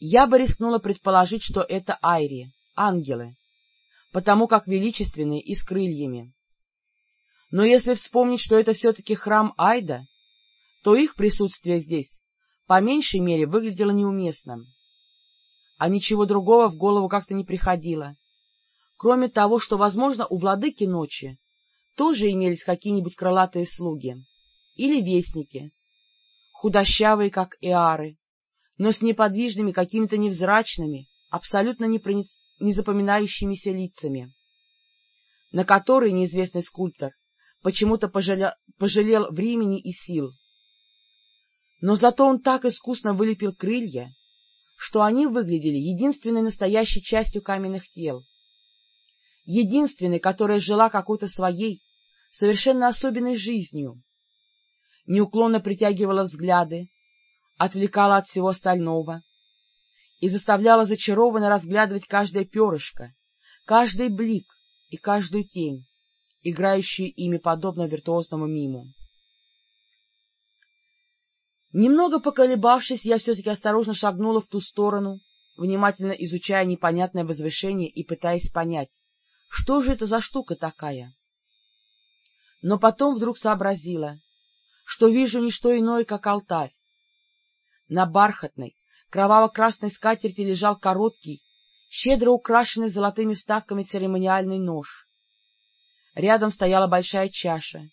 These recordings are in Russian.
Я бы рискнула предположить, что это айри, ангелы, потому как величественные и с крыльями. Но если вспомнить, что это все-таки храм Айда, то их присутствие здесь по меньшей мере выглядело неуместным. А ничего другого в голову как-то не приходило, кроме того, что, возможно, у владыки ночи тоже имелись какие-нибудь крылатые слуги или вестники, худощавые, как эары, но с неподвижными какими-то невзрачными, абсолютно непрониц... незапоминающимися лицами, на которые неизвестный скульптор почему-то пожалел, пожалел времени и сил. Но зато он так искусно вылепил крылья, что они выглядели единственной настоящей частью каменных тел, единственной, которая жила какой-то своей, совершенно особенной жизнью, неуклонно притягивала взгляды, отвлекала от всего остального и заставляла зачарованно разглядывать каждое перышко, каждый блик и каждую тень, играющую ими подобно виртуозному миму. Немного поколебавшись, я все-таки осторожно шагнула в ту сторону, внимательно изучая непонятное возвышение и пытаясь понять, что же это за штука такая. Но потом вдруг сообразила, что вижу не что иное, как алтарь. На бархатной, кроваво-красной скатерти лежал короткий, щедро украшенный золотыми вставками церемониальный нож. Рядом стояла большая чаша,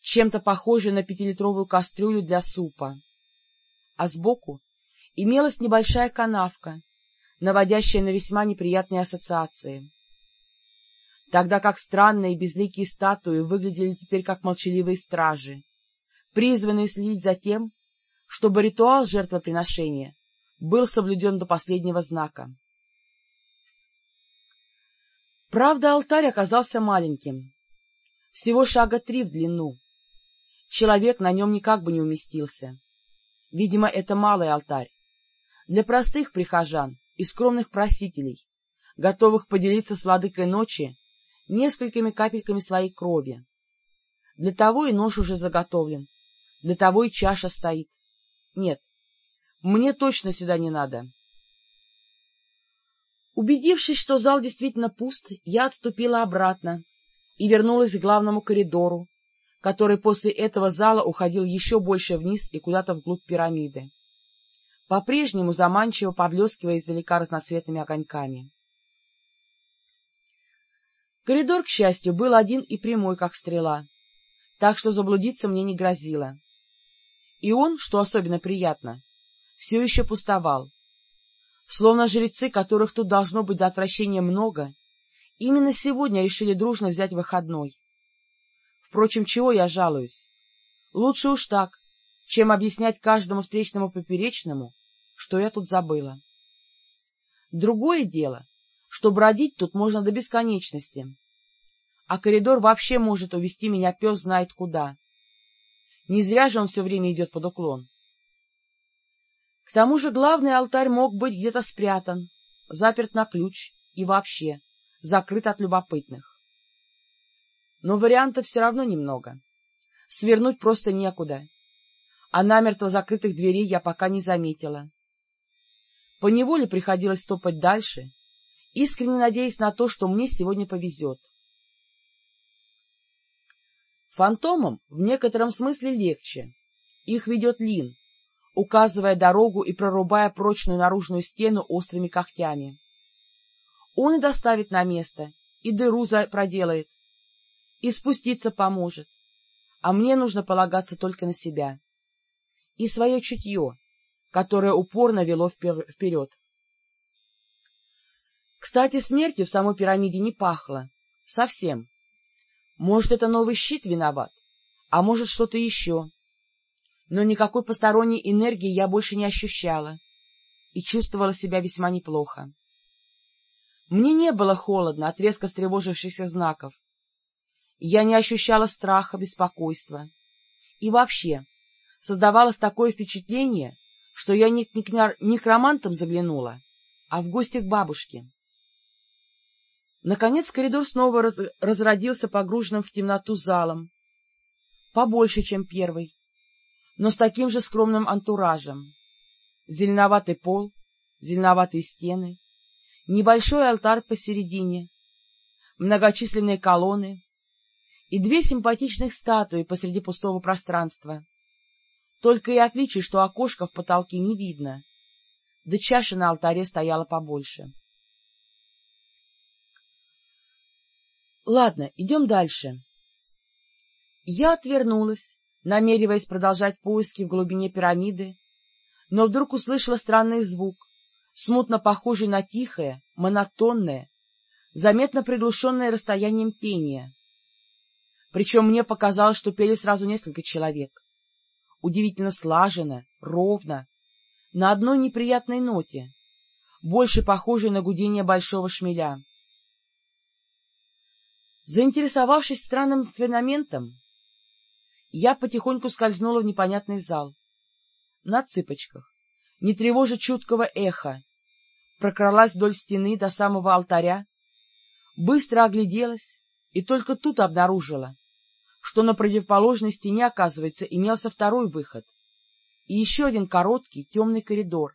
чем-то похожая на пятилитровую кастрюлю для супа а сбоку имелась небольшая канавка, наводящая на весьма неприятные ассоциации. Тогда как странные безликие статуи выглядели теперь как молчаливые стражи, призванные следить за тем, чтобы ритуал жертвоприношения был соблюден до последнего знака. Правда, алтарь оказался маленьким, всего шага три в длину. Человек на нем никак бы не уместился. Видимо, это малый алтарь. Для простых прихожан и скромных просителей, готовых поделиться с владыкой ночи несколькими капельками своей крови. Для того и нож уже заготовлен, для того и чаша стоит. Нет, мне точно сюда не надо. Убедившись, что зал действительно пуст, я отступила обратно и вернулась к главному коридору, который после этого зала уходил еще больше вниз и куда-то вглубь пирамиды, по-прежнему заманчиво поблескивая издалека разноцветными огоньками. Коридор, к счастью, был один и прямой, как стрела, так что заблудиться мне не грозило. И он, что особенно приятно, все еще пустовал. Словно жрецы, которых тут должно быть до отвращения много, именно сегодня решили дружно взять выходной. Впрочем, чего я жалуюсь? Лучше уж так, чем объяснять каждому встречному поперечному, что я тут забыла. Другое дело, что бродить тут можно до бесконечности, а коридор вообще может увести меня пес знает куда. Не зря же он все время идет под уклон. К тому же главный алтарь мог быть где-то спрятан, заперт на ключ и вообще закрыт от любопытных но вариантов все равно немного. Свернуть просто некуда, а намертво закрытых дверей я пока не заметила. Поневоле приходилось топать дальше, искренне надеясь на то, что мне сегодня повезет. Фантомам в некотором смысле легче. Их ведет Лин, указывая дорогу и прорубая прочную наружную стену острыми когтями. Он и доставит на место, и дыру проделает, и спуститься поможет, а мне нужно полагаться только на себя и свое чутье, которое упорно вело вперед. Кстати, смертью в самой пирамиде не пахло. Совсем. Может, это новый щит виноват, а может, что-то еще. Но никакой посторонней энергии я больше не ощущала и чувствовала себя весьма неплохо. Мне не было холодно от резко встревожившихся знаков, я не ощущала страха, беспокойства. И вообще, создавалось такое впечатление, что я не, к, не к романтам заглянула, а в гости к бабушке. Наконец коридор снова раз, разродился погруженным в темноту залом, побольше, чем первый, но с таким же скромным антуражем. Зеленоватый пол, зеленоватые стены, небольшой алтарь посередине, многочисленные колонны и две симпатичных статуи посреди пустого пространства. Только и отличие, что окошко в потолке не видно, да чаша на алтаре стояла побольше. Ладно, идем дальше. Я отвернулась, намереваясь продолжать поиски в глубине пирамиды, но вдруг услышала странный звук, смутно похожий на тихое, монотонное, заметно приглушенное расстоянием пение. Причем мне показалось, что пели сразу несколько человек. Удивительно слаженно, ровно, на одной неприятной ноте, больше похожей на гудение большого шмеля. Заинтересовавшись странным феноменом, я потихоньку скользнула в непонятный зал. На цыпочках, не тревожа чуткого эха, прокралась вдоль стены до самого алтаря, быстро огляделась и только тут обнаружила, что на противоположной стене, оказывается, имелся второй выход и еще один короткий темный коридор,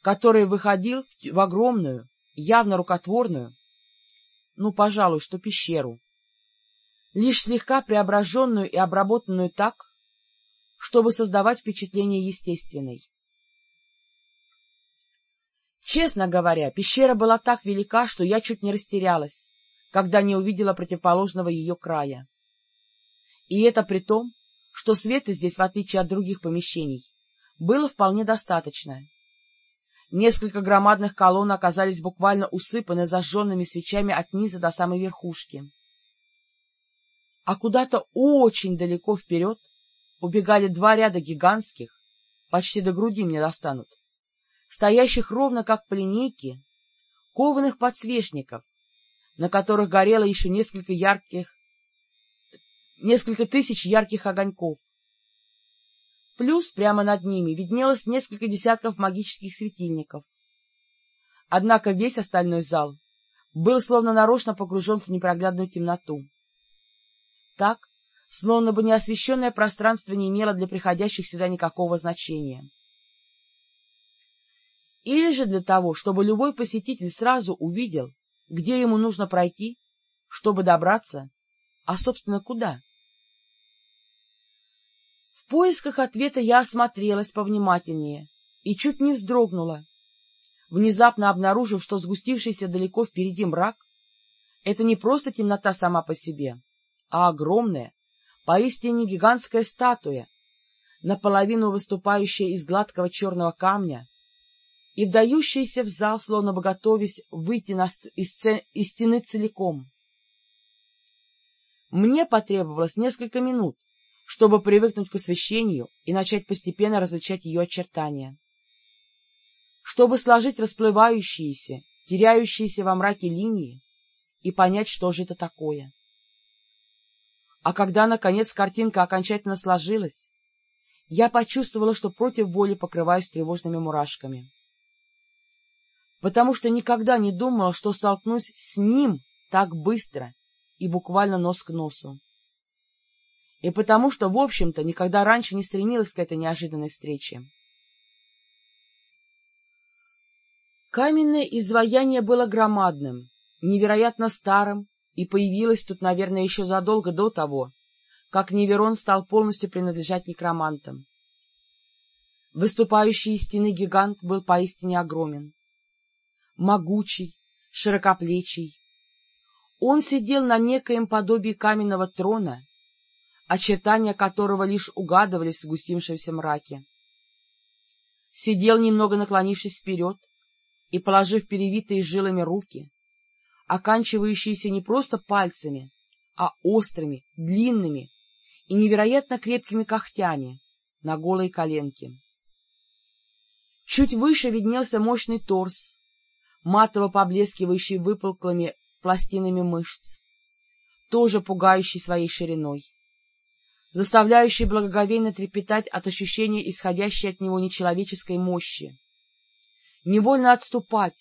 который выходил в огромную, явно рукотворную, ну, пожалуй, что пещеру, лишь слегка преображенную и обработанную так, чтобы создавать впечатление естественной. Честно говоря, пещера была так велика, что я чуть не растерялась, когда не увидела противоположного ее края. И это при том, что света здесь, в отличие от других помещений, было вполне достаточно. Несколько громадных колонн оказались буквально усыпаны зажженными свечами от низа до самой верхушки а куда-то очень далеко вперед убегали два ряда гигантских, почти до груди мне достанут, стоящих ровно как по линейке, кованых подсвечников, на которых горело еще несколько ярких, несколько тысяч ярких огоньков. Плюс прямо над ними виднелось несколько десятков магических светильников. Однако весь остальной зал был словно нарочно погружен в непроглядную темноту так, словно бы неосвещенное пространство не имело для приходящих сюда никакого значения. Или же для того, чтобы любой посетитель сразу увидел, где ему нужно пройти, чтобы добраться, а, собственно, куда. Поисках ответа я осмотрелась повнимательнее и чуть не вздрогнула, внезапно обнаружив, что сгустившийся далеко впереди мрак — это не просто темнота сама по себе, а огромная, поистине гигантская статуя, наполовину выступающая из гладкого черного камня и вдающаяся в зал, словно бы готовясь выйти на, из стены целиком. Мне потребовалось несколько минут, чтобы привыкнуть к освещению и начать постепенно различать ее очертания. Чтобы сложить расплывающиеся, теряющиеся во мраке линии и понять, что же это такое. А когда, наконец, картинка окончательно сложилась, я почувствовала, что против воли покрываюсь тревожными мурашками. Потому что никогда не думала, что столкнусь с ним так быстро и буквально нос к носу. И потому что, в общем-то, никогда раньше не стремилась к этой неожиданной встрече. Каменное изваяние было громадным, невероятно старым и появилась тут, наверное, еще задолго до того, как Неверон стал полностью принадлежать некромантам. Выступающий из стены гигант был поистине огромен. Могучий, широкоплечий. Он сидел на некоем подобии каменного трона, очертания которого лишь угадывались в сгустившемся мраке. Сидел, немного наклонившись вперед и положив перевитые жилами руки, оканчивающиеся не просто пальцами, а острыми, длинными и невероятно крепкими когтями на голой коленке. Чуть выше виднелся мощный торс, матово поблескивающий выпуклыми пластинами мышц, тоже пугающий своей шириной, заставляющий благоговейно трепетать от ощущения исходящей от него нечеловеческой мощи, невольно отступать,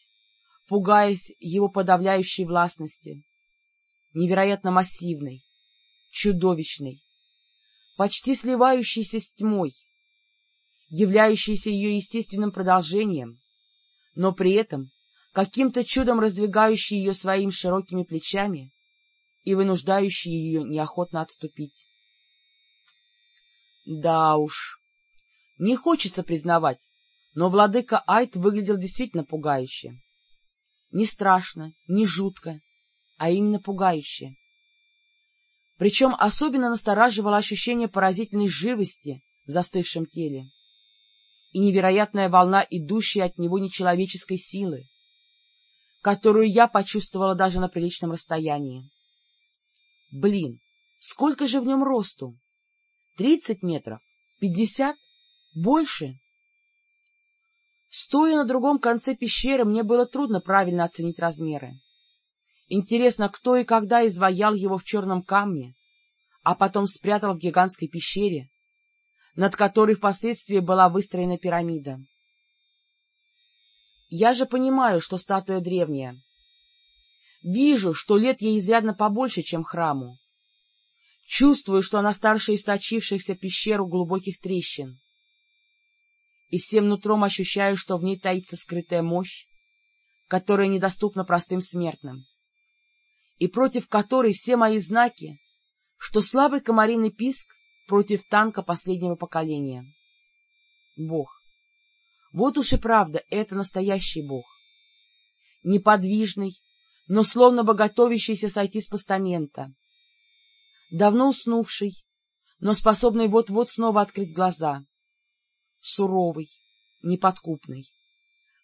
пугаясь его подавляющей властности, невероятно массивной, чудовищной, почти сливающейся с тьмой, являющейся ее естественным продолжением но при этом каким-то чудом раздвигающий ее своими широкими плечами и вынуждающий ее неохотно отступить. Да уж, не хочется признавать, но владыка Айт выглядел действительно пугающе. Не страшно, не жутко, а именно пугающе. Причем особенно настораживало ощущение поразительной живости в застывшем теле и невероятная волна идущей от него нечеловеческой силы, которую я почувствовала даже на приличном расстоянии. Блин, сколько же в нем росту? Тридцать метров? Пятьдесят? Больше? Стоя на другом конце пещеры, мне было трудно правильно оценить размеры. Интересно, кто и когда изваял его в черном камне, а потом спрятал в гигантской пещере, над которой впоследствии была выстроена пирамида. Я же понимаю, что статуя древняя. Вижу, что лет ей изрядно побольше, чем храму. Чувствую, что она старше источившихся пещер у глубоких трещин и всем нутром ощущаю, что в ней таится скрытая мощь, которая недоступна простым смертным, и против которой все мои знаки, что слабый комариный писк против танка последнего поколения. Бог. Вот уж и правда, это настоящий Бог. Неподвижный, но словно бы готовящийся сойти с постамента. Давно уснувший, но способный вот-вот снова открыть глаза суровый, неподкупный,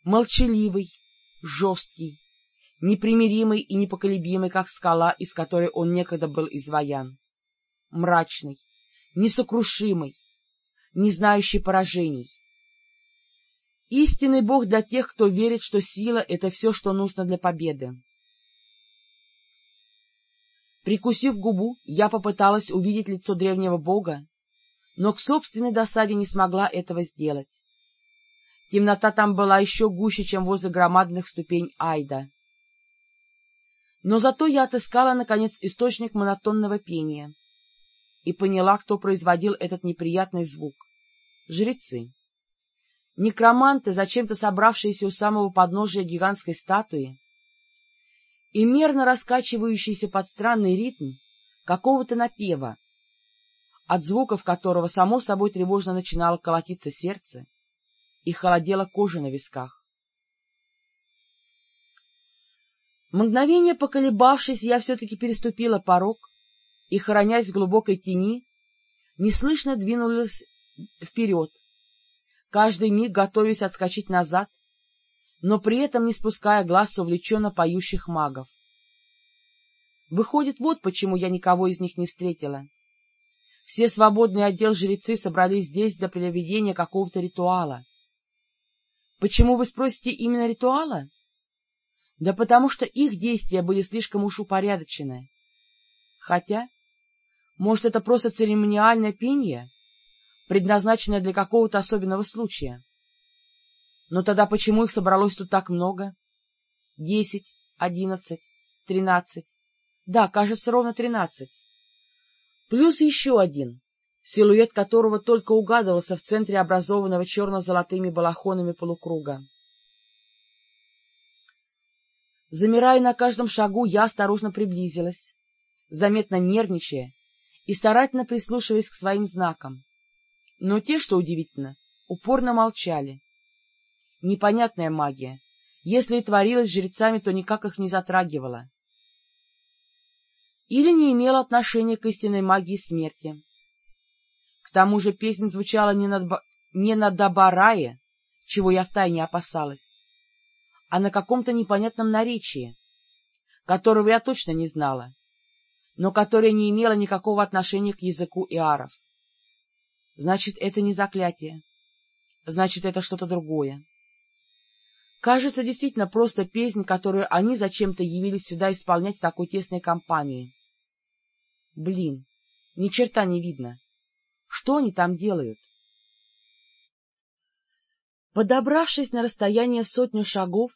молчаливый, жесткий, непримиримый и непоколебимый, как скала, из которой он некогда был изваян, мрачный, несокрушимый, не знающий поражений. Истинный Бог для тех, кто верит, что сила — это все, что нужно для победы. Прикусив губу, я попыталась увидеть лицо древнего Бога, но к собственной досаде не смогла этого сделать. Темнота там была еще гуще, чем возле громадных ступень Айда. Но зато я отыскала, наконец, источник монотонного пения и поняла, кто производил этот неприятный звук. Жрецы. Некроманты, зачем-то собравшиеся у самого подножия гигантской статуи, и мерно раскачивающиеся под странный ритм какого-то напева, от звуков которого само собой тревожно начинало колотиться сердце и холодела кожа на висках. Мгновение поколебавшись, я все-таки переступила порог и, хоронясь в глубокой тени, неслышно двинулась вперед, каждый миг готовясь отскочить назад, но при этом не спуская глаз с увлеченно поющих магов. Выходит, вот почему я никого из них не встретила. Все свободные отдел жрецы собрались здесь для проведения какого-то ритуала. Почему, вы спросите, именно ритуала? Да потому что их действия были слишком уж упорядочены. Хотя, может, это просто церемониальное пение, предназначенное для какого-то особенного случая. Но тогда почему их собралось тут так много? Десять, одиннадцать, тринадцать. Да, кажется, ровно тринадцать. Плюс еще один, силуэт которого только угадывался в центре образованного черно-золотыми балахонами полукруга. Замирая на каждом шагу, я осторожно приблизилась, заметно нервничая и старательно прислушиваясь к своим знакам. Но те, что удивительно, упорно молчали. Непонятная магия. Если и творилась жрецами, то никак их не затрагивала или не имел отношения к истинной магии смерти. К тому же песня звучала не, над, не на Дабарае, чего я втайне опасалась, а на каком-то непонятном наречии, которого я точно не знала, но которое не имело никакого отношения к языку иаров. Значит, это не заклятие. Значит, это что-то другое. Кажется, действительно просто песнь, которую они зачем-то явились сюда исполнять в такой тесной компании. Блин, ни черта не видно. Что они там делают? Подобравшись на расстояние сотню шагов,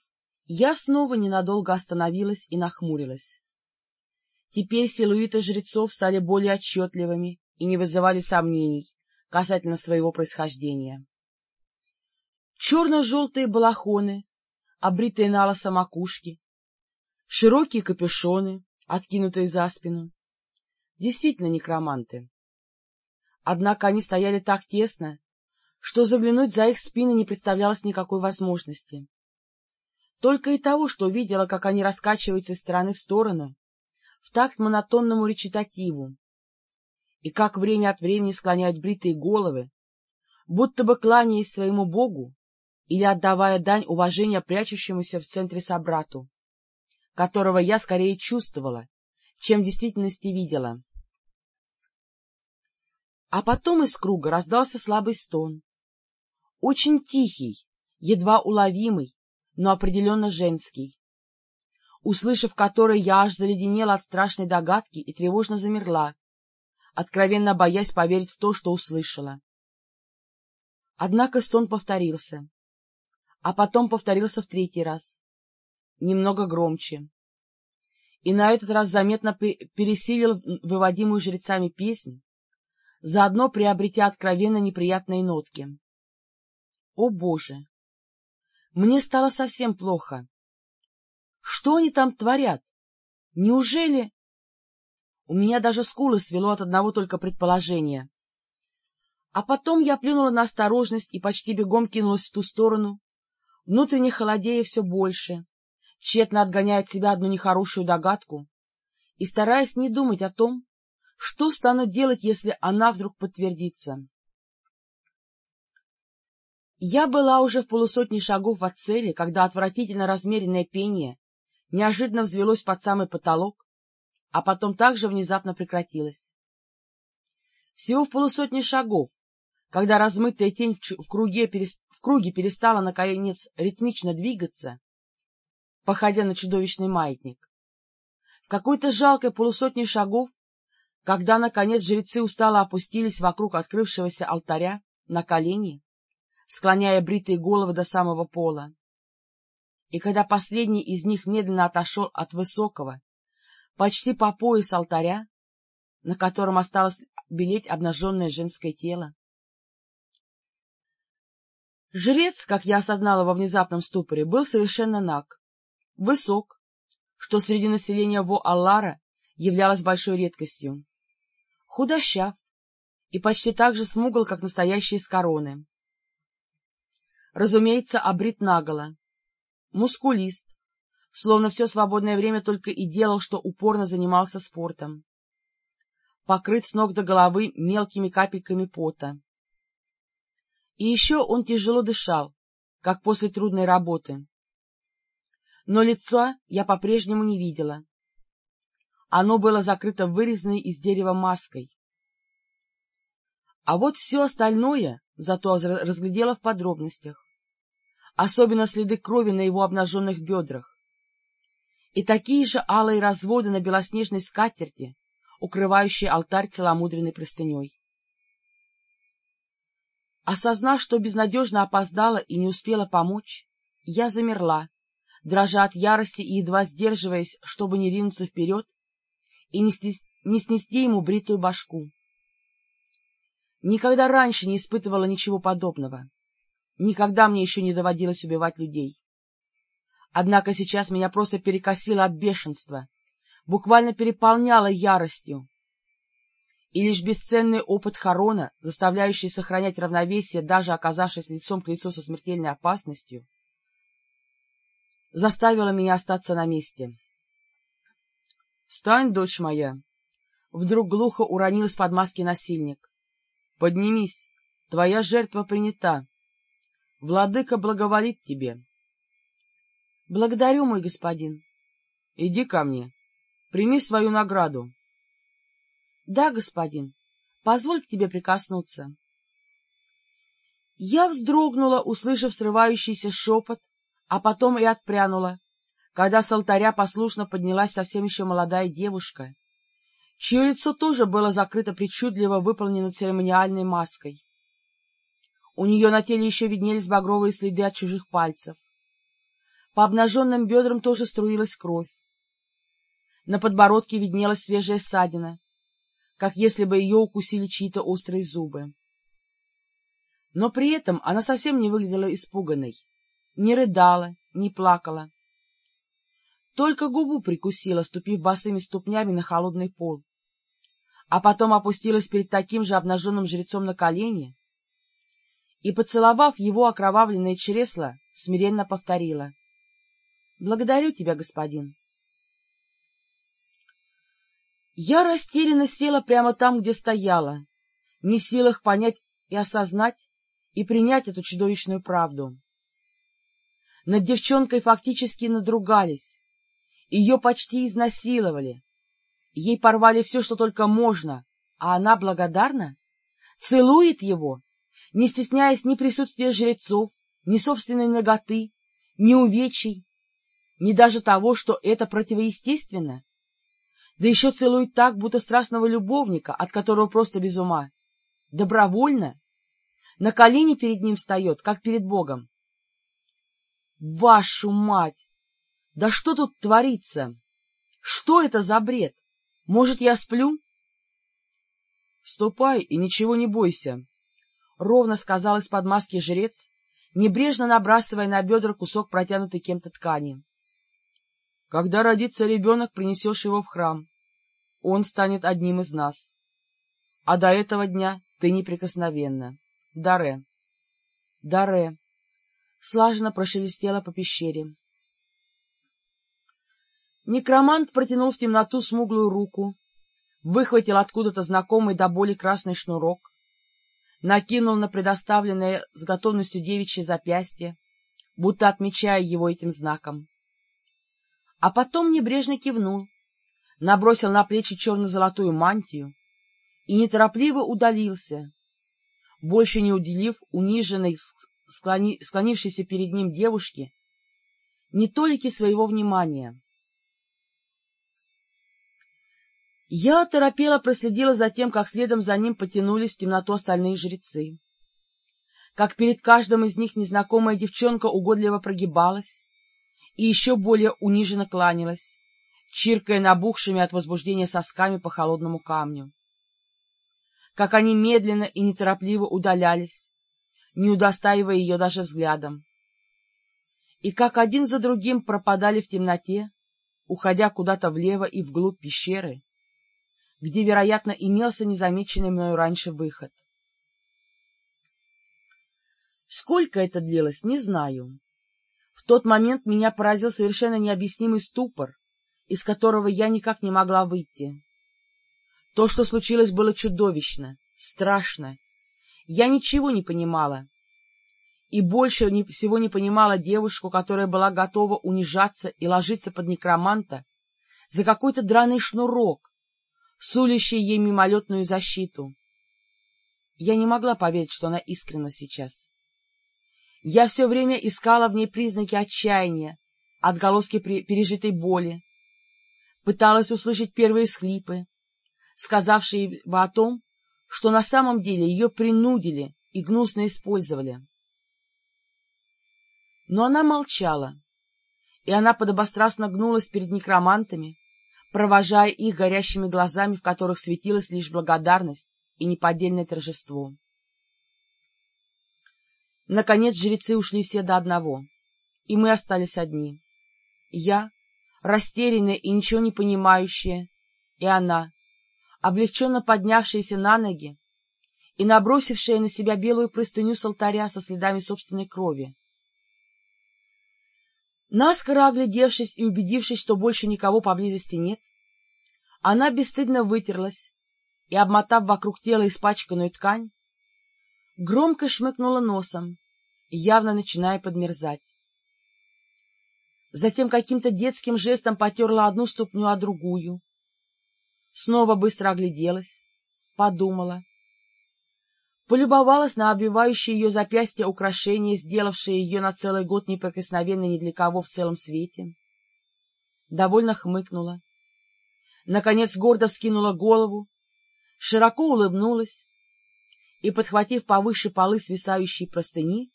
я снова ненадолго остановилась и нахмурилась. Теперь силуэты жрецов стали более отчетливыми и не вызывали сомнений касательно своего происхождения. Черно-желтые балахоны, обритые на лосо макушки, широкие капюшоны, откинутые за спину. Действительно некроманты. Однако они стояли так тесно, что заглянуть за их спины не представлялось никакой возможности. Только и того, что видела, как они раскачиваются из стороны в сторону, в такт монотонному речитативу, и как время от времени склоняют бритые головы, будто бы кланяясь своему богу или отдавая дань уважения прячущемуся в центре собрату, которого я скорее чувствовала, чем в действительности видела. А потом из круга раздался слабый стон, очень тихий, едва уловимый, но определенно женский, услышав который, я аж заледенела от страшной догадки и тревожно замерла, откровенно боясь поверить в то, что услышала. Однако стон повторился, а потом повторился в третий раз, немного громче. И на этот раз заметно пересилил выводимую жрецами песнь, заодно приобретя откровенно неприятные нотки. О, Боже! Мне стало совсем плохо. Что они там творят? Неужели... У меня даже скулы свело от одного только предположения. А потом я плюнула на осторожность и почти бегом кинулась в ту сторону, внутренне холодея все больше, тщетно отгоняя от себя одну нехорошую догадку и стараясь не думать о том, что стану делать, если она вдруг подтвердится. Я была уже в полусотни шагов от цели, когда отвратительно размеренное пение неожиданно взвелось под самый потолок, а потом также внезапно прекратилось. Всего в полусотни шагов, когда размытая тень в круге, в круге перестала, наконец, ритмично двигаться, походя на чудовищный маятник. В какой-то жалкой полусотни шагов, когда, наконец, жрецы устало опустились вокруг открывшегося алтаря на колени, склоняя бритые головы до самого пола. И когда последний из них медленно отошел от высокого, почти по пояс алтаря, на котором осталось белеть обнаженное женское тело, Жрец, как я осознала во внезапном ступоре, был совершенно наг, высок, что среди населения Во-Аллара являлось большой редкостью, худощав и почти так же смугл, как настоящие скороны разумеется, обрит наголо, мускулист, словно все свободное время только и делал, что упорно занимался спортом, покрыт с ног до головы мелкими капельками пота. И еще он тяжело дышал, как после трудной работы. Но лица я по-прежнему не видела. Оно было закрыто вырезанной из дерева маской. А вот все остальное зато разглядела в подробностях, особенно следы крови на его обнаженных бедрах, и такие же алые разводы на белоснежной скатерти, укрывающие алтарь целомудренной простыней. Осознав, что безнадежно опоздала и не успела помочь, я замерла, дрожа от ярости и едва сдерживаясь, чтобы не ринуться вперед и не снести ему бритую башку. Никогда раньше не испытывала ничего подобного. Никогда мне еще не доводилось убивать людей. Однако сейчас меня просто перекосило от бешенства, буквально переполняло яростью. И лишь бесценный опыт Харона, заставляющий сохранять равновесие, даже оказавшись лицом к лицу со смертельной опасностью, заставило меня остаться на месте. — Стань, дочь моя! — вдруг глухо уронил из-под маски насильник. Поднимись, твоя жертва принята. Владыка благоволит тебе. — Благодарю, мой господин. — Иди ко мне, прими свою награду. — Да, господин, позволь к тебе прикоснуться. Я вздрогнула, услышав срывающийся шепот, а потом и отпрянула, когда с алтаря послушно поднялась совсем еще молодая девушка чье лицо тоже было закрыто причудливо выполненной церемониальной маской. У нее на теле еще виднелись багровые следы от чужих пальцев. По обнаженным бедрам тоже струилась кровь. На подбородке виднелась свежая ссадина, как если бы ее укусили чьи-то острые зубы. Но при этом она совсем не выглядела испуганной, не рыдала, не плакала. Только губу прикусила, ступив босыми ступнями на холодный пол, а потом опустилась перед таким же обнаженным жрецом на колени и, поцеловав его окровавленное чресло, смиренно повторила. — Благодарю тебя, господин. Я растерянно села прямо там, где стояла, не в силах понять и осознать, и принять эту чудовищную правду. Над девчонкой фактически надругались, ее почти изнасиловали, ей порвали все, что только можно, а она благодарна? Целует его, не стесняясь ни присутствия жрецов, ни собственной ноготы, ни увечий, ни даже того, что это противоестественно. Да еще целует так, будто страстного любовника, от которого просто без ума. Добровольно. На колени перед ним встает, как перед Богом. Вашу мать! Да что тут творится? Что это за бред? Может, я сплю? — Ступай и ничего не бойся, — ровно сказал из-под маски жрец, небрежно набрасывая на бедра кусок протянутой кем-то ткани. — Когда родится ребенок, принесешь его в храм. Он станет одним из нас. А до этого дня ты неприкосновенна. Даре. Даре. Слаженно прошелестела по пещере. Некромант протянул в темноту смуглую руку, выхватил откуда-то знакомый до боли красный шнурок, накинул на предоставленное с готовностью девичье запястье, будто отмечая его этим знаком. А потом небрежно кивнул, набросил на плечи черно-золотую мантию и неторопливо удалился, больше не уделив униженной, склони, склонившейся перед ним девушке не толики своего внимания. Я торопела проследила за тем, как следом за ним потянулись в темноту остальные жрецы. Как перед каждым из них незнакомая девчонка угодливо прогибалась и еще более униженно кланялась, чиркая набухшими от возбуждения сосками по холодному камню. Как они медленно и неторопливо удалялись, не удостаивая ее даже взглядом. И как один за другим пропадали в темноте, уходя куда-то влево и вглубь пещеры, где, вероятно, имелся незамеченный мною раньше выход. Сколько это длилось, не знаю. В тот момент меня поразил совершенно необъяснимый ступор, из которого я никак не могла выйти. То, что случилось, было чудовищно, страшно. Я ничего не понимала. И больше всего не понимала девушку, которая была готова унижаться и ложиться под некроманта за какой-то драный шнурок, сулящий ей мимолетную защиту. Я не могла поверить, что она искренна сейчас. Я все время искала в ней признаки отчаяния, отголоски пережитой боли, пыталась услышать первые схлипы, сказавшие о том, что на самом деле ее принудили и гнусно использовали. Но она молчала, и она подобострастно гнулась перед некромантами, провожая их горящими глазами, в которых светилась лишь благодарность и неподдельное торжество. Наконец жрецы ушли все до одного, и мы остались одни. Я, растерянная и ничего не понимающая, и она, облегченно поднявшаяся на ноги и набросившая на себя белую простыню с алтаря со следами собственной крови. Наскоро оглядевшись и убедившись, что больше никого поблизости нет, она бесстыдно вытерлась и, обмотав вокруг тела испачканную ткань, громко шмыкнула носом, явно начиная подмерзать. Затем каким-то детским жестом потерла одну ступню, а другую. Снова быстро огляделась, подумала, полюбовалась на обвивающее ее запястье украшение, сделавшее ее на целый год неприкосновенной ни для кого в целом свете. Довольно хмыкнула. Наконец гордо вскинула голову, широко улыбнулась и, подхватив повыше полы свисающей простыни,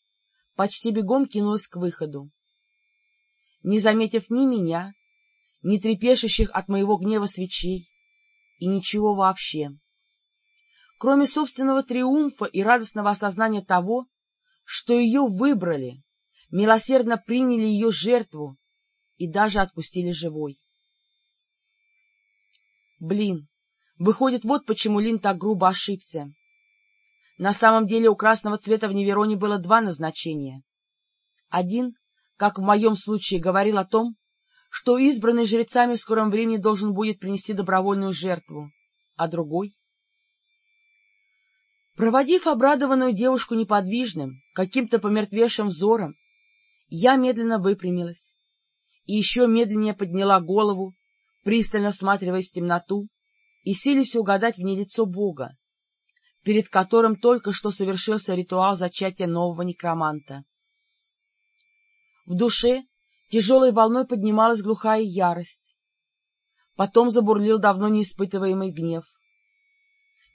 почти бегом кинулась к выходу. Не заметив ни меня, ни трепещущих от моего гнева свечей, и ничего вообще кроме собственного триумфа и радостного осознания того, что ее выбрали, милосердно приняли ее жертву и даже отпустили живой. Блин, выходит, вот почему Лин так грубо ошибся. На самом деле у красного цвета в Невероне было два назначения. Один, как в моем случае, говорил о том, что избранный жрецами в скором времени должен будет принести добровольную жертву, а другой... Проводив обрадованную девушку неподвижным, каким-то помертвевшим взором, я медленно выпрямилась и еще медленнее подняла голову, пристально всматриваясь в темноту и силясь угадать в ней лицо Бога, перед которым только что совершился ритуал зачатия нового некроманта. В душе тяжелой волной поднималась глухая ярость. Потом забурлил давно неиспытываемый гнев.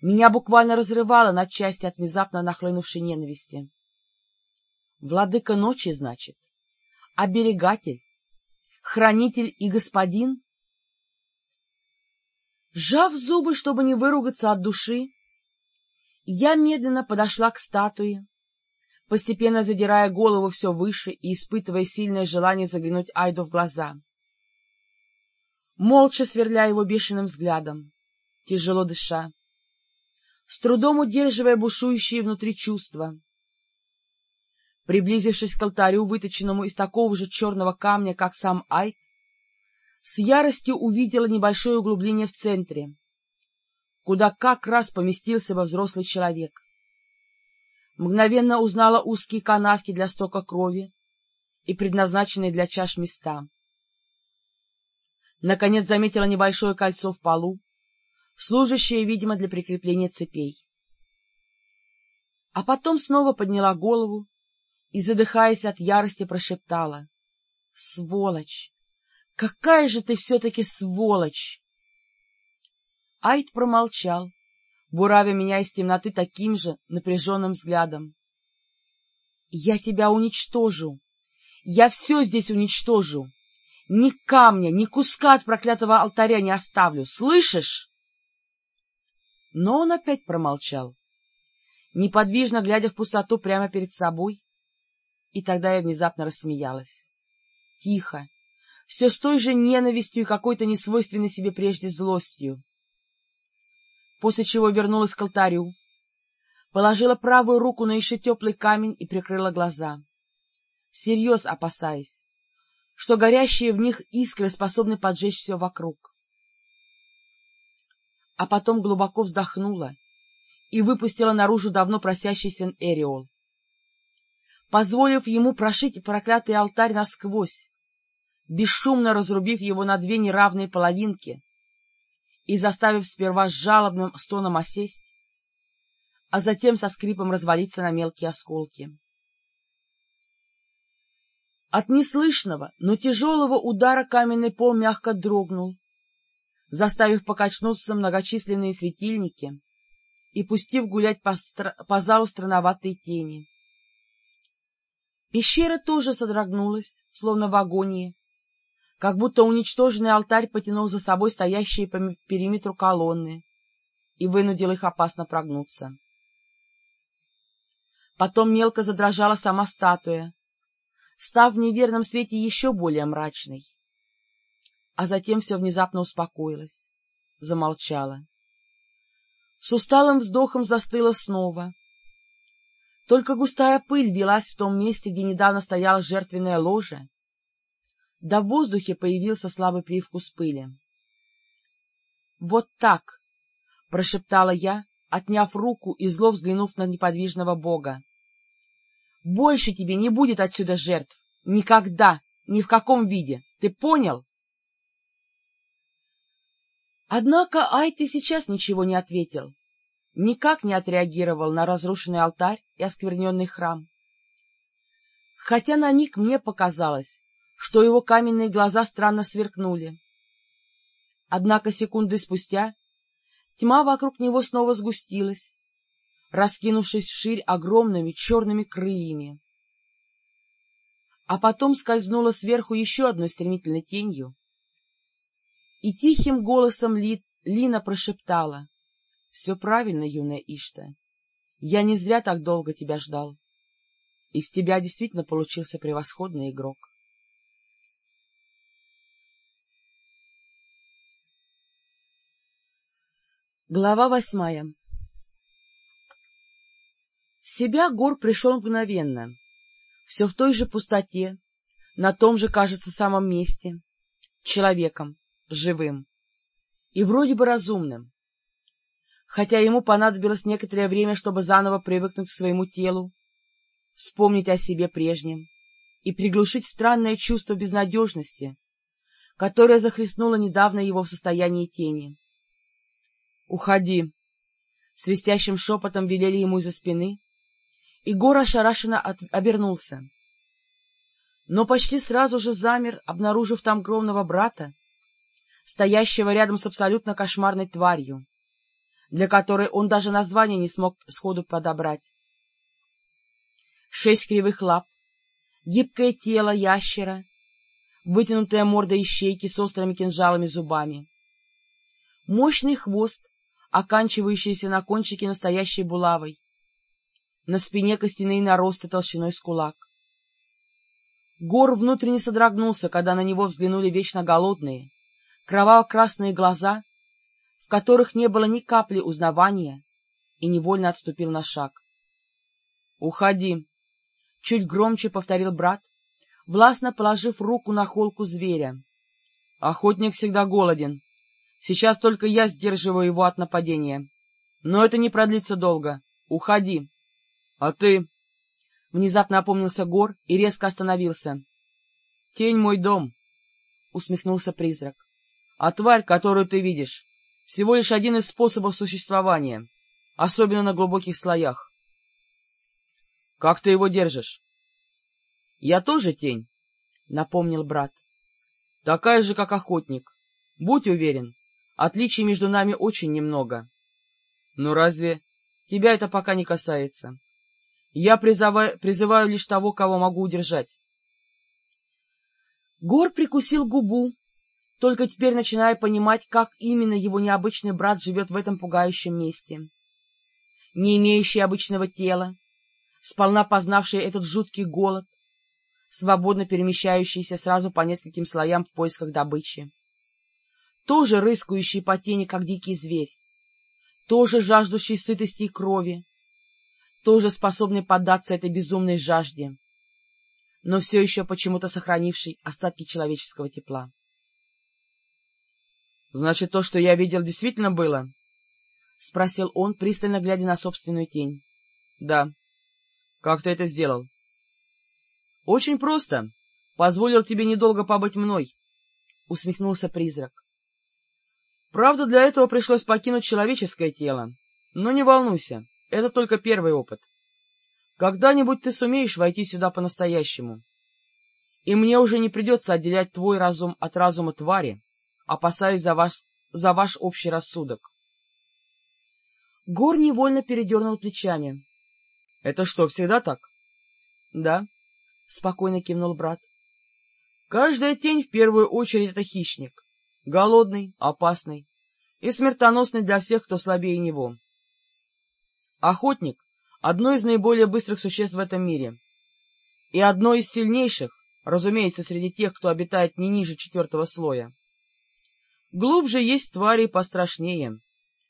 Меня буквально разрывало на части от внезапно нахлынувшей ненависти. Владыка ночи, значит, оберегатель, хранитель и господин? Сжав зубы, чтобы не выругаться от души, я медленно подошла к статуе, постепенно задирая голову все выше и испытывая сильное желание заглянуть Айду в глаза. Молча сверля его бешеным взглядом, тяжело дыша, с трудом удерживая бушующие внутри чувства. Приблизившись к алтарю, выточенному из такого же черного камня, как сам Айд, с яростью увидела небольшое углубление в центре, куда как раз поместился бы взрослый человек мгновенно узнала узкие канавки для стока крови и предназначенные для чаш места. Наконец заметила небольшое кольцо в полу, служащее, видимо, для прикрепления цепей. А потом снова подняла голову и, задыхаясь от ярости, прошептала. — Сволочь! Какая же ты все-таки сволочь! Айд промолчал, буравя меня из темноты таким же напряженным взглядом. — Я тебя уничтожу! Я все здесь уничтожу! Ни камня, ни куска от проклятого алтаря не оставлю, слышишь? Но он опять промолчал, неподвижно глядя в пустоту прямо перед собой, и тогда я внезапно рассмеялась. Тихо, все с той же ненавистью и какой-то несвойственной себе прежде злостью после чего вернулась к алтарю, положила правую руку на еще теплый камень и прикрыла глаза, всерьез опасаясь, что горящие в них искры способны поджечь все вокруг. А потом глубоко вздохнула и выпустила наружу давно просящийся Эриол. Позволив ему прошить проклятый алтарь насквозь, бесшумно разрубив его на две неравные половинки, и заставив сперва с жалобным стоном осесть, а затем со скрипом развалиться на мелкие осколки. От неслышного, но тяжелого удара каменный пол мягко дрогнул, заставив покачнуться многочисленные светильники и пустив гулять по, стр... по залу странноватые тени. Пещера тоже содрогнулась, словно в агонии, как будто уничтоженный алтарь потянул за собой стоящие по периметру колонны и вынудил их опасно прогнуться. Потом мелко задрожала сама статуя, став в неверном свете еще более мрачной. А затем все внезапно успокоилось, замолчало. С усталым вздохом застыла снова. Только густая пыль велась в том месте, где недавно стояла жертвенное ложе, да в воздухе появился слабый привкус пыли. — Вот так! — прошептала я, отняв руку и зло взглянув на неподвижного бога. — Больше тебе не будет отсюда жертв. Никогда, ни в каком виде. Ты понял? Однако Айти сейчас ничего не ответил, никак не отреагировал на разрушенный алтарь и оскверненный храм. Хотя на миг мне показалось, что его каменные глаза странно сверкнули. Однако секунды спустя тьма вокруг него снова сгустилась, раскинувшись вширь огромными черными крыльями. А потом скользнула сверху еще одной стремительной тенью, и тихим голосом Ли, Лина прошептала. — Все правильно, юная Ишта. Я не зря так долго тебя ждал. из тебя действительно получился превосходный игрок. Глава восьмая В себя Гор пришел мгновенно, все в той же пустоте, на том же, кажется, самом месте, человеком, живым и вроде бы разумным. Хотя ему понадобилось некоторое время, чтобы заново привыкнуть к своему телу, вспомнить о себе прежнем и приглушить странное чувство безнадежности, которое захлестнуло недавно его в состоянии тени. «Уходи!» — свистящим шепотом велели ему из-за спины, и ошарашенно от... обернулся. Но почти сразу же замер, обнаружив там кровного брата, стоящего рядом с абсолютно кошмарной тварью, для которой он даже название не смог сходу подобрать. Шесть кривых лап, гибкое тело ящера, вытянутая морда ищейки с острыми кинжалами зубами, мощный хвост, оканчивающийся на кончике настоящей булавой, на спине костяные наросты толщиной с кулак. Гор внутренне содрогнулся, когда на него взглянули вечно голодные, кроваво-красные глаза, в которых не было ни капли узнавания, и невольно отступил на шаг. — Уходи! — чуть громче повторил брат, властно положив руку на холку зверя. — Охотник всегда голоден. Сейчас только я сдерживаю его от нападения. Но это не продлится долго. Уходи. — А ты? Внезапно опомнился Гор и резко остановился. — Тень мой дом, — усмехнулся призрак. — А тварь, которую ты видишь, всего лишь один из способов существования, особенно на глубоких слоях. — Как ты его держишь? — Я тоже тень, — напомнил брат. — Такая же, как охотник. Будь уверен, отличий между нами очень немного. Но разве тебя это пока не касается? — я призываю, призываю лишь того, кого могу удержать. Гор прикусил губу, только теперь начиная понимать, как именно его необычный брат живет в этом пугающем месте. Не имеющий обычного тела, сполна познавший этот жуткий голод, свободно перемещающийся сразу по нескольким слоям в поисках добычи. Тоже рыскающий по тени, как дикий зверь, тоже жаждущий сытости и крови, тоже способный поддаться этой безумной жажде, но все еще почему-то сохранивший остатки человеческого тепла. — Значит, то, что я видел, действительно было? — спросил он, пристально глядя на собственную тень. — Да. — Как ты это сделал? — Очень просто. Позволил тебе недолго побыть мной, — усмехнулся призрак. — Правда, для этого пришлось покинуть человеческое тело, но не волнуйся, это только первый опыт. Когда-нибудь ты сумеешь войти сюда по-настоящему. И мне уже не придется отделять твой разум от разума твари, опасаясь за ваш, за ваш общий рассудок. Гор невольно передернул плечами. — Это что, всегда так? — Да, — спокойно кивнул брат. — Каждая тень в первую очередь — это хищник. Голодный, опасный и смертоносный для всех, кто слабее него. Охотник — одно из наиболее быстрых существ в этом мире. И одно из сильнейших, разумеется, среди тех, кто обитает не ниже четвертого слоя. Глубже есть твари пострашнее,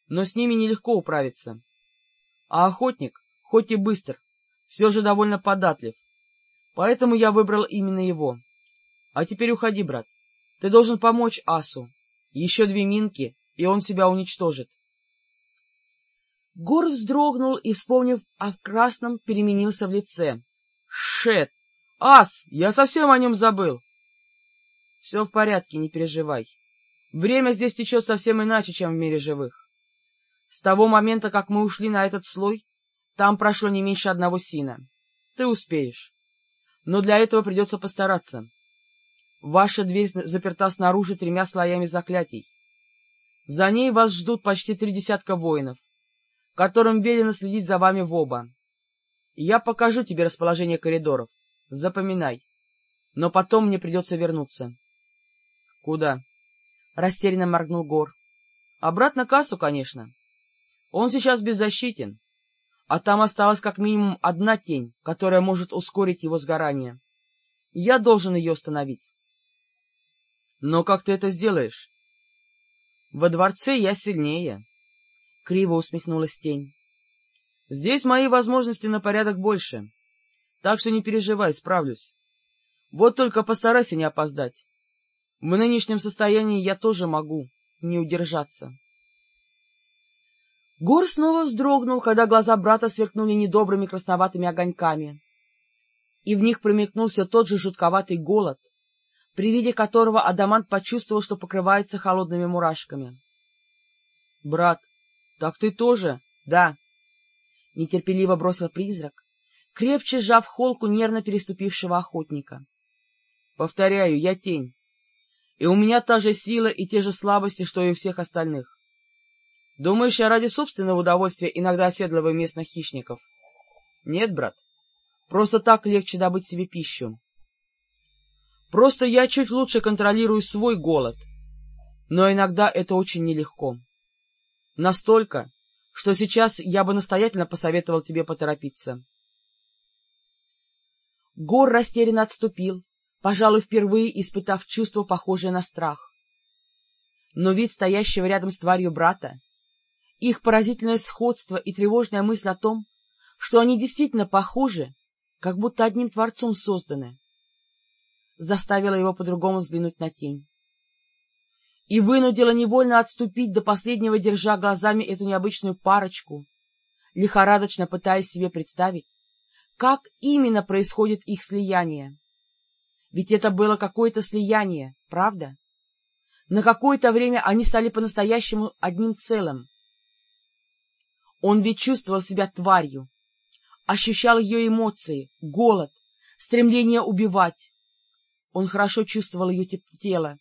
но с ними нелегко управиться. А охотник, хоть и быстр, все же довольно податлив, поэтому я выбрал именно его. А теперь уходи, брат, ты должен помочь Асу. Еще две минки, и он себя уничтожит. Гор вздрогнул и, вспомнив о красном, переменился в лице. — Шет! Ас! Я совсем о нем забыл! — Все в порядке, не переживай. Время здесь течет совсем иначе, чем в мире живых. С того момента, как мы ушли на этот слой, там прошло не меньше одного сина. Ты успеешь. Но для этого придется постараться. Ваша дверь заперта снаружи тремя слоями заклятий. За ней вас ждут почти три десятка воинов которым велено следить за вами в оба. Я покажу тебе расположение коридоров. Запоминай. Но потом мне придется вернуться. — Куда? — растерянно моргнул Гор. — Обратно к Асу, конечно. Он сейчас беззащитен. а там осталась как минимум одна тень, которая может ускорить его сгорание. Я должен ее остановить. — Но как ты это сделаешь? — Во дворце я сильнее, — криво усмехнулась тень. — Здесь мои возможности на порядок больше, так что не переживай, справлюсь. Вот только постарайся не опоздать. В нынешнем состоянии я тоже могу не удержаться. Гор снова вздрогнул, когда глаза брата сверкнули недобрыми красноватыми огоньками, и в них промелькнул все тот же жутковатый голод, при виде которого Адамант почувствовал, что покрывается холодными мурашками. — Брат, так ты тоже? — Да. — нетерпеливо бросил призрак, крепче сжав холку нервно переступившего охотника. — Повторяю, я тень, и у меня та же сила и те же слабости, что и у всех остальных. Думаешь, я ради собственного удовольствия иногда оседлываю местных хищников? Нет, брат, просто так легче добыть себе пищу. Просто я чуть лучше контролирую свой голод, но иногда это очень нелегко. Настолько, что сейчас я бы настоятельно посоветовал тебе поторопиться. Гор растерянно отступил, пожалуй, впервые испытав чувство, похожее на страх. Но вид стоящего рядом с тварью брата их поразительное сходство и тревожная мысль о том, что они действительно похожи, как будто одним Творцом созданы, заставила его по-другому взглянуть на тень. И вынудила невольно отступить до последнего, держа глазами эту необычную парочку, лихорадочно пытаясь себе представить, как именно происходит их слияние. Ведь это было какое-то слияние, правда? На какое-то время они стали по-настоящему одним целым, он ведь чувствовал себя тварью, ощущал ее эмоции, голод, стремление убивать. Он хорошо чувствовал ее тело.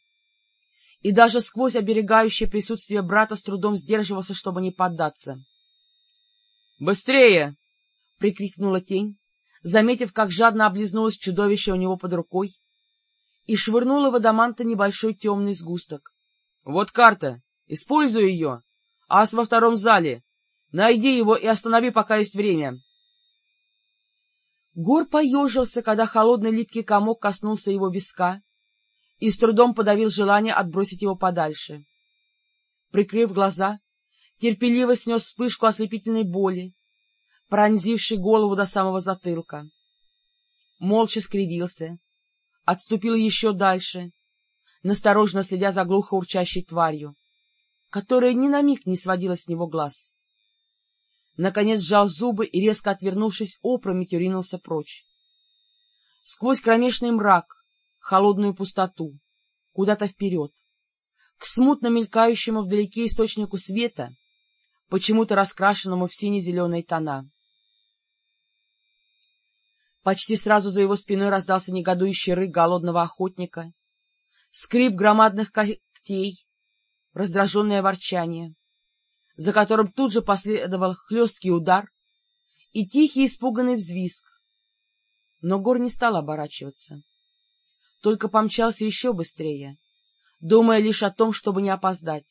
И даже сквозь оберегающее присутствие брата с трудом сдерживался, чтобы не поддаться. «Быстрее!» — прикрикнула тень, заметив, как жадно облизнулось чудовище у него под рукой, и швырнула в Адаманта небольшой темный сгусток. — Вот карта, используй ее, ас во втором зале, Найди его и останови, пока есть время. Гор поежился, когда холодный липкий комок коснулся его виска и с трудом подавил желание отбросить его подальше. Прикрыв глаза, терпеливо снес вспышку ослепительной боли, пронзившей голову до самого затылка. Молча скривился, отступил еще дальше, насторожно следя за глухо урчащей тварью, которая ни на миг не сводила с него глаз наконец сжал зубы и, резко отвернувшись, опрометью ринулся прочь. Сквозь кромешный мрак, холодную пустоту, куда-то вперед, к смутно мелькающему вдалеке источнику света, почему-то раскрашенному в сине-зеленые тона. Почти сразу за его спиной раздался негодующий рык голодного охотника, скрип громадных когтей, раздраженное ворчание за которым тут же последовал хлесткий удар и тихий испуганный взвизг. Но Гор не стал оборачиваться, только помчался еще быстрее, думая лишь о том, чтобы не опоздать.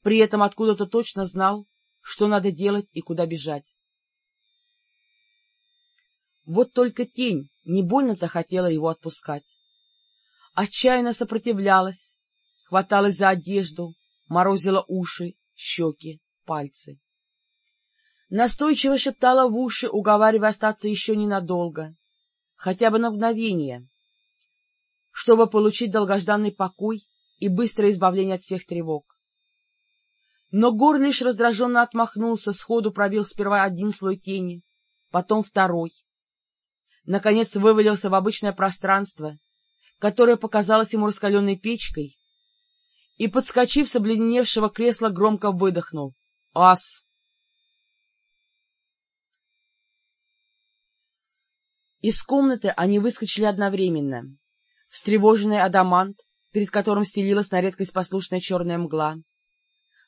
При этом откуда-то точно знал, что надо делать и куда бежать. Вот только тень не больно-то хотела его отпускать. Отчаянно сопротивлялась, хваталась за одежду, морозила уши щеки, пальцы. Настойчиво шептала в уши, уговаривая остаться еще ненадолго, хотя бы на мгновение, чтобы получить долгожданный покой и быстрое избавление от всех тревог. Но Гор лишь раздраженно отмахнулся, сходу пробил сперва один слой тени, потом второй. Наконец вывалился в обычное пространство, которое показалось ему раскаленной печкой, и, подскочив с обледеневшего кресла, громко выдохнул. «Ас!» Из комнаты они выскочили одновременно. Встревоженный адамант, перед которым стелилась на редкость послушная черная мгла,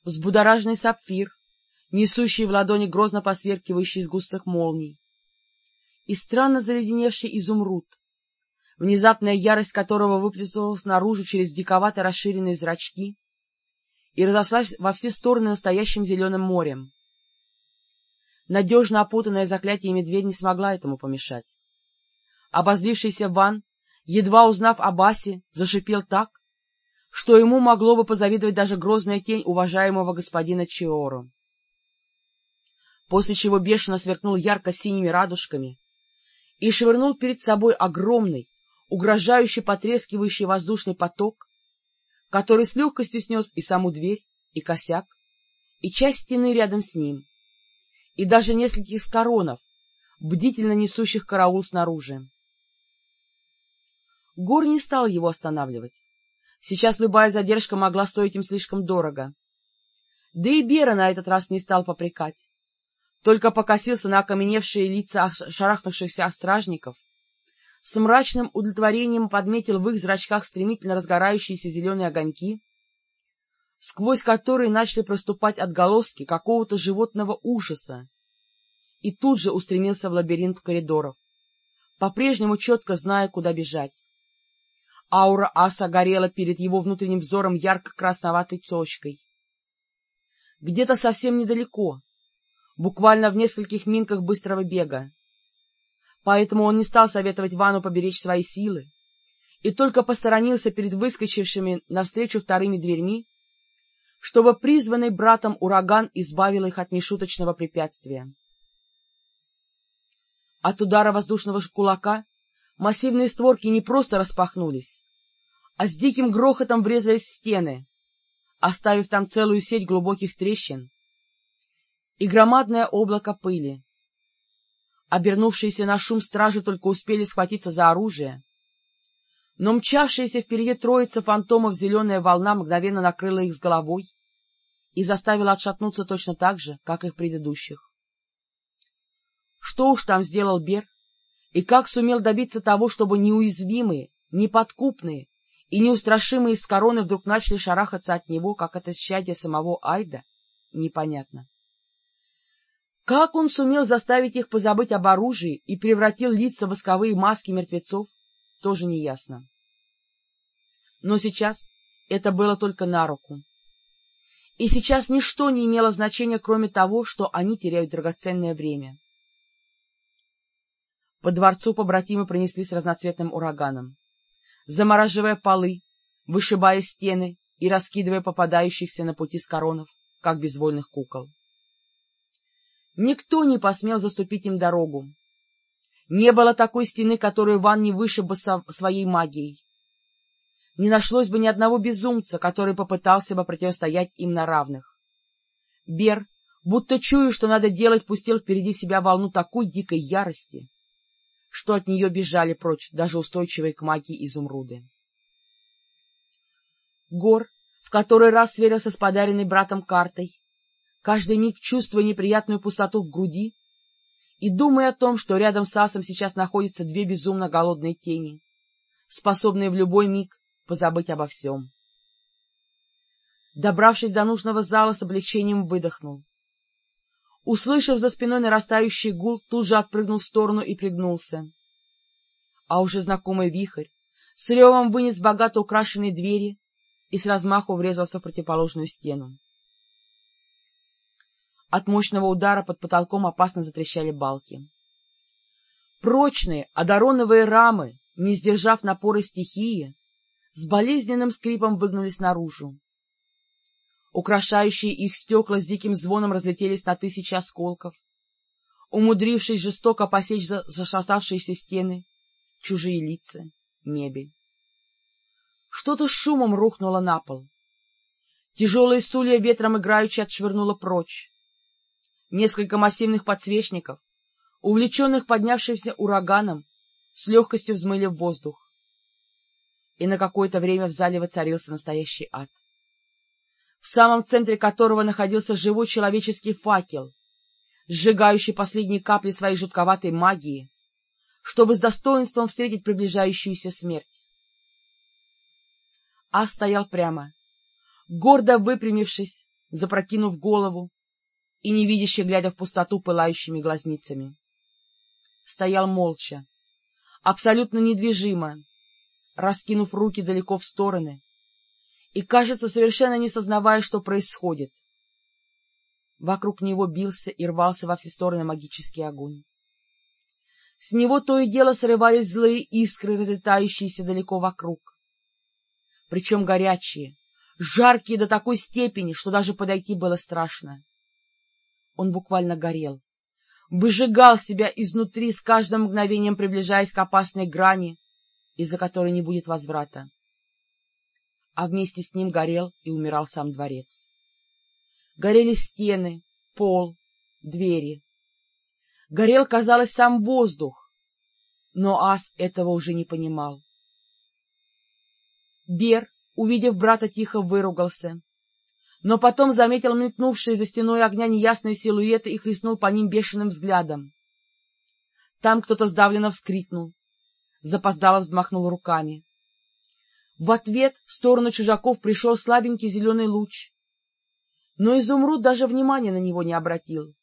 взбудораженный сапфир, несущий в ладони грозно посверкивающий сгусток молний, и странно заледеневший изумруд, внезапная ярость которого выплеснулась наружу через диковато расширенные зрачки и разошлась во все стороны настоящим зеленым морем. Надежно опутанная заклятиями дверь не смогла этому помешать. Обозлившийся Ван, едва узнав об Асе, зашипел так, что ему могло бы позавидовать даже грозная тень уважаемого господина Чиору. После чего бешено сверкнул ярко-синими радужками и швырнул перед собой огромный, угрожающий потрескивающий воздушный поток, который с легкостью снес и саму дверь, и косяк, и часть стены рядом с ним, и даже нескольких скоронов, бдительно несущих караул снаружи. Гор не стал его останавливать. Сейчас любая задержка могла стоить им слишком дорого. Да и Бера на этот раз не стал попрекать. Только покосился на окаменевшие лица шарахнувшихся стражников, с мрачным удовлетворением подметил в их зрачках стремительно разгорающиеся зеленые огоньки, сквозь которые начали проступать отголоски какого-то животного ужаса, и тут же устремился в лабиринт коридоров, по-прежнему четко зная, куда бежать. Аура аса горела перед его внутренним взором ярко-красноватой точкой. Где-то совсем недалеко, буквально в нескольких минках быстрого бега. Поэтому он не стал советовать Вану поберечь свои силы и только посторонился перед выскочившими навстречу вторыми дверьми, чтобы призванный братом ураган избавил их от нешуточного препятствия. От удара воздушного кулака массивные створки не просто распахнулись, а с диким грохотом врезались в стены, оставив там целую сеть глубоких трещин и громадное облако пыли. Обернувшиеся на шум стражи только успели схватиться за оружие, но мчавшаяся впереди троица фантомов зеленая волна мгновенно накрыла их с головой и заставила отшатнуться точно так же, как их предыдущих. Что уж там сделал Бер, и как сумел добиться того, чтобы неуязвимые, неподкупные и неустрашимые из короны вдруг начали шарахаться от него, как от исчадия самого Айда, непонятно. Как он сумел заставить их позабыть об оружии и превратил лица в восковые маски мертвецов, тоже неясно. Но сейчас это было только на руку. И сейчас ничто не имело значения, кроме того, что они теряют драгоценное время. По дворцу побратимы пронеслись разноцветным ураганом, замораживая полы, вышибая стены и раскидывая попадающихся на пути скоронов, как безвольных кукол. Никто не посмел заступить им дорогу. Не было такой стены, которую Ван не вышиб бы своей магией. Не нашлось бы ни одного безумца, который попытался бы противостоять им на равных. Бер, будто чуя, что надо делать, пустил впереди себя волну такой дикой ярости, что от нее бежали прочь даже устойчивые к магии изумруды. Гор в который раз сверился с подаренной братом картой, каждый миг чувствуя неприятную пустоту в груди и думая о том, что рядом с Асом сейчас находятся две безумно голодные тени, способные в любой миг позабыть обо всем. Добравшись до нужного зала, с облегчением выдохнул. Услышав за спиной нарастающий гул, тут же отпрыгнул в сторону и пригнулся. А уже знакомый вихрь с ревом вынес богато украшенные двери и с размаху врезался в противоположную стену. От мощного удара под потолком опасно затрещали балки. Прочные, одароновые рамы, не сдержав напоры стихии, с болезненным скрипом выгнулись наружу. Украшающие их стекла с диким звоном разлетелись на тысячи осколков, умудрившись жестоко посечь за зашатавшиеся стены, чужие лица, мебель. Что-то шумом рухнуло на пол. Тяжелые стулья ветром играючи отшвырнуло прочь. Несколько массивных подсвечников, увлеченных поднявшимся ураганом, с легкостью взмыли в воздух. И на какое-то время в зале воцарился настоящий ад, в самом центре которого находился живой человеческий факел, сжигающий последние капли своей жутковатой магии, чтобы с достоинством встретить приближающуюся смерть. А стоял прямо, гордо выпрямившись, запрокинув голову, и невидяще глядя в пустоту пылающими глазницами. Стоял молча, абсолютно недвижимо, раскинув руки далеко в стороны и, кажется, совершенно не сознавая, что происходит. Вокруг него бился и рвался во все стороны магический огонь. С него то и дело срывались злые искры, разлетающиеся далеко вокруг. Причем горячие, жаркие до такой степени, что даже подойти было страшно. Он буквально горел, выжигал себя изнутри, с каждым мгновением приближаясь к опасной грани, из-за которой не будет возврата. А вместе с ним горел и умирал сам дворец. Горели стены, пол, двери. Горел, казалось, сам воздух, но ас этого уже не понимал. Бер, увидев брата, тихо выругался, но потом заметил мелькнувшие за стеной огня неясные силуэты и хлестнул по ним бешеным взглядом. Там кто-то сдавленно вскрикнул, запоздало взмахнул руками. В ответ в сторону чужаков пришел слабенький зеленый луч, но изумруд даже внимания на него не обратил.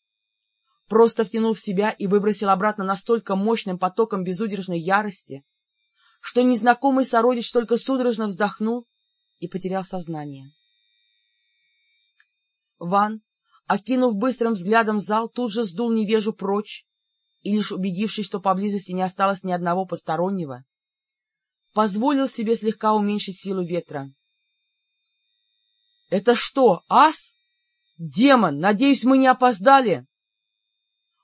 Просто втянул в себя и выбросил обратно настолько мощным потоком безудержной ярости, что незнакомый сородич только судорожно вздохнул и потерял сознание. Ван, окинув быстрым взглядом зал, тут же сдул невежу прочь и, лишь убедившись, что поблизости не осталось ни одного постороннего, позволил себе слегка уменьшить силу ветра. — Это что, ас? Демон, надеюсь, мы не опоздали?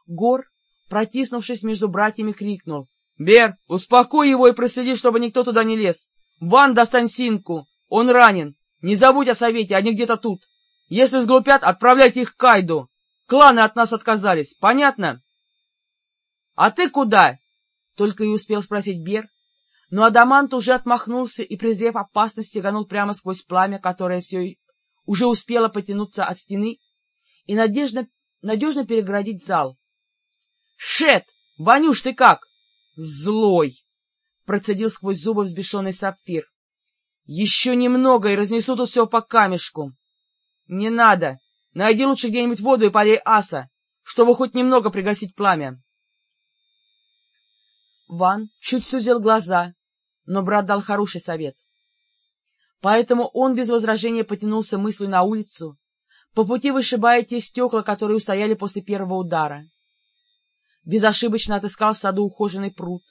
Гор, протиснувшись между братьями, крикнул. — Бер, успокой его и проследи, чтобы никто туда не лез. Ван, достань Синку, он ранен. Не забудь о совете, они где-то тут. Если сглупят, отправляйте их к Кайду. Кланы от нас отказались, понятно? — А ты куда? — только и успел спросить Бер, но Адамант уже отмахнулся и, презрев опасность, сиганул прямо сквозь пламя, которое все уже успело потянуться от стены и надежно, надежно переградить зал. — Шет! Ванюш, ты как? — Злой! — процедил сквозь зубы взбешенный сапфир. — Еще немного, и разнесу тут все по камешку. — Не надо! Найди лучше где-нибудь воду и полей аса, чтобы хоть немного пригасить пламя. Ван чуть сузил глаза, но брат дал хороший совет. Поэтому он без возражения потянулся мыслью на улицу, по пути вышибая те стекла, которые устояли после первого удара. Безошибочно отыскал в саду ухоженный пруд.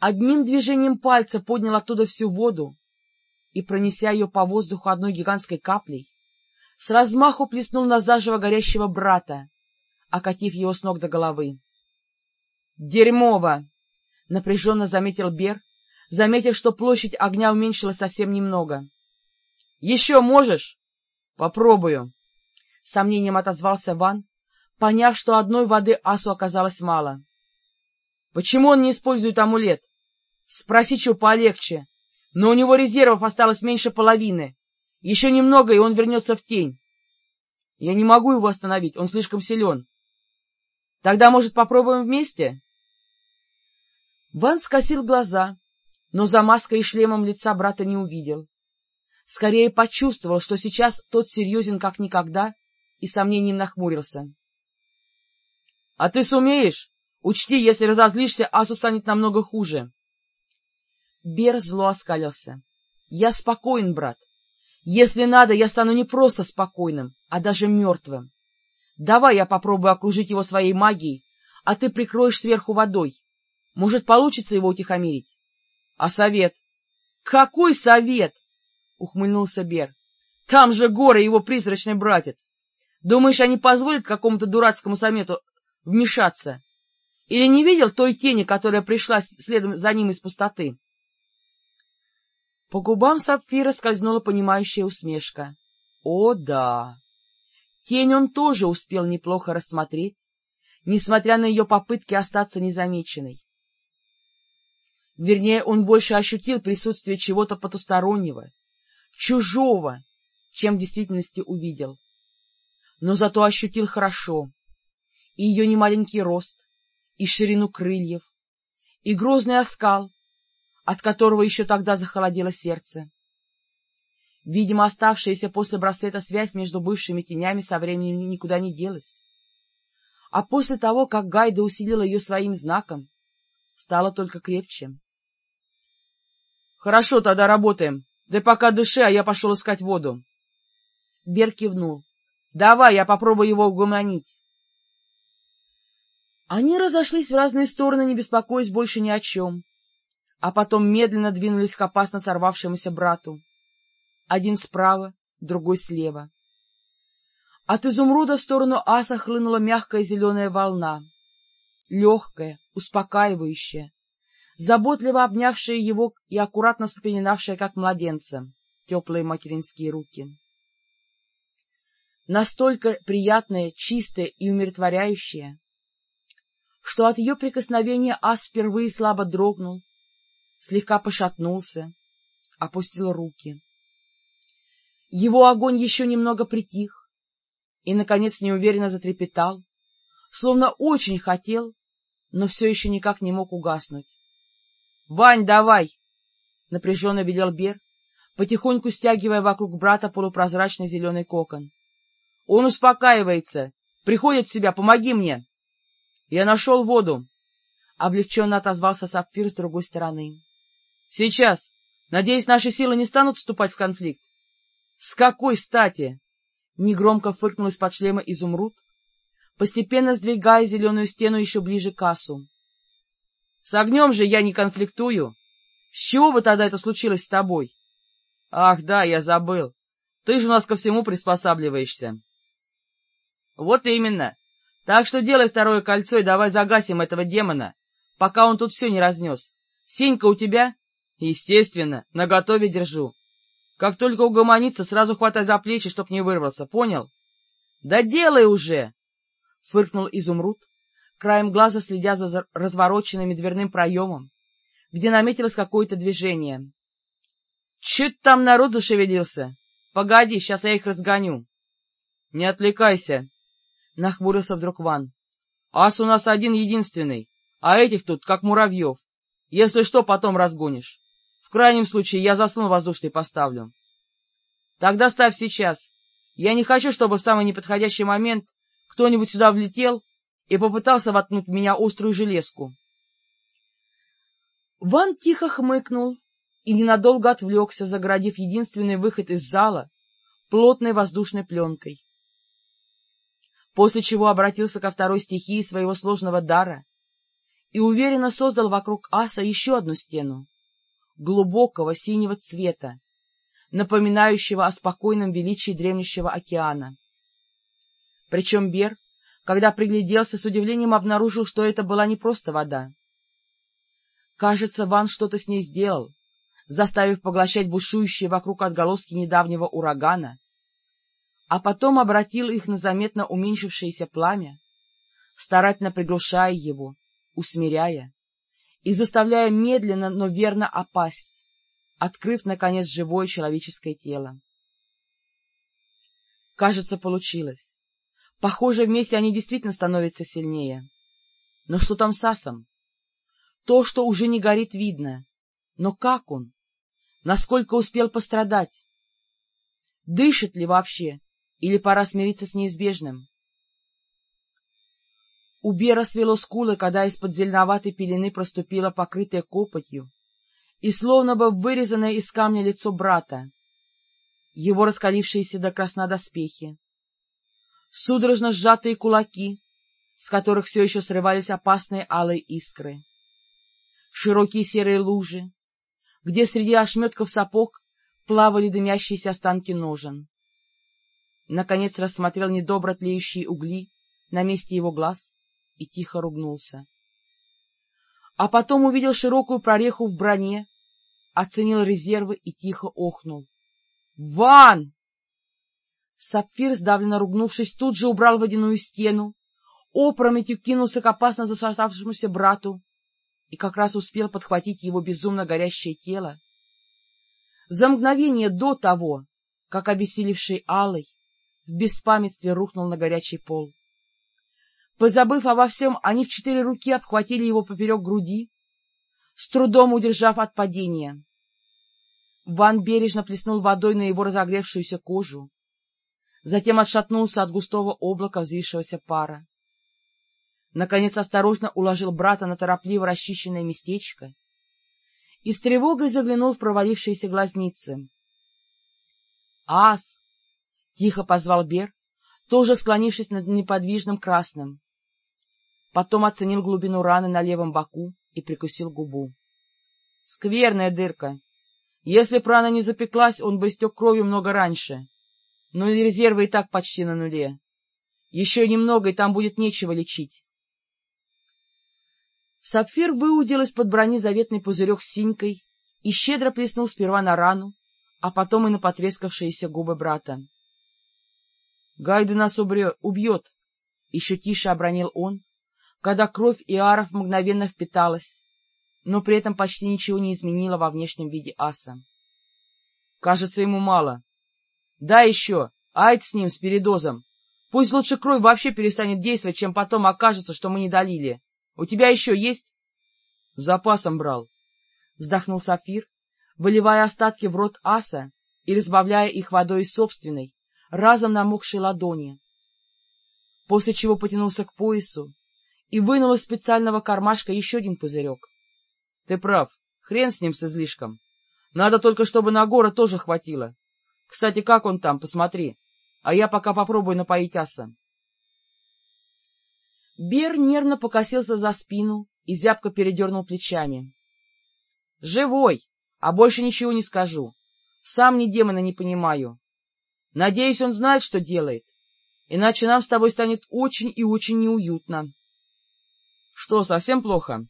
Одним движением пальца поднял оттуда всю воду и, пронеся ее по воздуху одной гигантской каплей, с размаху плеснул на заживо горящего брата, окатив его с ног до головы. — Дерьмово! — напряженно заметил Бер, заметив, что площадь огня уменьшилась совсем немного. — Еще можешь? — Попробую. Сомнением отозвался Ван, поняв, что одной воды асу оказалось мало. — Почему он не использует амулет? — Спроси, что полегче. Но у него резервов осталось меньше половины. Еще немного, и он вернется в тень. Я не могу его остановить, он слишком силен. Тогда, может, попробуем вместе? Ван скосил глаза, но за маской и шлемом лица брата не увидел. Скорее почувствовал, что сейчас тот серьезен как никогда, и сомнением нахмурился. — А ты сумеешь? Учти, если разозлишься, Асу станет намного хуже. Бер зло оскалился. — Я спокоен, брат. Если надо, я стану не просто спокойным, а даже мертвым. Давай я попробую окружить его своей магией, а ты прикроешь сверху водой. Может, получится его утихомирить? — А совет? — Какой совет? — ухмыльнулся Бер. — Там же горы его призрачный братец. Думаешь, они позволят какому-то дурацкому совету вмешаться? Или не видел той тени, которая пришла следом за ним из пустоты? По губам Сапфира скользнула понимающая усмешка. О, да! Тень он тоже успел неплохо рассмотреть, несмотря на ее попытки остаться незамеченной. Вернее, он больше ощутил присутствие чего-то потустороннего, чужого, чем в действительности увидел. Но зато ощутил хорошо и ее немаленький рост, и ширину крыльев, и грозный оскал, от которого еще тогда захолодело сердце. Видимо, оставшаяся после браслета связь между бывшими тенями со временем никуда не делась. А после того, как Гайда усилила ее своим знаком, стало только крепче. — Хорошо, тогда работаем. Да пока дыши, а я пошел искать воду. Бер кивнул. — Давай, я попробую его угомонить. Они разошлись в разные стороны, не беспокоясь больше ни о чем, а потом медленно двинулись к опасно сорвавшемуся брату. Один справа, другой слева. От изумруда в сторону аса хлынула мягкая зеленая волна, легкая, успокаивающая, заботливо обнявшая его и аккуратно спеленавшая, как младенца, теплые материнские руки. Настолько приятная, чистая и умиротворяющая, что от ее прикосновения ас впервые слабо дрогнул, слегка пошатнулся, опустил руки. Его огонь еще немного притих и, наконец, неуверенно затрепетал, словно очень хотел, но все еще никак не мог угаснуть. — Вань, давай! — напряженно велел Бер, потихоньку стягивая вокруг брата полупрозрачный зеленый кокон. — Он успокаивается, приходит в себя, помоги мне! — Я нашел воду! — облегченно отозвался Сапфир с другой стороны. — Сейчас! Надеюсь, наши силы не станут вступать в конфликт? — С какой стати? — негромко фыркнул из-под шлема изумруд, постепенно сдвигая зеленую стену еще ближе к кассу. — С огнем же я не конфликтую. С чего бы тогда это случилось с тобой? — Ах, да, я забыл. Ты же у нас ко всему приспосабливаешься. — Вот именно. Так что делай второе кольцо и давай загасим этого демона, пока он тут все не разнес. Синька у тебя? Естественно, наготове держу. Как только угомонится, сразу хватай за плечи, чтоб не вырвался, понял? — Да делай уже! — фыркнул изумруд, краем глаза следя за развороченным дверным проемом, где наметилось какое-то движение. — Чуть там народ зашевелился. Погоди, сейчас я их разгоню. — Не отвлекайся, — нахмурился вдруг Ван. — Ас у нас один-единственный, а этих тут как муравьев. Если что, потом разгонишь. В крайнем случае я заслон воздушный поставлю. — Тогда ставь сейчас. Я не хочу, чтобы в самый неподходящий момент кто-нибудь сюда влетел и попытался воткнуть в меня острую железку. Ван тихо хмыкнул и ненадолго отвлекся, загородив единственный выход из зала плотной воздушной пленкой после чего обратился ко второй стихии своего сложного дара и уверенно создал вокруг аса еще одну стену, глубокого синего цвета, напоминающего о спокойном величии дремлющего океана. Причем Бер, когда пригляделся, с удивлением обнаружил, что это была не просто вода. Кажется, Ван что-то с ней сделал, заставив поглощать бушующие вокруг отголоски недавнего урагана, а потом обратил их на заметно уменьшившееся пламя, старательно приглушая его, усмиряя и заставляя медленно, но верно опасть, открыв, наконец, живое человеческое тело. Кажется, получилось. Похоже, вместе они действительно становятся сильнее. Но что там с асом? То, что уже не горит, видно. Но как он? Насколько успел пострадать? Дышит ли вообще? Или пора смириться с неизбежным? У Бера свело скулы, когда из-под зеленоватой пелены проступило покрытое копотью и словно бы вырезанное из камня лицо брата, его раскалившиеся до красна доспехи, судорожно сжатые кулаки, с которых все еще срывались опасные алые искры, широкие серые лужи, где среди ошметков сапог плавали дымящиеся останки ножен. Наконец рассмотрел недобро тлеющие угли на месте его глаз и тихо ругнулся. А потом увидел широкую прореху в броне, оценил резервы и тихо охнул. «Ван!» Сапфир, сдавленно ругнувшись, тут же убрал водяную стену, опрометью кинулся к опасно зашатавшемуся брату и как раз успел подхватить его безумно горящее тело. За мгновение до того, как обессилевший Алый в беспамятстве рухнул на горячий пол. Позабыв обо всем, они в четыре руки обхватили его поперек груди, с трудом удержав от падения. Ван бережно плеснул водой на его разогревшуюся кожу, затем отшатнулся от густого облака взвившегося пара. Наконец осторожно уложил брата на торопливо расчищенное местечко и с тревогой заглянул в провалившиеся глазницы. — Ас! — тихо позвал Бер, тоже склонившись над неподвижным красным. Потом оценил глубину раны на левом боку и прикусил губу. Скверная дырка. Если б рана не запеклась, он бы истек кровью много раньше. Но резервы и так почти на нуле. Еще немного, и там будет нечего лечить. Сапфир выудил из-под брони заветный пузырек с синькой и щедро плеснул сперва на рану, а потом и на потрескавшиеся губы брата. — Гайды нас убьет! — еще тише обронил он, когда кровь Иаров мгновенно впиталась, но при этом почти ничего не изменила во внешнем виде аса. — Кажется, ему мало. — Да еще! Айд с ним, с передозом! Пусть лучше кровь вообще перестанет действовать, чем потом окажется, что мы не долили. У тебя еще есть? — Запасом брал. Вздохнул Сафир, выливая остатки в рот аса и разбавляя их водой собственной, разом намокшей ладони. После чего потянулся к поясу и вынул из специального кармашка еще один пузырек. — Ты прав, хрен с ним с излишком. Надо только, чтобы на гора тоже хватило. Кстати, как он там, посмотри, а я пока попробую напоить аса. Бер нервно покосился за спину и зябко передернул плечами. — Живой, а больше ничего не скажу. Сам ни демона не понимаю. Надеюсь, он знает, что делает, иначе нам с тобой станет очень и очень неуютно. — Что, совсем плохо?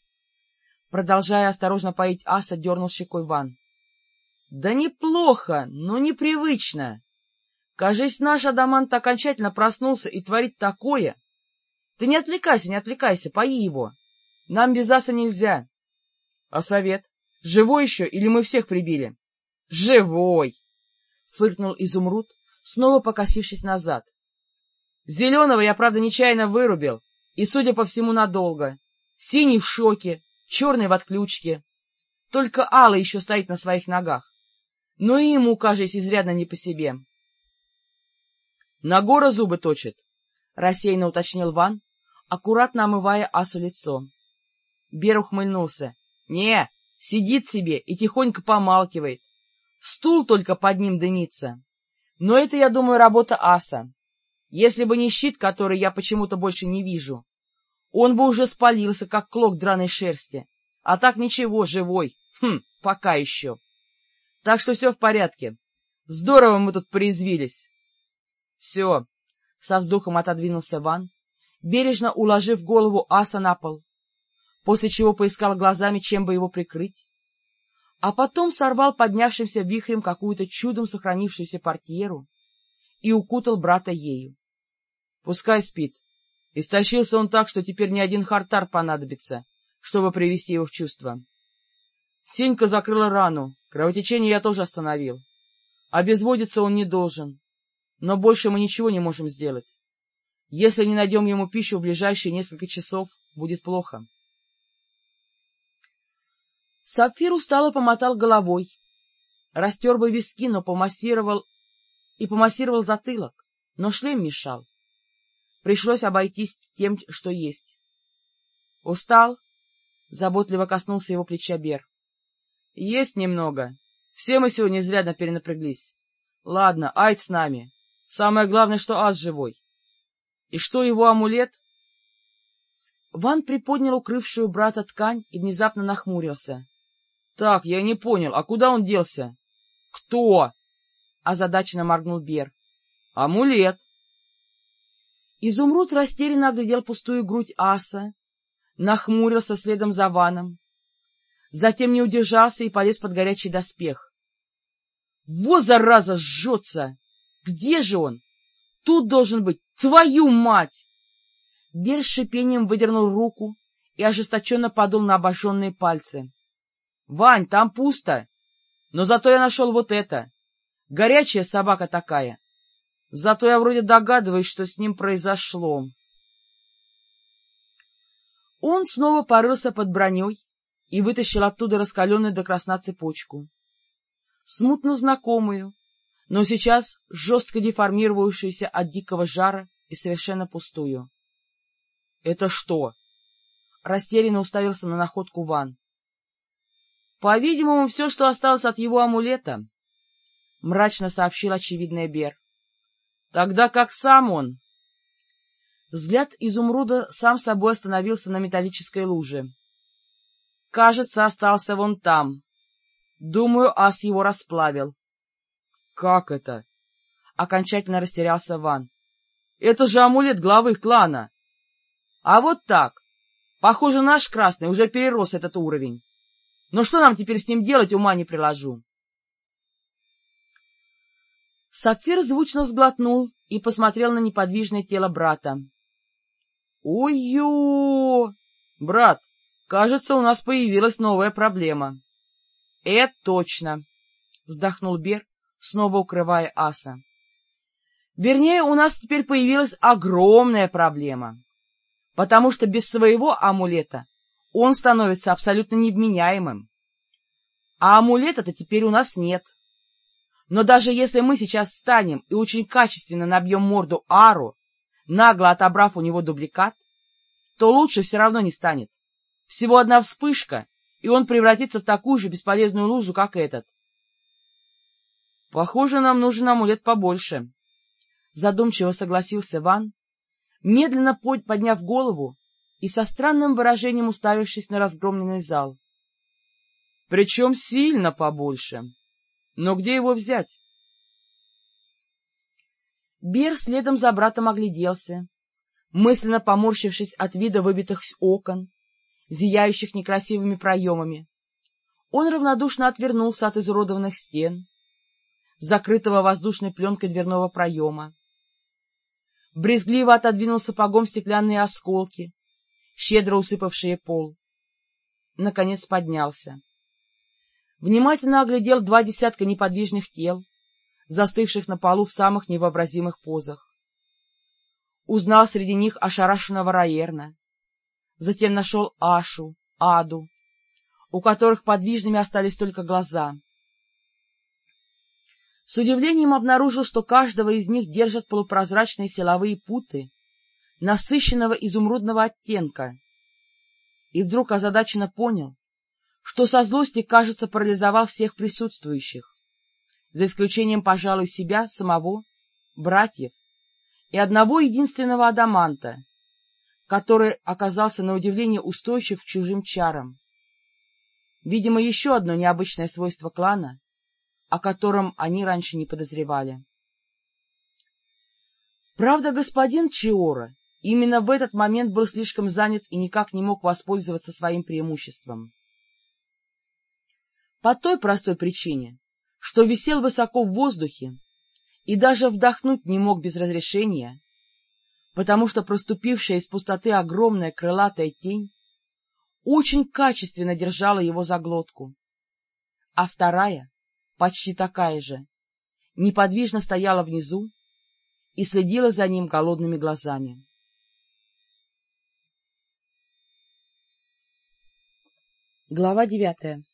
Продолжая осторожно поить аса, дернул щекой Ван. — Да неплохо, но непривычно. Кажись, наш Адамант окончательно проснулся и творит такое, ты не отвлекайся, не отвлекайся, пои его. Нам без аса нельзя. А совет? Живой еще или мы всех прибили? Живой! Фыркнул изумруд, снова покосившись назад. Зеленого я, правда, нечаянно вырубил, и, судя по всему, надолго. Синий в шоке, черный в отключке. Только Алла еще стоит на своих ногах. Но и ему, кажется, изрядно не по себе. — На гора зубы точит, — рассеянно уточнил Ван, аккуратно омывая Асу лицо. Бер ухмыльнулся. — Не, сидит себе и тихонько помалкивает. Стул только под ним дымится. Но это, я думаю, работа Аса. Если бы не щит, который я почему-то больше не вижу, он бы уже спалился, как клок драной шерсти. А так ничего, живой. Хм, пока еще. Так что все в порядке. Здорово мы тут порезвились. Все. Со вздохом отодвинулся Ван, бережно уложив голову аса на пол, после чего поискал глазами, чем бы его прикрыть, а потом сорвал поднявшимся вихрем какую-то чудом сохранившуюся портьеру и укутал брата ею. Пускай спит. Истощился он так, что теперь ни один хартар понадобится, чтобы привести его в чувство. Синька закрыла рану, кровотечение я тоже остановил. Обезводиться он не должен, но больше мы ничего не можем сделать. Если не найдем ему пищу в ближайшие несколько часов, будет плохо. Сапфир устало помотал головой, растер бы виски, но помассировал и помассировал затылок, но шлем мешал. Пришлось обойтись тем, что есть. — Устал? — заботливо коснулся его плеча Бер. — Есть немного. Все мы сегодня изрядно перенапряглись. Ладно, Айд с нами. Самое главное, что Ас живой. И что его амулет? Ван приподнял укрывшую брата ткань и внезапно нахмурился. — Так, я не понял, а куда он делся? — Кто? — озадаченно моргнул Бер. — Амулет. Изумруд растерянно оглядел пустую грудь аса, нахмурился следом за Ваном, затем не удержался и полез под горячий доспех. — Во, зараза, жжется! Где же он? Тут должен быть Твою мать! Бер с шипением выдернул руку и ожесточенно подул на обожженные пальцы. — Вань, там пусто. Но зато я нашел вот это. Горячая собака такая. Зато я вроде догадываюсь, что с ним произошло. Он снова порылся под броней и вытащил оттуда раскаленную до красна цепочку. Смутно знакомую, но сейчас жестко деформировавшуюся от дикого жара и совершенно пустую. — Это что? — растерянно уставился на находку Ван. — По-видимому, все, что осталось от его амулета, — мрачно сообщил очевидный Бер. — Тогда как сам он, Взгляд изумруда сам собой остановился на металлической луже. — Кажется, остался вон там. Думаю, ас его расплавил. — Как это? — окончательно растерялся Ван. — Это же амулет главы клана. — А вот так. Похоже, наш красный уже перерос этот уровень. Но что нам теперь с ним делать, ума не приложу. Сапфир звучно сглотнул и посмотрел на неподвижное тело брата. Ой-ё! Брат, кажется, у нас появилась новая проблема. — Это точно, — вздохнул Бер, снова укрывая аса. — Вернее, у нас теперь появилась огромная проблема, потому что без своего амулета он становится абсолютно невменяемым. А амулета-то теперь у нас нет. Но даже если мы сейчас встанем и очень качественно набьем морду Ару, нагло отобрав у него дубликат, то лучше все равно не станет. Всего одна вспышка, и он превратится в такую же бесполезную лужу, как этот. — Похоже, нам нужен амулет побольше. Задумчиво согласился Ван, медленно подняв голову и со странным выражением уставившись на разгромленный зал. — Причем сильно побольше. Но где его взять? Бер следом за братом огляделся, мысленно поморщившись от вида выбитых окон, зияющих некрасивыми проемами. Он равнодушно отвернулся от изуродованных стен, закрытого воздушной пленкой дверного проема. Брезгливо отодвинул сапогом стеклянные осколки, щедро усыпавшие пол. Наконец поднялся. Внимательно оглядел два десятка неподвижных тел, застывших на полу в самых невообразимых позах. Узнал среди них ошарашенного Раерна. Затем нашел Ашу, Аду, у которых подвижными остались только глаза. С удивлением обнаружил, что каждого из них держат полупрозрачные силовые путы насыщенного изумрудного оттенка, и вдруг озадаченно понял, что со злости, кажется, парализовал всех присутствующих за исключением, пожалуй, себя самого, братьев и одного единственного адаманта, который оказался на удивление устойчив к чужим чарам. Видимо, еще одно необычное свойство клана, о котором они раньше не подозревали. Правда, господин Чиора именно в этот момент был слишком занят и никак не мог воспользоваться своим преимуществом. По той простой причине, что висел высоко в воздухе и даже вдохнуть не мог без разрешения, потому что проступившая из пустоты огромная крылатая тень очень качественно держала его за глотку, а вторая, почти такая же, неподвижно стояла внизу и следила за ним голодными глазами. Глава девятая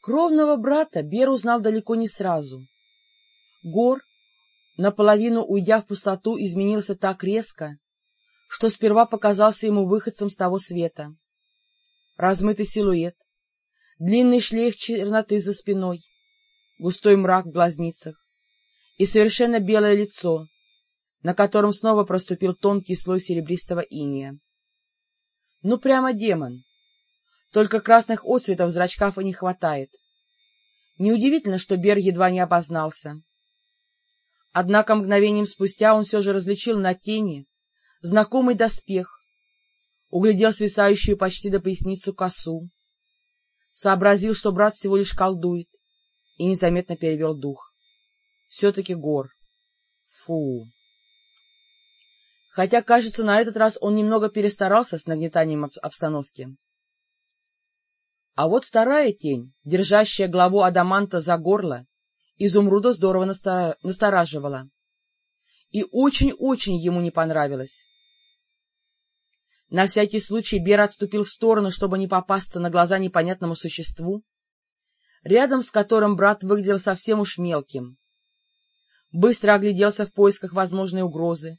Кровного брата Бер узнал далеко не сразу. Гор, наполовину уйдя в пустоту, изменился так резко, что сперва показался ему выходцем с того света. Размытый силуэт, длинный шлейф черноты за спиной, густой мрак в глазницах и совершенно белое лицо, на котором снова проступил тонкий слой серебристого иния. Ну, прямо демон, только красных отцветов в зрачках и не хватает. Неудивительно, что Бер едва не обознался. Однако мгновением спустя он все же различил на тени знакомый доспех, углядел свисающую почти до поясницу косу, сообразил, что брат всего лишь колдует, и незаметно перевел дух. Все-таки гор. Фу. Хотя, кажется, на этот раз он немного перестарался с нагнетанием обстановки. А вот вторая тень, держащая главу Адаманта за горло, изумруда здорово настораживала. И очень-очень ему не понравилось. На всякий случай Бер отступил в сторону, чтобы не попасться на глаза непонятному существу, рядом с которым брат выглядел совсем уж мелким. Быстро огляделся в поисках возможной угрозы,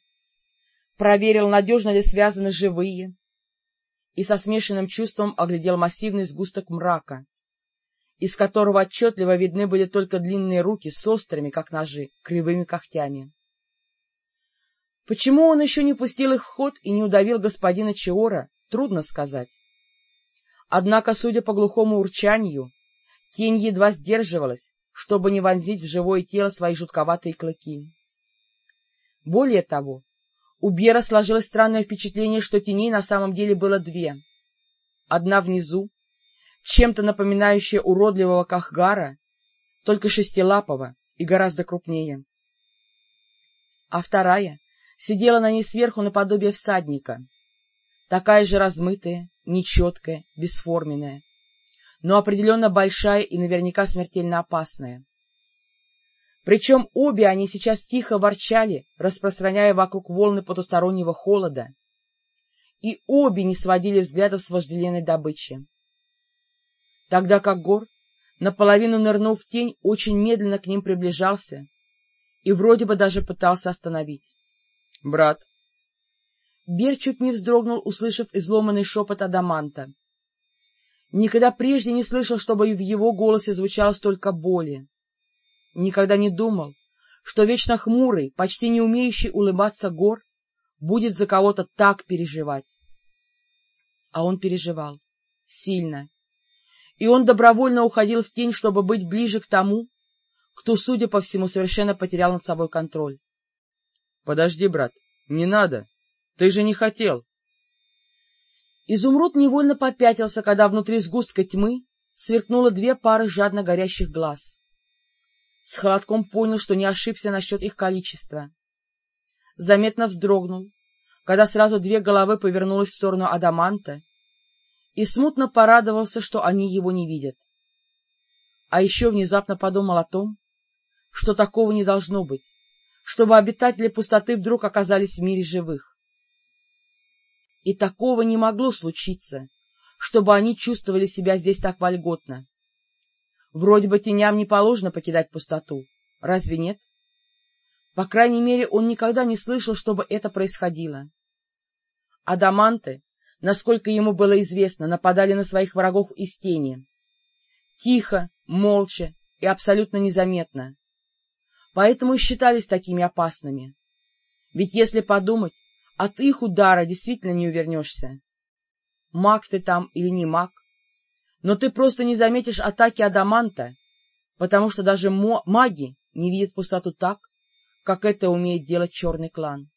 проверил, надежно ли связаны живые, и со смешанным чувством оглядел массивный сгусток мрака, из которого отчетливо видны были только длинные руки с острыми, как ножи, кривыми когтями. Почему он еще не пустил их в ход и не удавил господина Чиора, трудно сказать. Однако, судя по глухому урчанию, тень едва сдерживалась, чтобы не вонзить в живое тело свои жутковатые клыки. Более того, у Бера сложилось странное впечатление, что теней на самом деле было две. Одна внизу, чем-то напоминающая уродливого Кахгара, только шестилапого и гораздо крупнее. А вторая сидела на ней сверху наподобие всадника, такая же размытая, нечеткая, бесформенная, но определенно большая и наверняка смертельно опасная. Причем обе они сейчас тихо ворчали, распространяя вокруг волны потустороннего холода, и обе не сводили взглядов с вожделенной добычи. Тогда как Гор, наполовину нырнув в тень, очень медленно к ним приближался и вроде бы даже пытался остановить. — Брат. Бер чуть не вздрогнул, услышав изломанный шепот Адаманта. Никогда прежде не слышал, чтобы в его голосе звучало столько боли. Никогда не думал, что вечно хмурый, почти не умеющий улыбаться гор, будет за кого-то так переживать. А он переживал. Сильно. И он добровольно уходил в тень, чтобы быть ближе к тому, кто, судя по всему, совершенно потерял над собой контроль. — Подожди, брат, не надо. Ты же не хотел. Изумруд невольно попятился, когда внутри сгустка тьмы сверкнуло две пары жадно горящих глаз. С холодком понял, что не ошибся насчет их количества. Заметно вздрогнул, когда сразу две головы повернулись в сторону Адаманта, и смутно порадовался, что они его не видят. А еще внезапно подумал о том, что такого не должно быть, чтобы обитатели пустоты вдруг оказались в мире живых. И такого не могло случиться, чтобы они чувствовали себя здесь так вольготно. Вроде бы теням не положено покидать пустоту, разве нет? По крайней мере, он никогда не слышал, чтобы это происходило. Адаманты, насколько ему было известно, нападали на своих врагов из тени. Тихо, молча и абсолютно незаметно. Поэтому и считались такими опасными. Ведь если подумать, от их удара действительно не увернешься. Маг ты там или не маг, но ты просто не заметишь атаки Адаманта, потому что даже маги не видят пустоту так, как это умеет делать черный клан.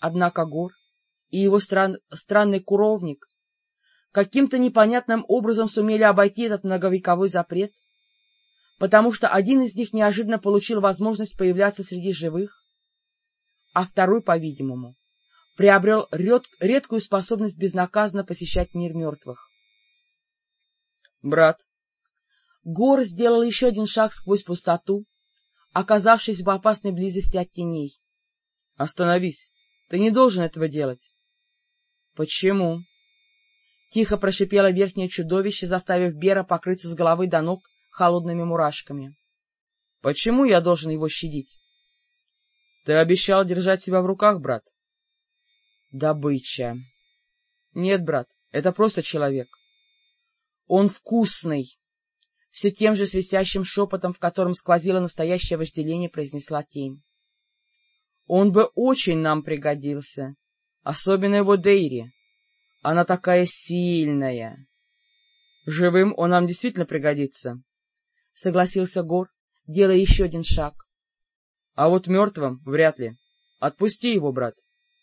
Однако Гор и его стран... странный куровник каким-то непонятным образом сумели обойти этот многовековой запрет, потому что один из них неожиданно получил возможность появляться среди живых, а второй, по-видимому, приобрел ред... редкую способность безнаказанно посещать мир мертвых. — Брат. Гор сделал еще один шаг сквозь пустоту, оказавшись в опасной близости от теней. — Остановись. Ты не должен этого делать. — Почему? Тихо прошипело верхнее чудовище, заставив Бера покрыться с головы до ног холодными мурашками. — Почему я должен его щадить? — Ты обещал держать себя в руках, брат. — Добыча. — Нет, брат, это просто человек. Он вкусный! Все тем же свистящим шепотом, в котором сквозило настоящее вожделение, произнесла тень. Он бы очень нам пригодился, особенно его Дейри. Она такая сильная. Живым он нам действительно пригодится, — согласился Гор, делая еще один шаг. — А вот мертвым вряд ли. Отпусти его, брат.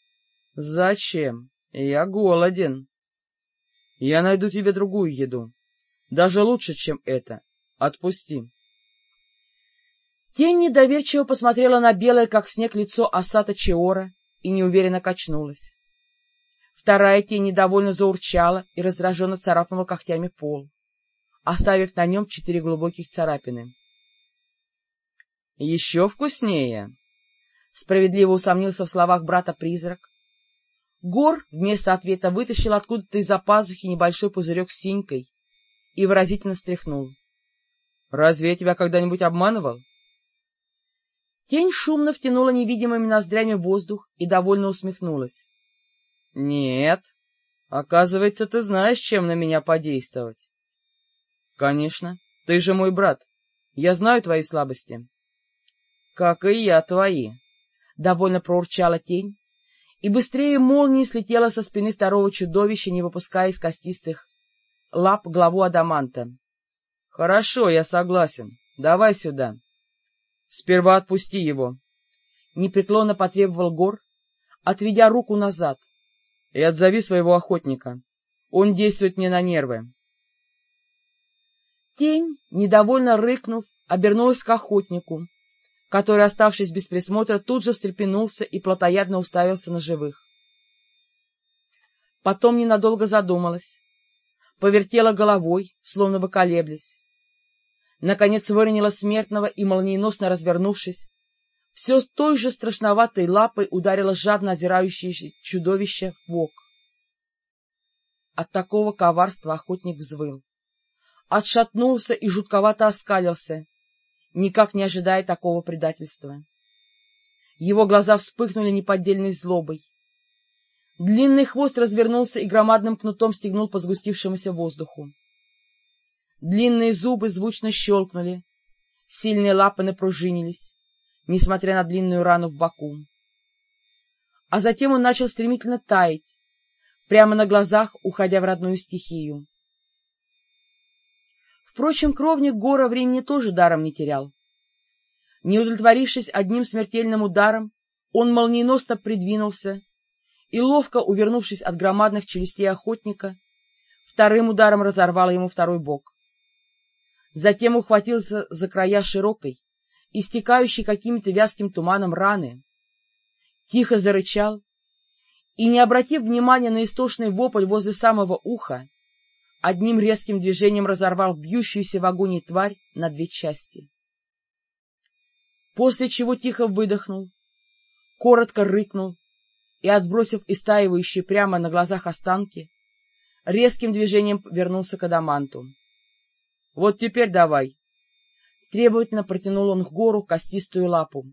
— Зачем? Я голоден. Я найду тебе другую еду. Даже лучше, чем это. Отпусти. Тень недоверчиво посмотрела на белое, как снег, лицо Асата Чеора и неуверенно качнулась. Вторая тень недовольно заурчала и раздраженно царапнула когтями пол, оставив на нем четыре глубоких царапины. — Еще вкуснее! — справедливо усомнился в словах брата-призрак, Гор вместо ответа вытащил откуда-то из-за пазухи небольшой пузырек с синькой и выразительно стряхнул. — Разве я тебя когда-нибудь обманывал? Тень шумно втянула невидимыми ноздрями воздух и довольно усмехнулась. — Нет. Оказывается, ты знаешь, чем на меня подействовать. — Конечно. Ты же мой брат. Я знаю твои слабости. — Как и я твои, — довольно проурчала тень, и быстрее молнии слетела со спины второго чудовища, не выпуская из костистых лап главу Адаманта. — Хорошо, я согласен. Давай сюда. — Сперва отпусти его. Непреклонно потребовал Гор, отведя руку назад. — И отзови своего охотника. Он действует мне на нервы. Тень, недовольно рыкнув, обернулась к охотнику, который, оставшись без присмотра, тут же встрепенулся и плотоядно уставился на живых. Потом ненадолго задумалась, повертела головой, словно бы колеблясь. Наконец выронила смертного и, молниеносно развернувшись, все с той же страшноватой лапой ударила жадно озирающееся чудовище в бок. От такого коварства охотник взвыл. Отшатнулся и жутковато оскалился, никак не ожидая такого предательства. Его глаза вспыхнули неподдельной злобой. Длинный хвост развернулся и громадным кнутом стегнул по сгустившемуся воздуху. Длинные зубы звучно щелкнули, сильные лапы напружинились, несмотря на длинную рану в боку. А затем он начал стремительно таять, прямо на глазах уходя в родную стихию. Впрочем, кровник Гора времени тоже даром не терял. Не удовлетворившись одним смертельным ударом, он молниеносно придвинулся и, ловко увернувшись от громадных челюстей охотника, вторым ударом разорвал ему второй бок. Затем ухватился за края широкой, истекающей каким-то вязким туманом раны, тихо зарычал и, не обратив внимания на истошный вопль возле самого уха, одним резким движением разорвал бьющуюся в агонии тварь на две части. После чего тихо выдохнул, коротко рыкнул и, отбросив истаивающие прямо на глазах останки, резким движением вернулся к Адаманту. — Вот теперь давай! Требовательно протянул он к гору костистую лапу.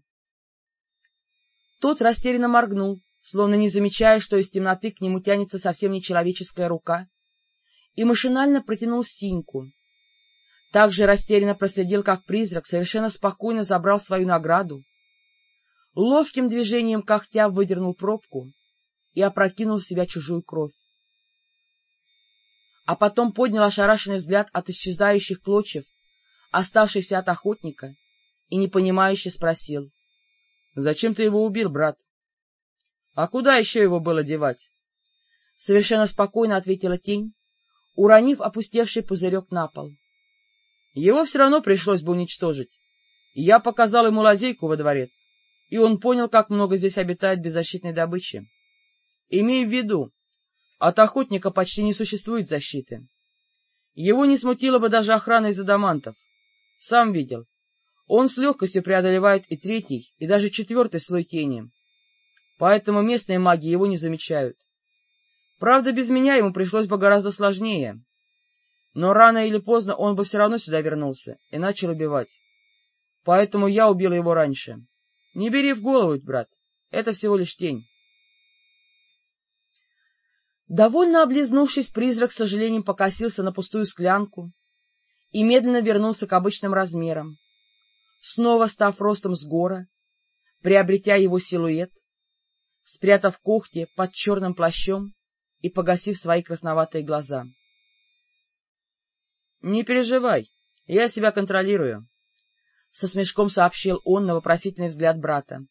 Тот растерянно моргнул, словно не замечая, что из темноты к нему тянется совсем нечеловеческая рука, и машинально протянул синьку. Также растерянно проследил, как призрак совершенно спокойно забрал свою награду, ловким движением когтя выдернул пробку и опрокинул в себя чужую кровь. А потом поднял ошарашенный взгляд от исчезающих клочев, оставшихся от охотника, и непонимающе спросил. — Зачем ты его убил, брат? — А куда еще его было девать? Совершенно спокойно ответила тень, уронив опустевший пузырек на пол. Его все равно пришлось бы уничтожить. Я показал ему лазейку во дворец, и он понял, как много здесь обитает беззащитной добычи. Имей в виду, от охотника почти не существует защиты. Его не смутило бы даже охрана из адамантов. Сам видел. Он с легкостью преодолевает и третий, и даже четвертый слой тени. Поэтому местные маги его не замечают. Правда, без меня ему пришлось бы гораздо сложнее. Но рано или поздно он бы все равно сюда вернулся и начал убивать. Поэтому я убил его раньше. Не бери в голову, брат, это всего лишь тень. Довольно облизнувшись, призрак с сожалением покосился на пустую склянку и медленно вернулся к обычным размерам, снова став ростом с гора, приобретя его силуэт, спрятав когти под черным плащом и погасив свои красноватые глаза. — Не переживай, я себя контролирую, — со смешком сообщил он на вопросительный взгляд брата.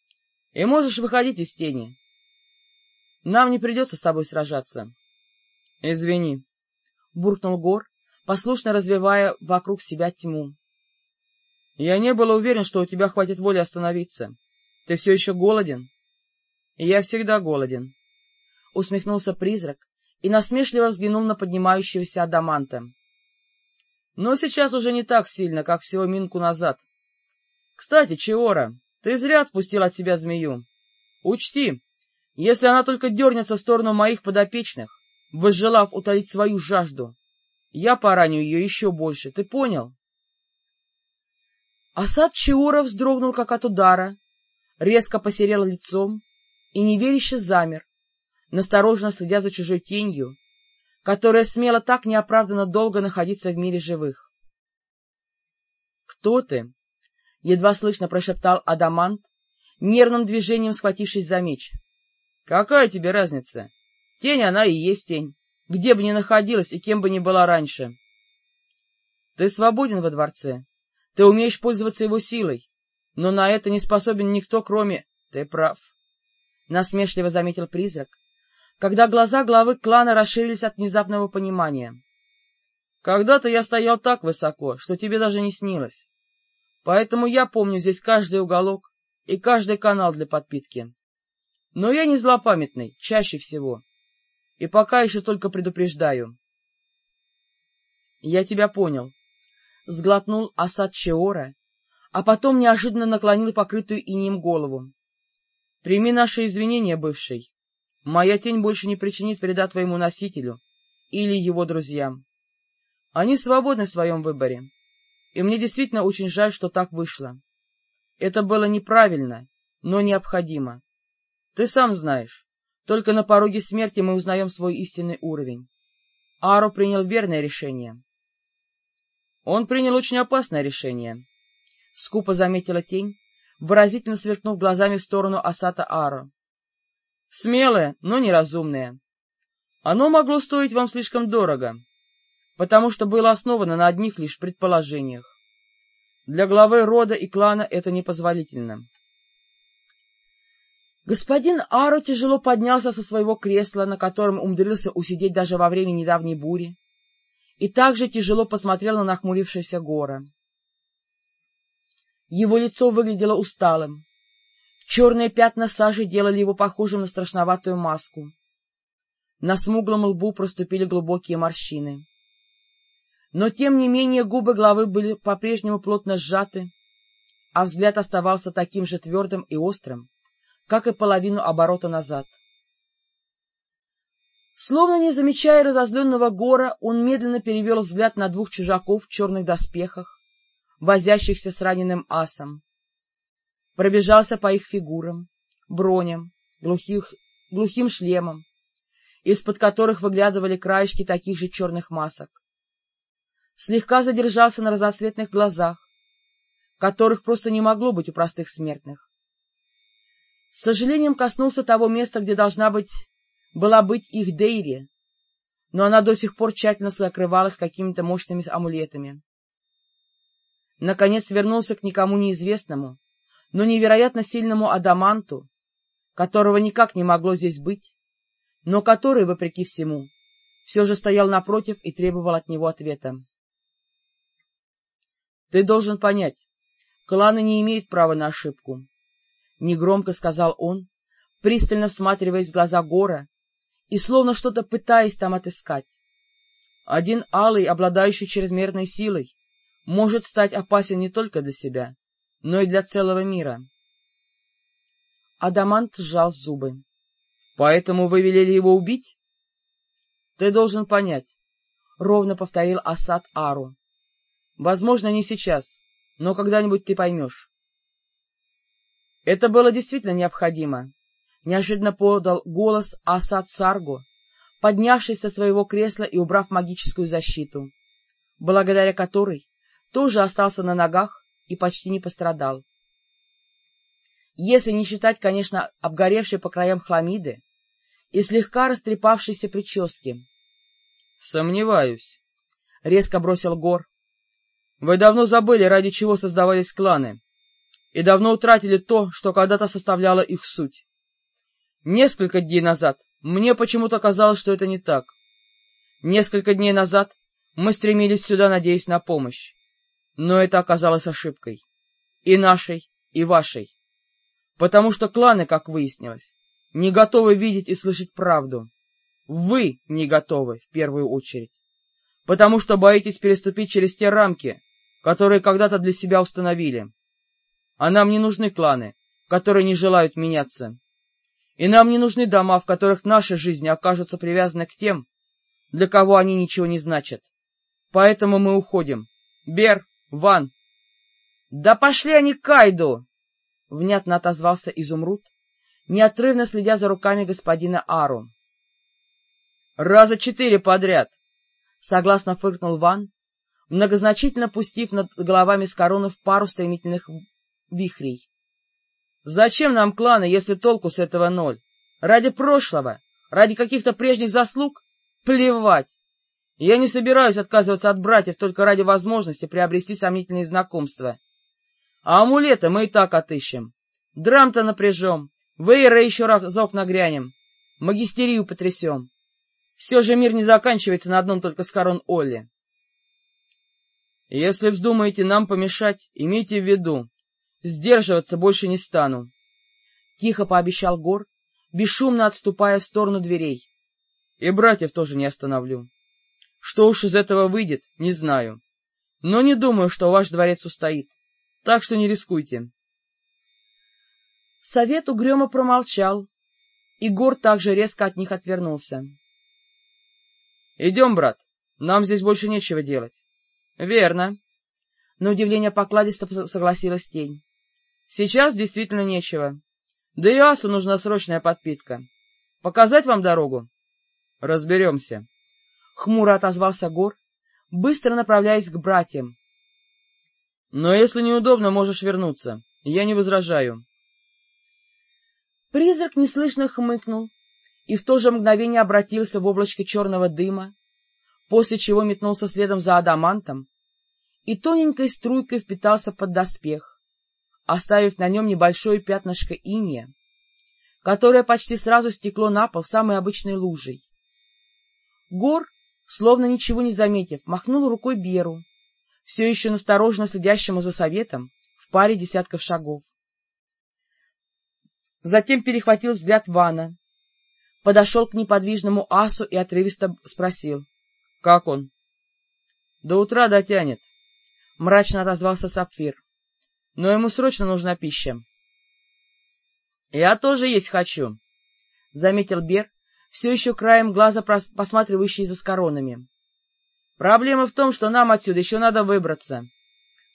— И можешь выходить из тени. Нам не придется с тобой сражаться. — Извини, — буркнул Гор, послушно развивая вокруг себя тьму. — Я не был уверен, что у тебя хватит воли остановиться. Ты все еще голоден? — Я всегда голоден, — усмехнулся призрак и насмешливо взглянул на поднимающегося Адаманта. — Но сейчас уже не так сильно, как всего минку назад. Кстати, Чиора, ты зря отпустил от себя змею. Учти, если она только дернется в сторону моих подопечных, возжелав утолить свою жажду, я пораню ее еще больше, ты понял? Асад Чиора вздрогнул, как от удара, резко посерел лицом и неверяще замер, настороженно следя за чужой тенью, которая смела так неоправданно долго находиться в мире живых. — Кто ты? — едва слышно прошептал Адамант, нервным движением схватившись за меч. — Какая тебе разница? Тень она и есть тень, где бы ни находилась и кем бы ни была раньше. Ты свободен во дворце, ты умеешь пользоваться его силой, но на это не способен никто, кроме... Ты прав. Насмешливо заметил призрак, когда глаза главы клана расширились от внезапного понимания. Когда-то я стоял так высоко, что тебе даже не снилось. Поэтому я помню здесь каждый уголок и каждый канал для подпитки. Но я не злопамятный, чаще всего. И пока еще только предупреждаю. Я тебя понял. Сглотнул Асад Чеора, а потом неожиданно наклонил покрытую инеем голову. Прими наши извинения, бывший. Моя тень больше не причинит вреда твоему носителю или его друзьям. Они свободны в своем выборе, и мне действительно очень жаль, что так вышло. Это было неправильно, но необходимо. Ты сам знаешь, только на пороге смерти мы узнаем свой истинный уровень. Аро принял верное решение. Он принял очень опасное решение, — скупо заметила тень, выразительно сверкнув глазами в сторону Асата Аро. — Смелое, но неразумное. Оно могло стоить вам слишком дорого, потому что было основано на одних лишь предположениях. Для главы рода и клана это непозволительно. Господин Аро тяжело поднялся со своего кресла, на котором умудрился усидеть даже во время недавней бури, и также тяжело посмотрел на нахмурившегося гора. Его лицо выглядело усталым. Черные пятна сажи делали его похожим на страшноватую маску. На смуглом лбу проступили глубокие морщины. Но, тем не менее, губы главы были по-прежнему плотно сжаты, а взгляд оставался таким же твердым и острым, как и половину оборота назад. Словно не замечая разозленного гора, он медленно перевел взгляд на двух чужаков в черных доспехах, возящихся с раненым асом. Пробежался по их фигурам, броням, глухих, глухим шлемам, из-под которых выглядывали краешки таких же черных масок. Слегка задержался на разноцветных глазах, которых просто не могло быть у простых смертных. С сожалением коснулся того места, где должна быть, была быть их Дейри, но она до сих пор тщательно закрывалась какими-то мощными амулетами наконец вернулся к никому неизвестному, но невероятно сильному адаманту, которого никак не могло здесь быть, но который, вопреки всему, все же стоял напротив и требовал от него ответа. — Ты должен понять, кланы не имеют права на ошибку, — негромко сказал он, пристально всматриваясь в глаза Гора и словно что-то пытаясь там отыскать. Один алый, обладающий чрезмерной силой, может стать опасен не только для себя, но и для целого мира. Адамант сжал зубы. — Поэтому вы велели его убить? — Ты должен понять, — ровно повторил Асад Ару. — Возможно, не сейчас, но когда-нибудь ты поймешь. Это было действительно необходимо. Неожиданно подал голос Асад Сарго, поднявшись со своего кресла и убрав магическую защиту, благодаря которой тоже остался на ногах и почти не пострадал. Если не считать, конечно, обгоревшей по краям хламиды и слегка растрепавшейся прически. — Сомневаюсь, — резко бросил Гор. — Вы давно забыли, ради чего создавались кланы, и давно утратили то, что когда-то составляло их суть. Несколько дней назад мне почему-то казалось, что это не так. Несколько дней назад мы стремились сюда, надеясь на помощь. Но это оказалось ошибкой. И нашей, и вашей. Потому что кланы, как выяснилось, не готовы видеть и слышать правду. Вы не готовы, в первую очередь. Потому что боитесь переступить через те рамки, которые когда-то для себя установили. А нам не нужны кланы, которые не желают меняться. И нам не нужны дома, в которых наши жизни окажутся привязаны к тем, для кого они ничего не значат. Поэтому мы уходим. Бер, Ван! — Да пошли они к Кайду! — внятно отозвался Изумруд, неотрывно следя за руками господина Ару. — Раза четыре подряд! — согласно фыркнул Ван, многозначительно пустив над головами с короны в пару стремительных вихрей. — Зачем нам кланы, если толку с этого ноль? Ради прошлого? Ради каких-то прежних заслуг? Плевать! Я не собираюсь отказываться от братьев только ради возможности приобрести сомнительные знакомства. А амулеты мы и так отыщем. Драм-то напряжем, Вейра еще разок нагрянем, магистерию потрясем. Все же мир не заканчивается на одном только Скарон Олли. Если вздумаете нам помешать, имейте в виду, сдерживаться больше не стану. Тихо пообещал Гор, бесшумно отступая в сторону дверей. И братьев тоже не остановлю. Что уж из этого выйдет, не знаю. Но не думаю, что ваш дворец устоит. Так что не рискуйте. Совет угрюмо промолчал, и Гор также резко от них отвернулся. — Идем, брат, нам здесь больше нечего делать. — Верно. На удивление покладисто согласилась тень. — Сейчас действительно нечего. Да и асу нужна срочная подпитка. Показать вам дорогу? — Разберемся. Хмуро отозвался Гор, быстро направляясь к братьям. — Но если неудобно, можешь вернуться. Я не возражаю. Призрак неслышно хмыкнул и в то же мгновение обратился в облачко черного дыма, после чего метнулся следом за адамантом и тоненькой струйкой впитался под доспех, оставив на нем небольшое пятнышко иния, которое почти сразу стекло на пол самой обычной лужей. Гор, словно ничего не заметив, махнул рукой Беру, все еще настороженно следящему за советом в паре десятков шагов. Затем перехватил взгляд Вана, подошел к неподвижному асу и отрывисто спросил. — Как он? — До утра дотянет, — мрачно отозвался Сапфир. — Но ему срочно нужна пища. — Я тоже есть хочу, — заметил Бер, все еще краем глаза посматривающий за скоронами. — Проблема в том, что нам отсюда еще надо выбраться.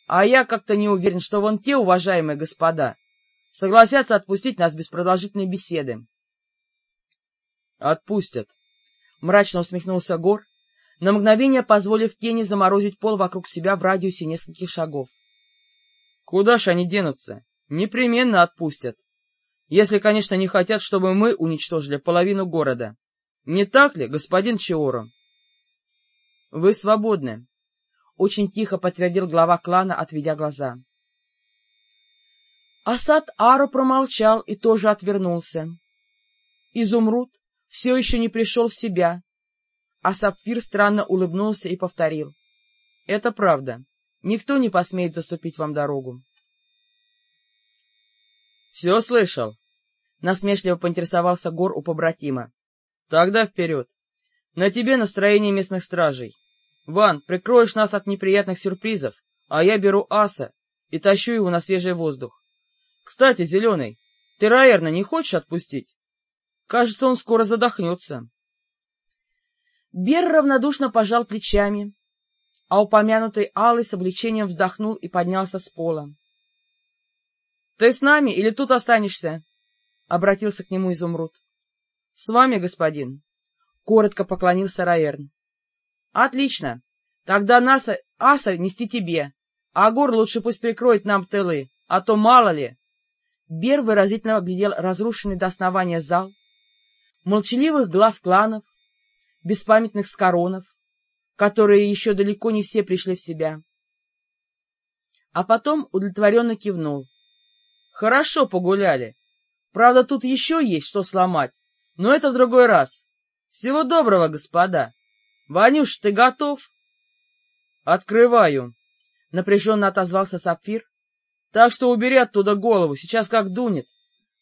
А я как-то не уверен, что вон те уважаемые господа согласятся отпустить нас без продолжительной беседы. — Отпустят, — мрачно усмехнулся Гор, на мгновение позволив тени заморозить пол вокруг себя в радиусе нескольких шагов. — Куда ж они денутся? Непременно отпустят. Если, конечно, не хотят, чтобы мы уничтожили половину города. Не так ли, господин Чиоро? — Вы свободны, — очень тихо подтвердил глава клана, отведя глаза. Асад Ару промолчал и тоже отвернулся. Изумруд все еще не пришел в себя, а Сапфир странно улыбнулся и повторил. — Это правда. Никто не посмеет заступить вам дорогу. — Все слышал? — насмешливо поинтересовался Гор у побратима. — Тогда вперед. На тебе настроение местных стражей. Ван, прикроешь нас от неприятных сюрпризов, а я беру аса и тащу его на свежий воздух. Кстати, Зеленый, ты Раерна не хочешь отпустить? Кажется, он скоро задохнется. Бер равнодушно пожал плечами, а упомянутый Алый с облегчением вздохнул и поднялся с пола. — Ты с нами или тут останешься? — обратился к нему Изумруд. — С вами, господин. — коротко поклонился Раерн. — Отлично. Тогда нас, аса нести тебе, а Гор лучше пусть прикроет нам тылы, а то мало ли. Бер выразительно оглядел разрушенный до основания зал, молчаливых глав кланов, беспамятных скоронов, которые еще далеко не все пришли в себя. А потом удовлетворенно кивнул. — Хорошо погуляли. Правда, тут еще есть что сломать, но это в другой раз. Всего доброго, господа. Ванюш, ты готов? — Открываю, — напряженно отозвался Сапфир, так что убери оттуда голову, сейчас как дунет.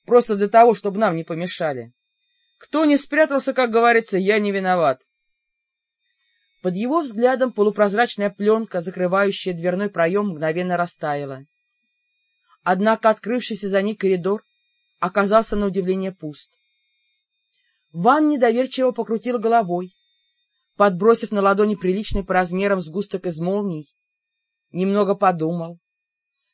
Просто для того, чтобы нам не помешали. Кто не спрятался, как говорится, я не виноват. Под его взглядом полупрозрачная пленка, закрывающая дверной проем, мгновенно растаяла. Однако открывшийся за ней коридор оказался на удивление пуст. Ван недоверчиво покрутил головой, подбросив на ладони приличный по размерам сгусток из молний, немного подумал,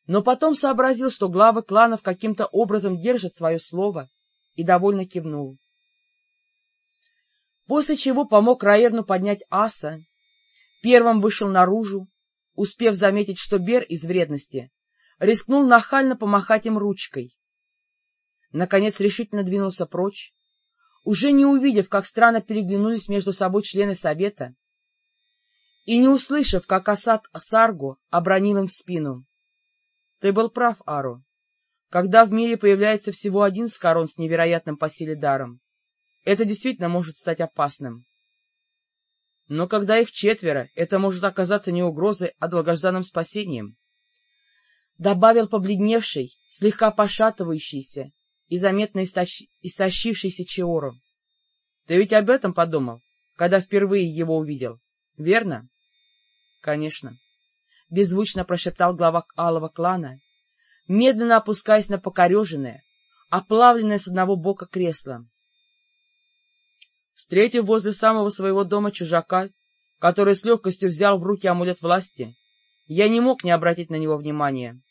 но потом сообразил, что главы кланов каким-то образом держат свое слово, и довольно кивнул. После чего помог Раерну поднять аса, первым вышел наружу, успев заметить, что Бер из вредности рискнул нахально помахать им ручкой, наконец решительно двинулся прочь, уже не увидев, как странно переглянулись между собой члены совета, и не услышав, как Асад Сарго обронил им в спину. — Ты был прав, Ару. Когда в мире появляется всего один скорон с невероятным по силе даром, это действительно может стать опасным. Но когда их четверо, это может оказаться не угрозой, а долгожданным спасением. Добавил побледневший, слегка пошатывающийся и заметно истощ... истощившийся Чиору. Ты ведь об этом подумал, когда впервые его увидел, верно? — Конечно. — беззвучно прошептал глава алого клана, медленно опускаясь на покореженное, оплавленное с одного бока кресло. Встретив возле самого своего дома чужака, который с легкостью взял в руки амулет власти, я не мог не обратить на него внимания.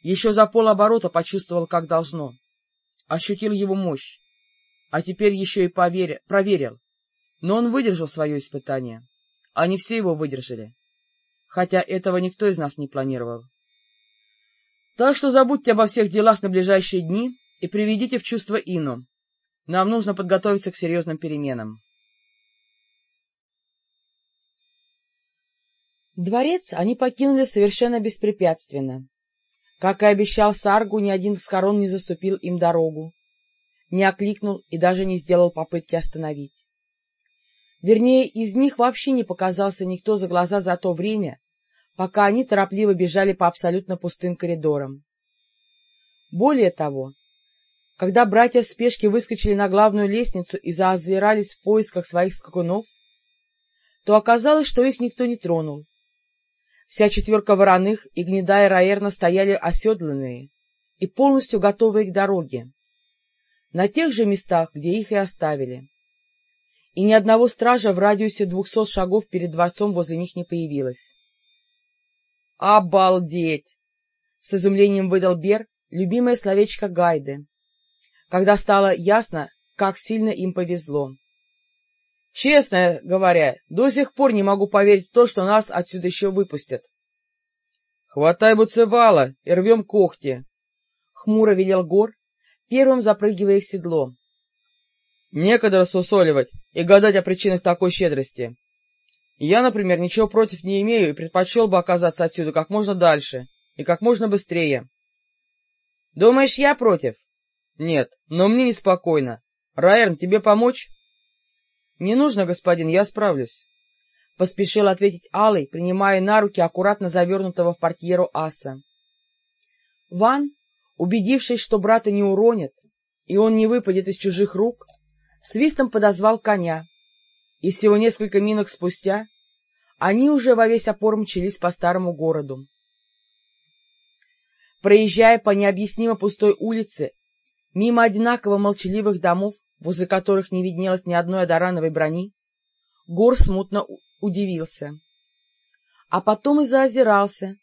Еще за полоборота почувствовал, как должно. Ощутил его мощь. А теперь еще и поверил, проверил. Но он выдержал свое испытание. Они все его выдержали хотя этого никто из нас не планировал. Так что забудьте обо всех делах на ближайшие дни и приведите в чувство Ину. Нам нужно подготовиться к серьезным переменам. Дворец они покинули совершенно беспрепятственно. Как и обещал Саргу, ни один скорон не заступил им дорогу, не окликнул и даже не сделал попытки остановить. Вернее, из них вообще не показался никто за глаза за то время, пока они торопливо бежали по абсолютно пустым коридорам. Более того, когда братья в спешке выскочили на главную лестницу и заозирались в поисках своих скакунов, то оказалось, что их никто не тронул. Вся четверка вороных и гнедая Раерна стояли оседланные и полностью готовые к дороге, на тех же местах, где их и оставили и ни одного стража в радиусе двухсот шагов перед дворцом возле них не появилось. — Обалдеть! — с изумлением выдал Бер любимое словечко Гайды, когда стало ясно, как сильно им повезло. — Честно говоря, до сих пор не могу поверить в то, что нас отсюда еще выпустят. — Хватай буцевала и рвем когти! — хмуро велел Гор, первым запрыгивая в седло. Некогда рассусоливать и гадать о причинах такой щедрости. Я, например, ничего против не имею и предпочел бы оказаться отсюда как можно дальше и как можно быстрее. — Думаешь, я против? — Нет, но мне неспокойно. Райерн, тебе помочь? — Не нужно, господин, я справлюсь. — поспешил ответить Алый, принимая на руки аккуратно завернутого в портьеру аса. Ван, убедившись, что брата не уронят, и он не выпадет из чужих рук, свистом подозвал коня, и всего несколько минок спустя они уже во весь опор мчались по старому городу. Проезжая по необъяснимо пустой улице, мимо одинаково молчаливых домов, возле которых не виднелось ни одной одарановой брони, Гор смутно удивился. А потом и заозирался,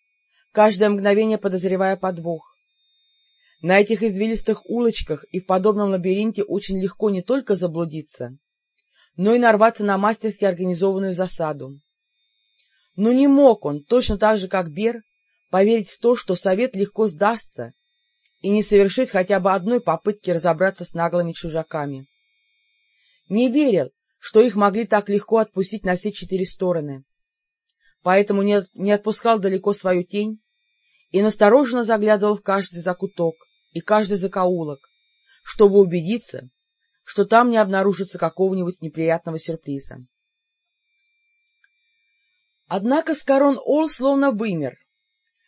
каждое мгновение подозревая подвох. На этих извилистых улочках и в подобном лабиринте очень легко не только заблудиться, но и нарваться на мастерски организованную засаду. Но не мог он, точно так же, как Бер, поверить в то, что совет легко сдастся и не совершит хотя бы одной попытки разобраться с наглыми чужаками. Не верил, что их могли так легко отпустить на все четыре стороны. Поэтому не, отпускал далеко свою тень и настороженно заглядывал в каждый закуток и каждый закоулок, чтобы убедиться, что там не обнаружится какого-нибудь неприятного сюрприза. Однако Скорон Ол словно вымер.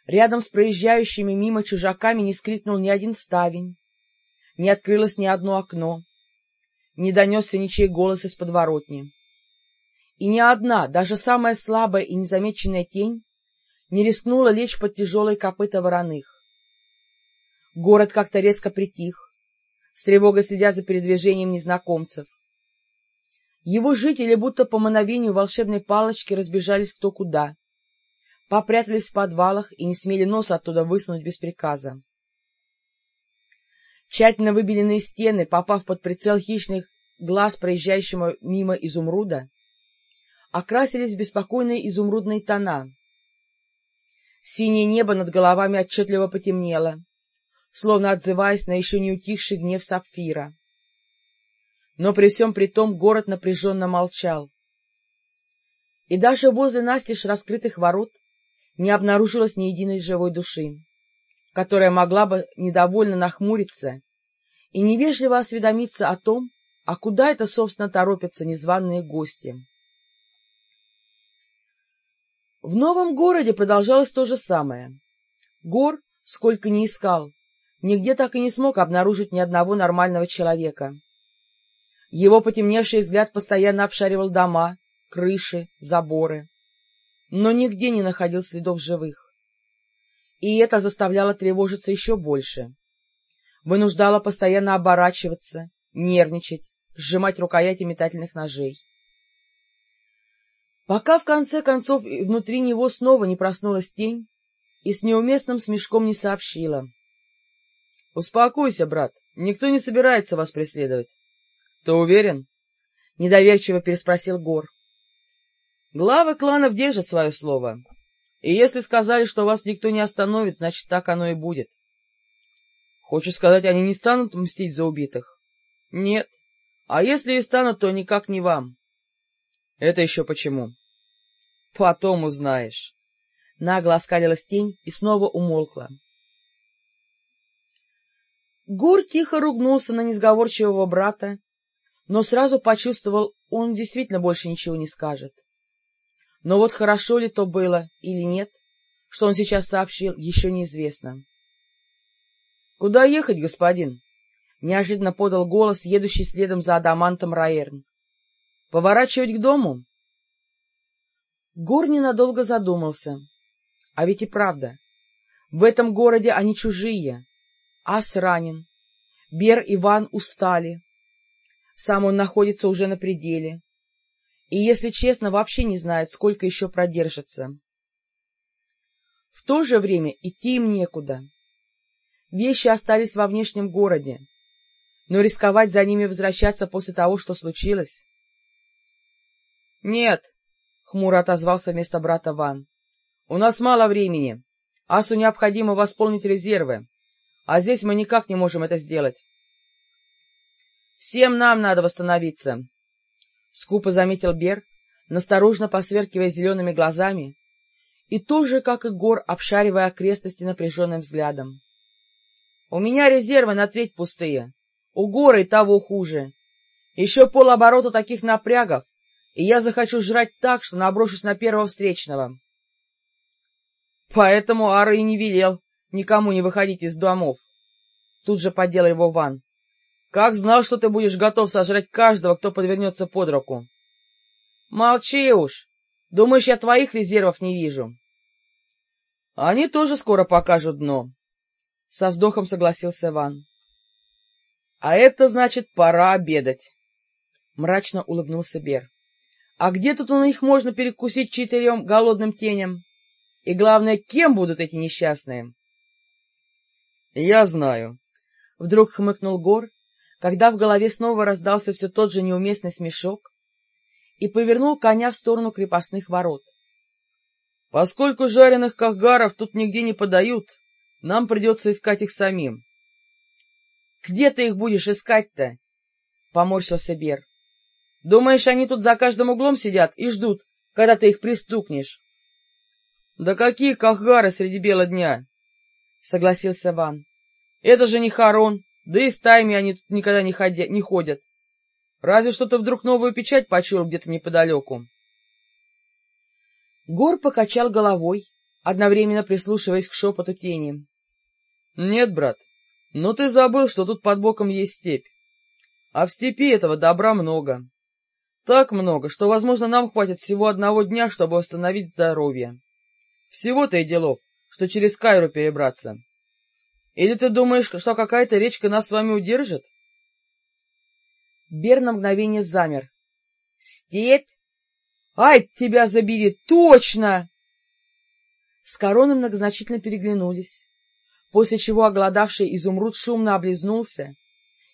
Рядом с проезжающими мимо чужаками не скрипнул ни один ставень, не открылось ни одно окно, не донесся ничей голос из подворотни. И ни одна, даже самая слабая и незамеченная тень не рискнула лечь под тяжелые копыта вороных. Город как-то резко притих, с тревогой следя за передвижением незнакомцев. Его жители будто по мановению волшебной палочки разбежались кто куда, попрятались в подвалах и не смели нос оттуда высунуть без приказа. Тщательно выбеленные стены, попав под прицел хищных глаз проезжающего мимо изумруда, окрасились в беспокойные изумрудные тона, Синее небо над головами отчетливо потемнело. словно отзываясь на еще не утихший гнев Сапфира. Но при всем при том город напряженно молчал. И даже возле настежь раскрытых ворот не обнаружилось ни единой живой души, которая могла бы недовольно нахмуриться и невежливо осведомиться о том, а куда это, собственно, торопятся незваные гости. В новом городе продолжалось то же самое. Гор, сколько ни искал, нигде так и не смог обнаружить ни одного нормального человека. Его потемневший взгляд постоянно обшаривал дома, крыши, заборы, но нигде не находил следов живых. И это заставляло тревожиться еще больше. Вынуждало постоянно оборачиваться, нервничать, сжимать рукояти метательных ножей. Пока в конце концов внутри него снова не проснулась тень и с неуместным смешком не сообщила. — Успокойся, брат, никто не собирается вас преследовать. — Ты уверен? — недоверчиво переспросил Гор. — Главы кланов держат свое слово. И если сказали, что вас никто не остановит, значит, так оно и будет. — Хочешь сказать, они не станут мстить за убитых? — Нет. А если и станут, то никак не вам. — Это еще почему? — Потом узнаешь. Нагло оскалилась тень и снова умолкла. Гур тихо ругнулся на несговорчивого брата, но сразу почувствовал, он действительно больше ничего не скажет. Но вот хорошо ли то было или нет, что он сейчас сообщил, еще неизвестно. — Куда ехать, господин? — неожиданно подал голос, едущий следом за Адамантом Раерн. — Поворачивать к дому? Гор ненадолго задумался. А ведь и правда. В этом городе они чужие. Ас ранен. Бер и Ван устали. Сам он находится уже на пределе. И, если честно, вообще не знает, сколько еще продержится. В то же время идти им некуда. Вещи остались во внешнем городе, но рисковать за ними возвращаться после того, что случилось... — Нет, — хмуро отозвался вместо брата Ван. — У нас мало времени. Асу необходимо восполнить резервы, а здесь мы никак не можем это сделать. — Всем нам надо восстановиться, — скупо заметил Бер, насторожно посверкивая зелеными глазами и тоже, как и Гор, обшаривая окрестности напряженным взглядом. — У меня резервы на треть пустые, у горы того хуже. Еще полоборота таких напрягов, и я захочу жрать так, что наброшусь на первого встречного. Поэтому Ара и не велел никому не выходить из домов. Тут же поддел его Ван. Как знал, что ты будешь готов сожрать каждого, кто подвернется под руку. Молчи уж. Думаешь, я твоих резервов не вижу? Они тоже скоро покажут дно. Со вздохом согласился Ван. — А это значит, пора обедать, — мрачно улыбнулся Бер. — А где тут у них можно перекусить четырем голодным теням? И главное, кем будут эти несчастные? — Я знаю, — вдруг хмыкнул Гор, когда в голове снова раздался все тот же неуместный смешок и повернул коня в сторону крепостных ворот. — Поскольку жареных кахгаров тут нигде не подают, нам придется искать их самим. Где ты их будешь искать-то? — поморщился Бер. — Думаешь, они тут за каждым углом сидят и ждут, когда ты их пристукнешь? — Да какие кахгары среди бела дня! — согласился Ван. — Это же не Харон, да и стаями они тут никогда не, ходя, не ходят. Разве что ты вдруг новую печать почуял где-то неподалеку. Гор покачал головой, одновременно прислушиваясь к шепоту тени. — Нет, брат, но ты забыл, что тут под боком есть степь. А в степи этого добра много. Так много, что, возможно, нам хватит всего одного дня, чтобы восстановить здоровье. Всего-то и делов, что через Кайру перебраться. Или ты думаешь, что какая-то речка нас с вами удержит? Бер на мгновение замер. — Степь? Ай, тебя забери, точно! С короны многозначительно переглянулись после чего оголодавший изумруд шумно облизнулся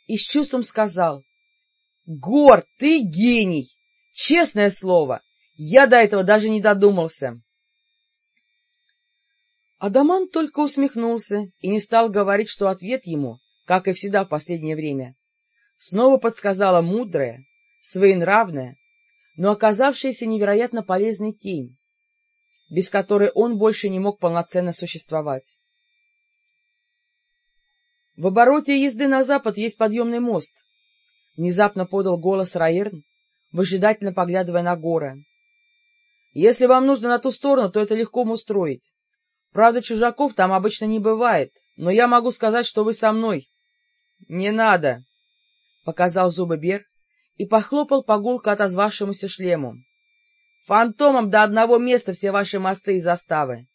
и с чувством сказал, — Гор, ты гений! Честное слово, я до этого даже не додумался. Адамант только усмехнулся и не стал говорить, что ответ ему, как и всегда в последнее время, снова подсказала мудрая, своенравная, но оказавшаяся невероятно полезной тень, без которой он больше не мог полноценно существовать. — В обороте езды на запад есть подъемный мост, — внезапно подал голос Раирн, выжидательно поглядывая на горы. — Если вам нужно на ту сторону, то это легко устроить. Правда, чужаков там обычно не бывает, но я могу сказать, что вы со мной. — Не надо, — показал зубы Бер и похлопал по гулко отозвавшемуся шлему. — Фантомом до одного места все ваши мосты и заставы.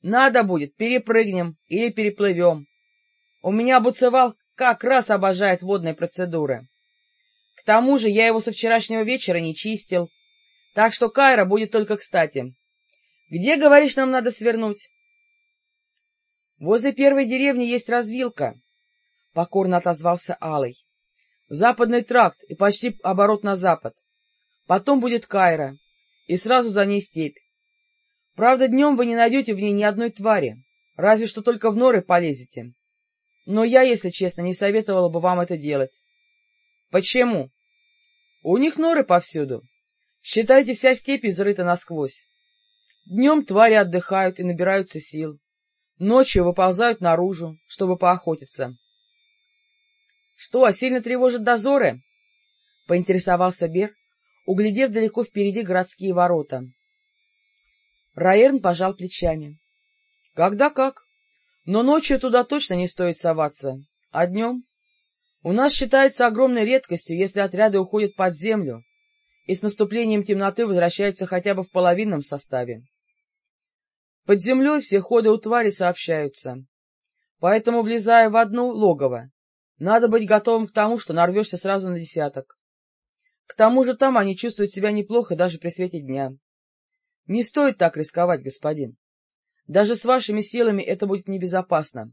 Надо будет, перепрыгнем или переплывем. У меня буцевал как раз обожает водные процедуры. К тому же я его со вчерашнего вечера не чистил, так что Кайра будет только кстати. Где, говоришь, нам надо свернуть? — Возле первой деревни есть развилка, — покорно отозвался Алый. — Западный тракт и почти оборот на запад. Потом будет Кайра, и сразу за ней степь. Правда, днем вы не найдете в ней ни одной твари, разве что только в норы полезете. Но я, если честно, не советовала бы вам это делать. — Почему? — У них норы повсюду. Считайте, вся степь изрыта насквозь. Днем твари отдыхают и набираются сил. Ночью выползают наружу, чтобы поохотиться. — Что, сильно тревожат дозоры? — поинтересовался Бер, углядев далеко впереди городские ворота. Раерн пожал плечами. — Когда как. Но ночью туда точно не стоит соваться. А днем? У нас считается огромной редкостью, если отряды уходят под землю и с наступлением темноты возвращаются хотя бы в половинном составе. Под землей все ходы у твари сообщаются. Поэтому, влезая в одну логово, надо быть готовым к тому, что нарвешься сразу на десяток. К тому же там они чувствуют себя неплохо даже при свете дня. Не стоит так рисковать, господин. Даже с вашими силами это будет небезопасно.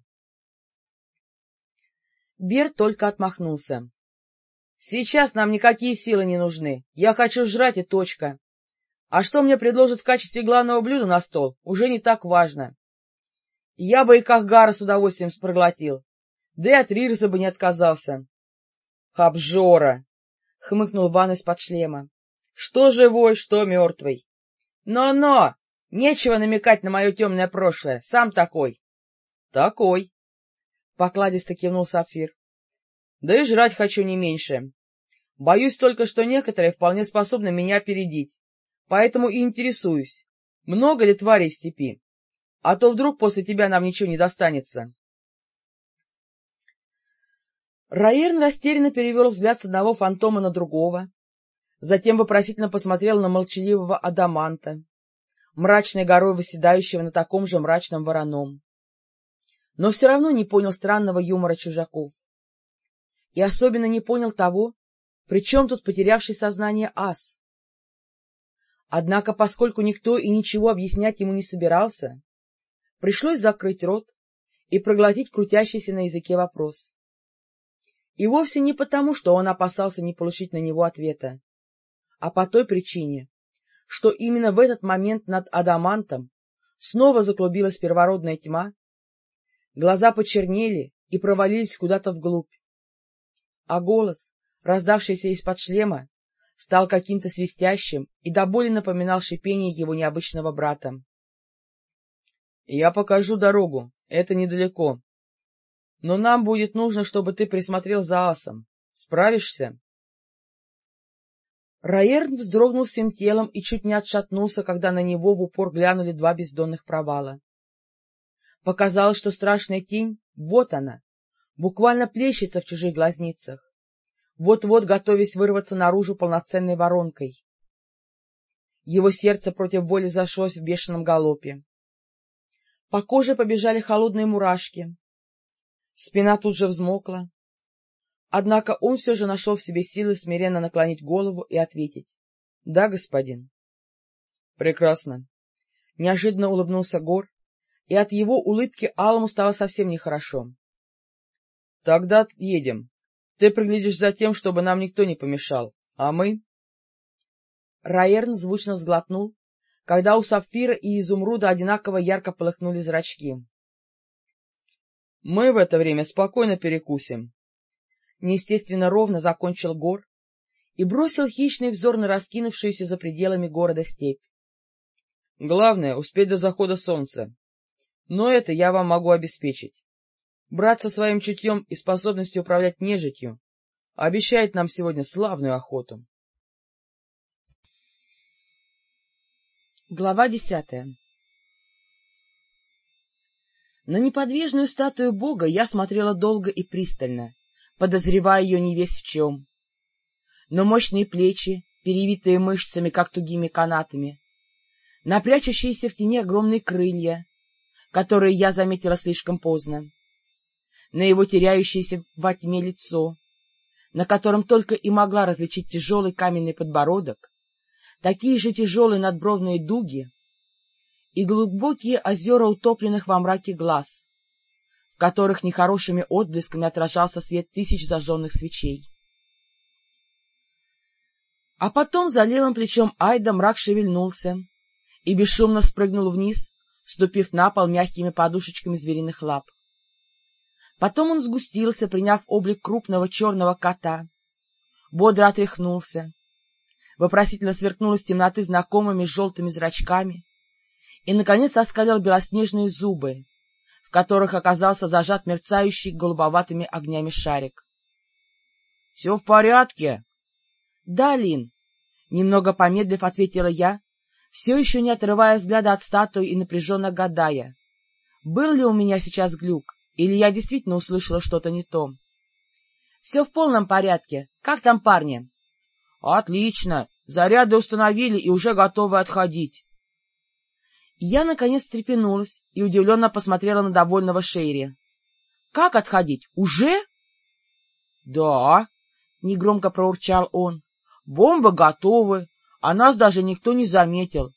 Бер только отмахнулся. — Сейчас нам никакие силы не нужны. Я хочу жрать и точка. А что мне предложат в качестве главного блюда на стол, уже не так важно. Я бы и Кахгара с удовольствием проглотил, да и от Рирза бы не отказался. — Обжора! — хмыкнул Ван из-под шлема. — Что живой, что мертвый. Но — Но-но! Нечего намекать на мое темное прошлое, сам такой. — Такой! — покладисто кивнул Сапфир. — Да и жрать хочу не меньше. Боюсь только, что некоторые вполне способны меня опередить. Поэтому и интересуюсь, много ли тварей в степи, а то вдруг после тебя нам ничего не достанется. Раерн растерянно перевел взгляд с одного фантома на другого, затем вопросительно посмотрел на молчаливого адаманта, мрачной горой выседающего на таком же мрачном вороном. Но все равно не понял странного юмора чужаков. И особенно не понял того, при чем тут потерявший сознание ас. Однако, поскольку никто и ничего объяснять ему не собирался, пришлось закрыть рот и проглотить крутящийся на языке вопрос. И вовсе не потому, что он опасался не получить на него ответа, а по той причине, что именно в этот момент над Адамантом снова заклубилась первородная тьма, глаза почернели и провалились куда-то вглубь, а голос, раздавшийся из-под шлема, стал каким-то свистящим и до боли напоминал шипение его необычного брата. — Я покажу дорогу, это недалеко. Но нам будет нужно, чтобы ты присмотрел за асом. Справишься? Раерн вздрогнул всем телом и чуть не отшатнулся, когда на него в упор глянули два бездонных провала. Показалось, что страшная тень, вот она, буквально плещется в чужих глазницах вот-вот готовясь вырваться наружу полноценной воронкой. Его сердце против воли зашлось в бешеном галопе. По коже побежали холодные мурашки. Спина тут же взмокла. Однако он все же нашел в себе силы смиренно наклонить голову и ответить. — Да, господин. — Прекрасно. Неожиданно улыбнулся Гор, и от его улыбки Алому стало совсем нехорошо. — Тогда едем. Ты приглядишь за тем, чтобы нам никто не помешал, а мы... Раерн звучно сглотнул, когда у Сапфира и Изумруда одинаково ярко полыхнули зрачки. — Мы в это время спокойно перекусим. Неестественно ровно закончил Гор и бросил хищный взор на раскинувшуюся за пределами города степь. — Главное — успеть до захода солнца. Но это я вам могу обеспечить. Брат со своим чутьем и способностью управлять нежитью обещает нам сегодня славную охоту. Глава десятая На неподвижную статую бога я смотрела долго и пристально, подозревая ее не весь в чем. Но мощные плечи, перевитые мышцами, как тугими канатами, напрячущиеся в тени огромные крылья, которые я заметила слишком поздно, на его теряющееся во тьме лицо, на котором только и могла различить тяжелый каменный подбородок, такие же тяжелые надбровные дуги и глубокие озера утопленных во мраке глаз, в которых нехорошими отблесками отражался свет тысяч зажженных свечей. А потом за левым плечом Айда мрак шевельнулся и бесшумно спрыгнул вниз, ступив на пол мягкими подушечками звериных лап. Потом он сгустился, приняв облик крупного черного кота, бодро отряхнулся, вопросительно сверкнул из темноты знакомыми желтыми зрачками. И, наконец, оскалил белоснежные зубы, в которых оказался зажат мерцающий голубоватыми огнями шарик. — Все в порядке? — Да, Лин, — немного помедлив ответила я, все еще не отрывая взгляда от статуи и напряженно гадая, был ли у меня сейчас глюк, или я действительно услышала что-то не то. — Все в полном порядке. Как там парни? — Отлично. Заряды установили и уже готовы отходить. Я, наконец, встрепенулась и удивленно посмотрела на довольного Шейри. — Как отходить? Уже? — Да, — негромко проурчал он. — Бомбы готовы, а нас даже никто не заметил.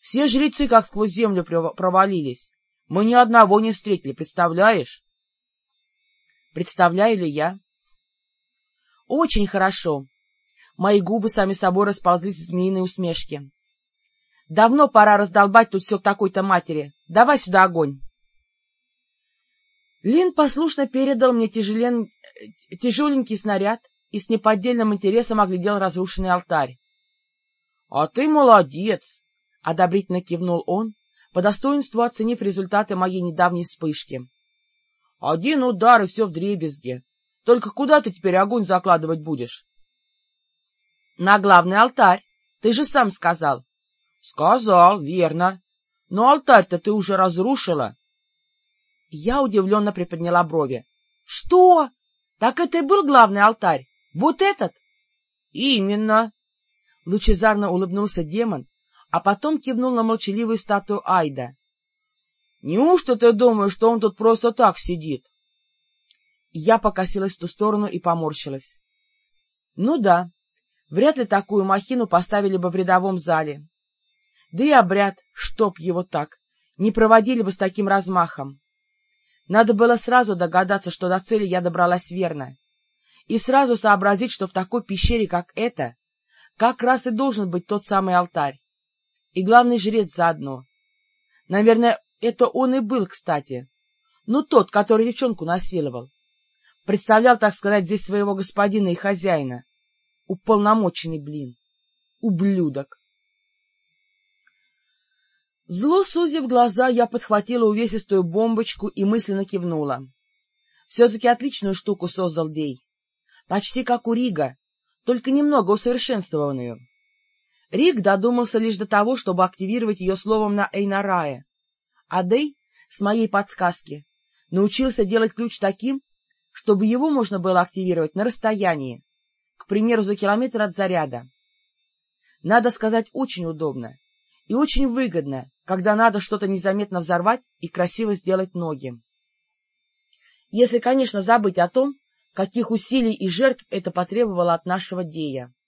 Все жрецы как сквозь землю провалились. Мы ни одного не встретили, представляешь? Представляю ли я? Очень хорошо. Мои губы сами собой расползлись в змеиной усмешке. Давно пора раздолбать тут все к такой-то матери. Давай сюда огонь. Лин послушно передал мне тяжелен... тяжеленький снаряд и с неподдельным интересом оглядел разрушенный алтарь. — А ты молодец! — одобрительно кивнул он, по достоинству оценив результаты моей недавней вспышки. — Один удар, и все вдребезги. Только куда ты теперь огонь закладывать будешь? — На главный алтарь. Ты же сам сказал. — Сказал, верно. Но алтарь-то ты уже разрушила. Я удивленно приподняла брови. — Что? Так это и был главный алтарь? Вот этот? — Именно. Лучезарно улыбнулся демон, а потом кивнул на молчаливую статую Айда. — Неужто ты думаешь, что он тут просто так сидит? Я покосилась в ту сторону и поморщилась. Ну да, вряд ли такую махину поставили бы в рядовом зале. Да и обряд, чтоб его так, не проводили бы с таким размахом. Надо было сразу догадаться, что до цели я добралась верно, и сразу сообразить, что в такой пещере, как эта, как раз и должен быть тот самый алтарь. И главный жрец заодно. Наверное, это он и был, кстати. Ну, тот, который девчонку насиловал. Представлял, так сказать, здесь своего господина и хозяина. Уполномоченный, блин. Ублюдок. Зло сузив глаза, я подхватила увесистую бомбочку и мысленно кивнула. Все-таки отличную штуку создал Дей. Почти как у Рига, только немного усовершенствованную. Рик додумался лишь до того, чтобы активировать ее словом на Эйнарае, а Дэй, с моей подсказки, научился делать ключ таким, чтобы его можно было активировать на расстоянии, к примеру, за километр от заряда. Надо сказать, очень удобно и очень выгодно, когда надо что-то незаметно взорвать и красиво сделать ноги. Если, конечно, забыть о том, каких усилий и жертв это потребовало от нашего Дея. —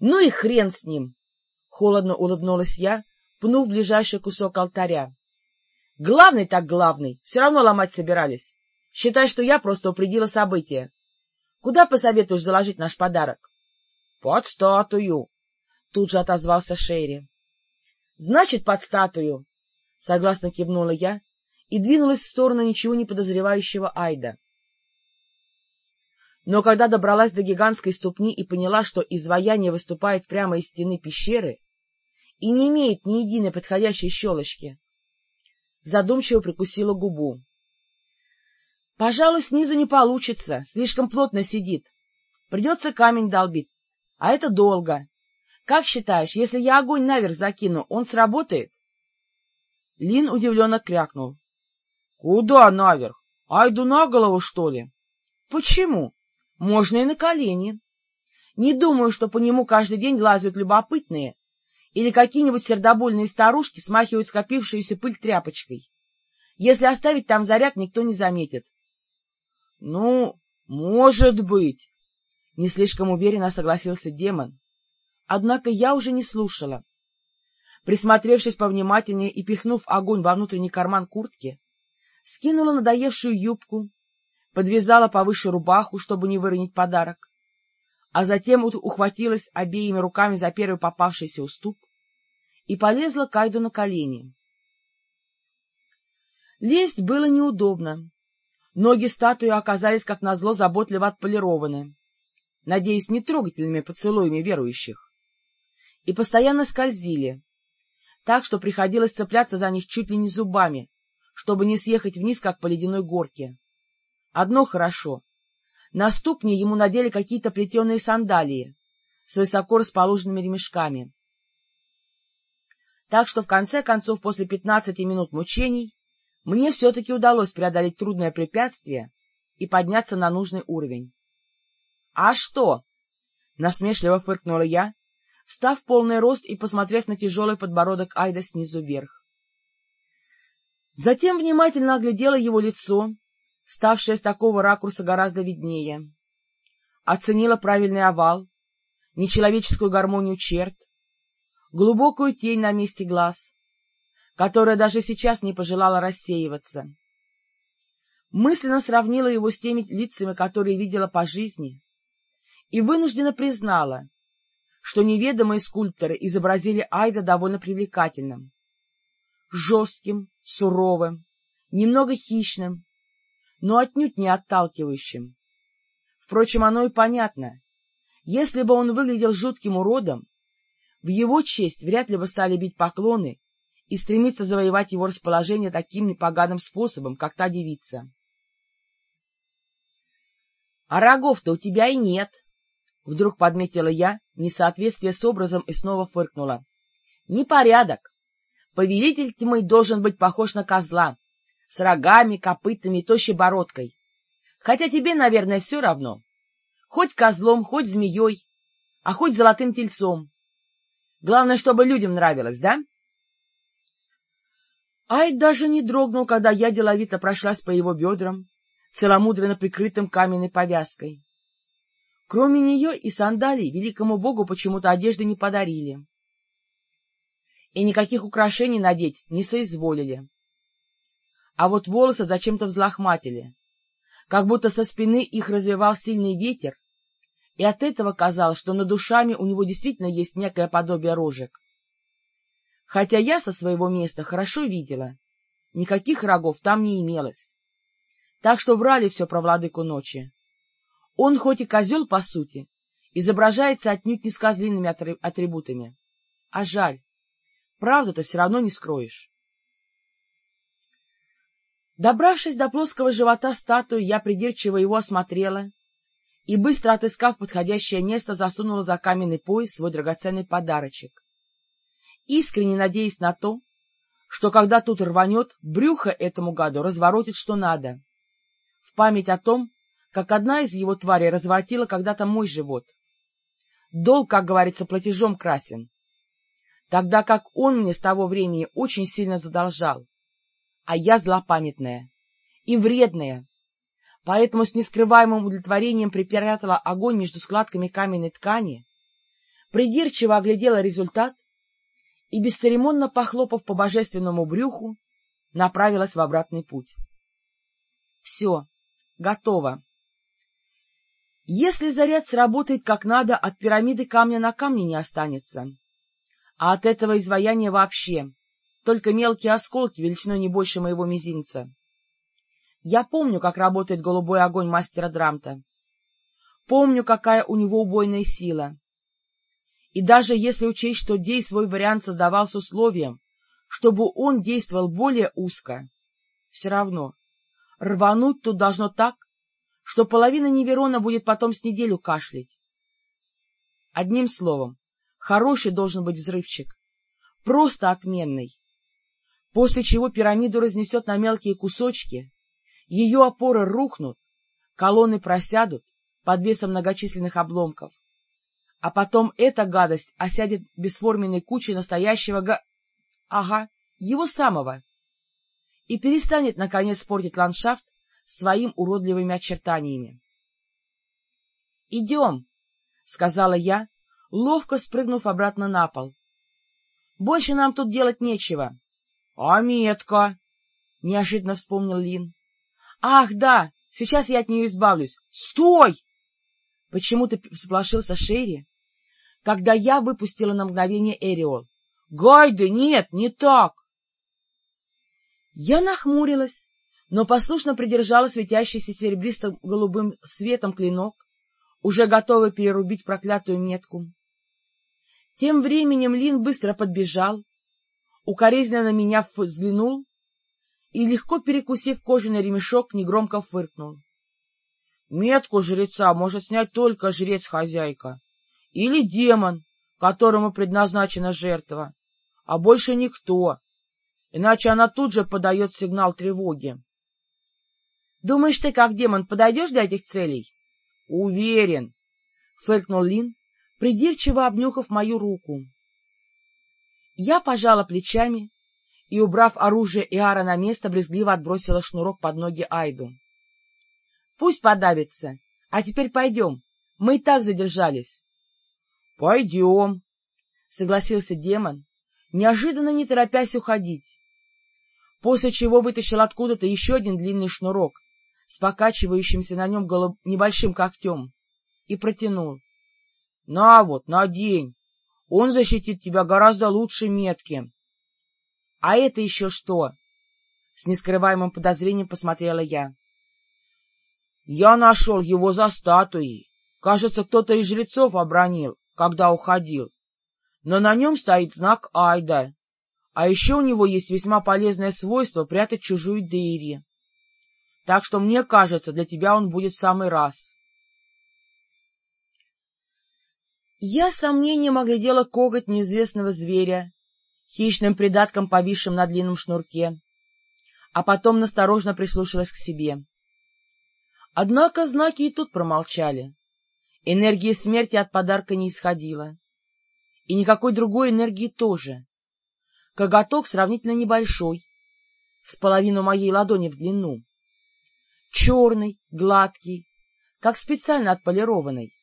Ну и хрен с ним! — холодно улыбнулась я, пнув ближайший кусок алтаря. — Главный так главный, все равно ломать собирались. Считай, что я просто упредила события. Куда посоветуешь заложить наш подарок? — Под статую! — тут же отозвался Шерри. Значит, под статую, — согласно кивнула я и двинулась в сторону ничего не подозревающего Айда. Но когда добралась до гигантской ступни и поняла, что изваяние выступает прямо из стены пещеры и не имеет ни единой подходящей щелочки, задумчиво прикусила губу. — Пожалуй, снизу не получится, слишком плотно сидит. Придется камень долбить, а это долго. Как считаешь, если я огонь наверх закину, он сработает? Лин удивленно крякнул. — Куда наверх? Айду на голову, что ли? — Почему? Можно и на колени. Не думаю, что по нему каждый день лазят любопытные или какие-нибудь сердобольные старушки смахивают скопившуюся пыль тряпочкой. Если оставить там заряд, никто не заметит. — Ну, может быть, — не слишком уверенно согласился демон. Однако я уже не слушала. Присмотревшись повнимательнее и пихнув огонь во внутренний карман куртки, скинула надоевшую юбку, подвязала повыше рубаху, чтобы не выронить подарок, а затем ухватилась обеими руками за первый попавшийся уступ и полезла Кайду на колени. Лезть было неудобно. Ноги статуи оказались, как назло, заботливо отполированы, надеюсь, не трогательными поцелуями верующих, и постоянно скользили, так что приходилось цепляться за них чуть ли не зубами, чтобы не съехать вниз, как по ледяной горке. Одно хорошо. На ступни ему надели какие-то плетеные сандалии с высоко расположенными ремешками. Так что, в конце концов, после пятнадцати минут мучений, мне все-таки удалось преодолеть трудное препятствие и подняться на нужный уровень. — А что? — насмешливо фыркнула я, встав в полный рост и посмотрев на тяжелый подбородок Айда снизу вверх. Затем внимательно оглядела его лицо, ставшее с такого ракурса гораздо виднее. Оценила правильный овал, нечеловеческую гармонию черт, глубокую тень на месте глаз, которая даже сейчас не пожелала рассеиваться. Мысленно сравнила его с теми лицами, которые видела по жизни, и вынуждена признала, что неведомые скульпторы изобразили Айда довольно привлекательным, жестким, суровым, немного хищным, но отнюдь не отталкивающим. Впрочем, оно и понятно. Если бы он выглядел жутким уродом, в его честь вряд ли бы стали бить поклоны и стремиться завоевать его расположение таким непоганым способом, как та девица. — А рогов-то у тебя и нет! — вдруг подметила я несоответствие с образом и снова фыркнула. — Непорядок! Повелитель тьмы должен быть похож на козла, с рогами, копытами и тощей бородкой. Хотя тебе, наверное, все равно. Хоть козлом, хоть змеей, а хоть золотым тельцом. Главное, чтобы людям нравилось, да? Ай даже не дрогнул, когда я деловито прошлась по его бедрам, целомудренно прикрытым каменной повязкой. Кроме нее и сандалий великому богу почему-то одежды не подарили. И никаких украшений надеть не соизволили а вот волосы зачем-то взлохматили, как будто со спины их развивал сильный ветер, и от этого казалось, что над душами у него действительно есть некое подобие рожек. Хотя я со своего места хорошо видела, никаких рогов там не имелось. Так что врали все про владыку ночи. Он хоть и козел, по сути, изображается отнюдь не с козлиными атрибутами. А жаль, правду-то все равно не скроешь. Добравшись до плоского живота статуи, я придирчиво его осмотрела и, быстро отыскав подходящее место, засунула за каменный пояс свой драгоценный подарочек. Искренне надеясь на то, что когда тут рванет, брюхо этому гаду разворотит что надо, в память о том, как одна из его тварей разворотила когда-то мой живот. Долг, как говорится, платежом красен, тогда как он мне с того времени очень сильно задолжал а я злопамятная и вредная, поэтому с нескрываемым удовлетворением припрятала огонь между складками каменной ткани, придирчиво оглядела результат и, бесцеремонно похлопав по божественному брюху, направилась в обратный путь. Все, готово. Если заряд сработает как надо, от пирамиды камня на камне не останется. а от этого изваяния вообще только мелкие осколки величиной не больше моего мизинца. Я помню, как работает голубой огонь мастера Драмта. Помню, какая у него убойная сила. И даже если учесть, что Дей свой вариант создавал с условием, чтобы он действовал более узко, все равно рвануть тут должно так, что половина Неверона будет потом с неделю кашлять. Одним словом, хороший должен быть взрывчик, просто отменный, после чего пирамиду разнесет на мелкие кусочки, ее опоры рухнут, колонны просядут под весом многочисленных обломков, а потом эта гадость осядет бесформенной кучей настоящего га... Ага, его самого. И перестанет, наконец, портить ландшафт своим уродливыми очертаниями. — Идем, — сказала я, ловко спрыгнув обратно на пол. — Больше нам тут делать нечего. — А метка? — неожиданно вспомнил Лин. — Ах, да, сейчас я от нее избавлюсь. — Стой! Почему-то всполошился Шерри, когда я выпустила на мгновение Эриол. — Гайда, нет, не так! Я нахмурилась, но послушно придержала светящийся серебристым голубым светом клинок, уже готовый перерубить проклятую метку. Тем временем Лин быстро подбежал, укоризненно меня взглянул и, легко перекусив кожаный ремешок, негромко фыркнул. — Метку жреца может снять только жрец-хозяйка или демон, которому предназначена жертва, а больше никто, иначе она тут же подает сигнал тревоги. — Думаешь, ты как демон подойдешь для этих целей? — Уверен, — фыркнул Лин, придирчиво обнюхав мою руку. Я пожала плечами и, убрав оружие Иара на место, брезгливо отбросила шнурок под ноги Айду. — Пусть подавится. А теперь пойдем. Мы и так задержались. — Пойдем, — согласился демон, неожиданно не торопясь уходить, после чего вытащил откуда-то еще один длинный шнурок с покачивающимся на нем голуб... небольшим когтем и протянул. — На вот, надень, он защитит тебя гораздо лучше метки. — А это еще что? — с нескрываемым подозрением посмотрела я. — Я нашел его за статуей. Кажется, кто-то из жрецов обронил, когда уходил. Но на нем стоит знак Айда. А еще у него есть весьма полезное свойство прятать чужую Дейри. Так что, мне кажется, для тебя он будет в самый раз. Я сомнением оглядела коготь неизвестного зверя, хищным придатком, повисшим на длинном шнурке, а потом насторожно прислушалась к себе. Однако знаки и тут промолчали. Энергия смерти от подарка не исходила. И никакой другой энергии тоже. Коготок сравнительно небольшой, с половину моей ладони в длину. Черный, гладкий, как специально отполированный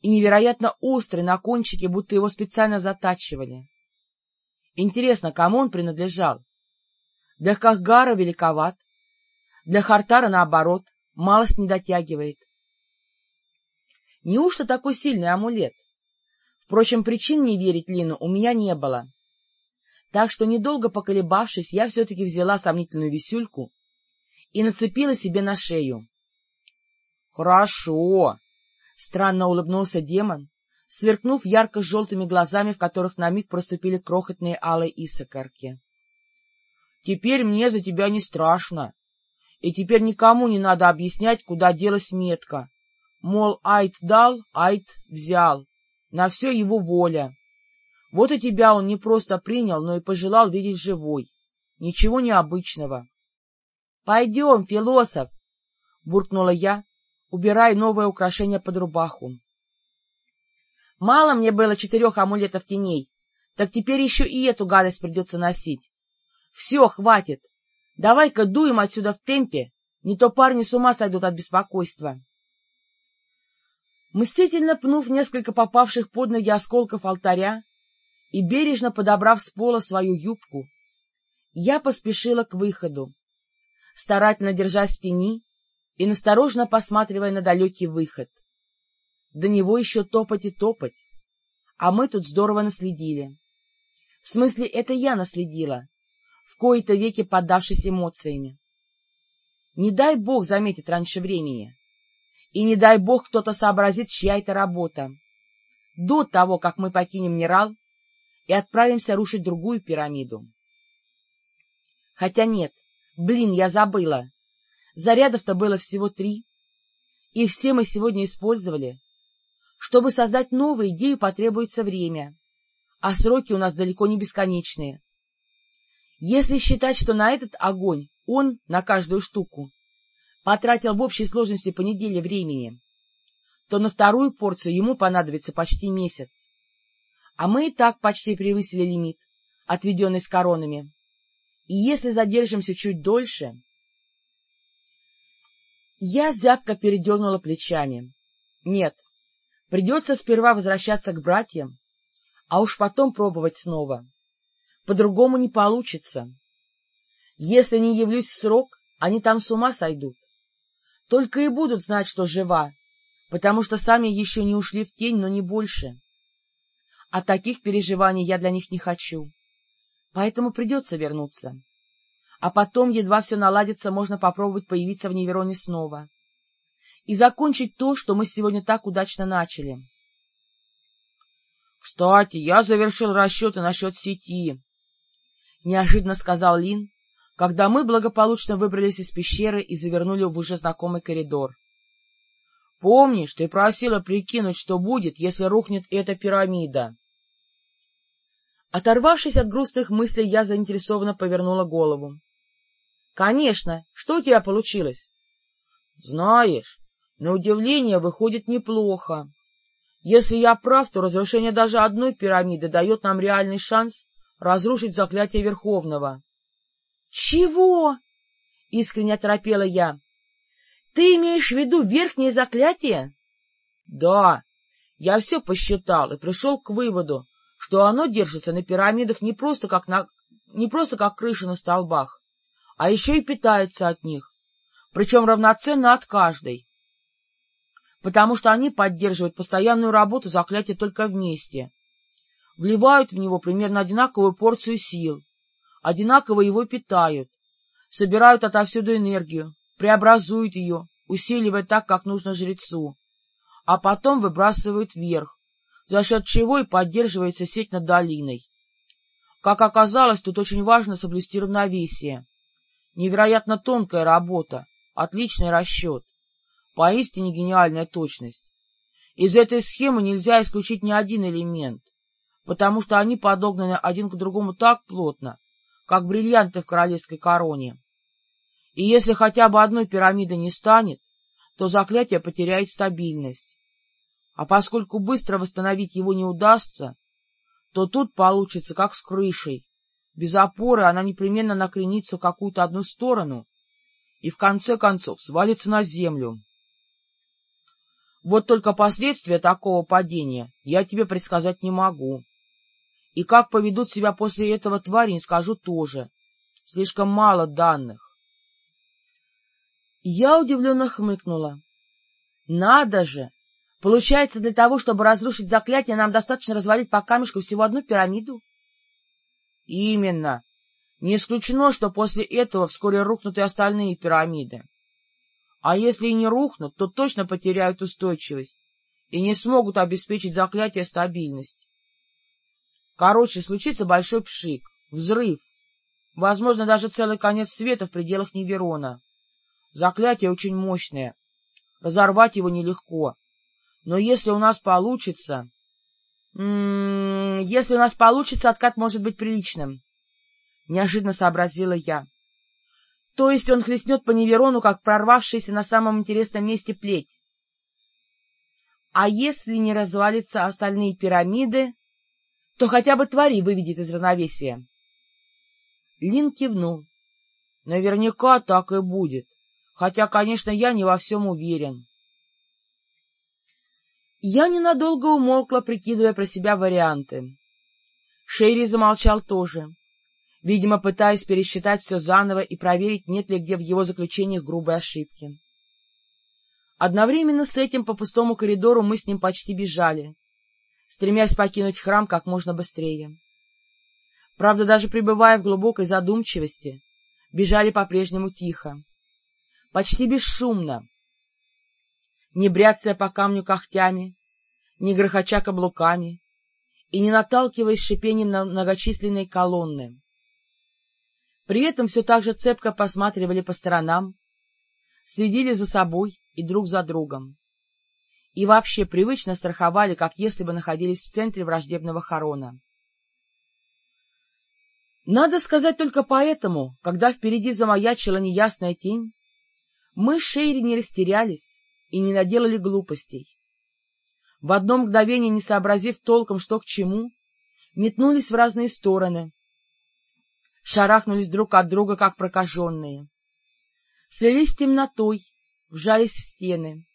и невероятно острый на кончике, будто его специально затачивали. Интересно, кому он принадлежал? Для Кахгара великоват, для Хартара, наоборот, малость не дотягивает. Неужто такой сильный амулет? Впрочем, причин не верить Лину у меня не было. Так что, недолго поколебавшись, я все-таки взяла сомнительную висюльку и нацепила себе на шею. — Хорошо, Странно улыбнулся демон, сверкнув ярко-желтыми глазами, в которых на миг проступили крохотные алые исокорки. — Теперь мне за тебя не страшно, и теперь никому не надо объяснять, куда делась метка. Мол, Айт дал, Айт взял, на все его воля. Вот и тебя он не просто принял, но и пожелал видеть живой. Ничего необычного. — Пойдем, философ! — буркнула я, убирая новое украшение под рубаху. Мало мне было четырех амулетов теней, так теперь еще и эту гадость придется носить. Все, хватит. Давай-ка дуем отсюда в темпе, не то парни с ума сойдут от беспокойства. Мстительно пнув несколько попавших под ноги осколков алтаря и бережно подобрав с пола свою юбку, я поспешила к выходу, старательно держась в тени и насторожно посматривая на далекий выход. До него еще топать и топать, а мы тут здорово наследили. В смысле, это я наследила, в кои-то веки поддавшись эмоциями. Не дай бог заметит раньше времени. И не дай бог кто-то сообразит, чья это работа. До того, как мы покинем Нерал и отправимся рушить другую пирамиду. Хотя нет, блин, я забыла. Зарядов-то было всего три, и все мы сегодня использовали. Чтобы создать новую идею, потребуется время, а сроки у нас далеко не бесконечные. Если считать, что на этот огонь он, на каждую штуку, потратил в общей сложности по неделе времени, то на вторую порцию ему понадобится почти месяц. А мы и так почти превысили лимит, отведенный с коронами. И если задержимся чуть дольше... Я зябко передернула плечами. Нет, придется сперва возвращаться к братьям, а уж потом пробовать снова. По-другому не получится. Если не явлюсь в срок, они там с ума сойдут. Только и будут знать, что жива, потому что сами еще не ушли в тень, но не больше. А таких переживаний я для них не хочу. Поэтому придется вернуться. А потом, едва все наладится, можно попробовать появиться в Невероне снова. И закончить то, что мы сегодня так удачно начали. — Кстати, я завершил расчеты насчет сети, — неожиданно сказал Лин, когда мы благополучно выбрались из пещеры и завернули в уже знакомый коридор. — Помнишь, ты просила прикинуть, что будет, если рухнет эта пирамида? Оторвавшись от грустных мыслей, я заинтересованно повернула голову. — Конечно. Что у тебя получилось? — Знаешь, на удивление выходит неплохо. Если я прав, то разрушение даже одной пирамиды дает нам реальный шанс разрушить заклятие Верховного. — Чего? — искренне оторопела я. — Ты имеешь в виду верхнее заклятие? — Да. Я все посчитал и пришел к выводу, что оно держится на пирамидах не просто как, на... не просто как крыша на столбах, а еще и питается от них, причем равноценно от каждой, потому что они поддерживают постоянную работу заклятия только вместе, вливают в него примерно одинаковую порцию сил, одинаково его питают, собирают отовсюду энергию, преобразуют ее, усиливая так, как нужно жрецу, а потом выбрасывают вверх, за счет чего и поддерживается сеть над долиной. Как оказалось, тут очень важно соблюсти равновесие. Невероятно тонкая работа, отличный расчет, поистине гениальная точность. Из этой схемы нельзя исключить ни один элемент, потому что они подогнаны один к другому так плотно, как бриллианты в королевской короне. И если хотя бы одной пирамиды не станет, то заклятие потеряет стабильность. А поскольку быстро восстановить его не удастся, то тут получится как с крышей. Без опоры она непременно накренится в какую-то одну сторону и в конце концов свалится на землю. Вот только последствия такого падения я тебе предсказать не могу. И как поведут себя после этого твари, не скажу тоже. Слишком мало данных. Я удивленно хмыкнула. Надо же! Получается, для того, чтобы разрушить заклятие, нам достаточно развалить по камешку всего одну пирамиду? Именно. Не исключено, что после этого вскоре рухнут и остальные пирамиды. А если и не рухнут, то точно потеряют устойчивость и не смогут обеспечить заклятие стабильность. Короче, случится большой пшик, взрыв, возможно, даже целый конец света в пределах Неверона. Заклятие очень мощное, разорвать его нелегко. Но если у нас получится... Если у нас получится, откат может быть приличным. Неожиданно сообразила я. То есть он хлестнет по Неверону, как прорвавшийся на самом интересном месте плеть. А если не развалится остальные пирамиды, то хотя бы твари выведет из равновесия. Лин кивнул. Наверняка так и будет, хотя, конечно, я не во всем уверен. Я ненадолго умолкла, прикидывая про себя варианты. Шерри замолчал тоже, видимо, пытаясь пересчитать все заново и проверить, нет ли где в его заключениях грубой ошибки. Одновременно с этим по пустому коридору мы с ним почти бежали, стремясь покинуть храм как можно быстрее. Правда, даже пребывая в глубокой задумчивости, бежали по-прежнему тихо, почти бесшумно, не бряцая по камню когтями, не грохоча каблуками и не наталкиваясь шипением на многочисленные колонны. При этом все так же цепко посматривали по сторонам, следили за собой и друг за другом. И вообще привычно страховали, как если бы находились в центре враждебного хорона. Надо сказать только поэтому, когда впереди замаячила неясная тень, мы с Шейри не растерялись и не наделали глупостей. В одно мгновение, не сообразив толком, что к чему, метнулись в разные стороны, шарахнулись друг от друга, как прокаженные. Слились с темнотой, вжались в стены,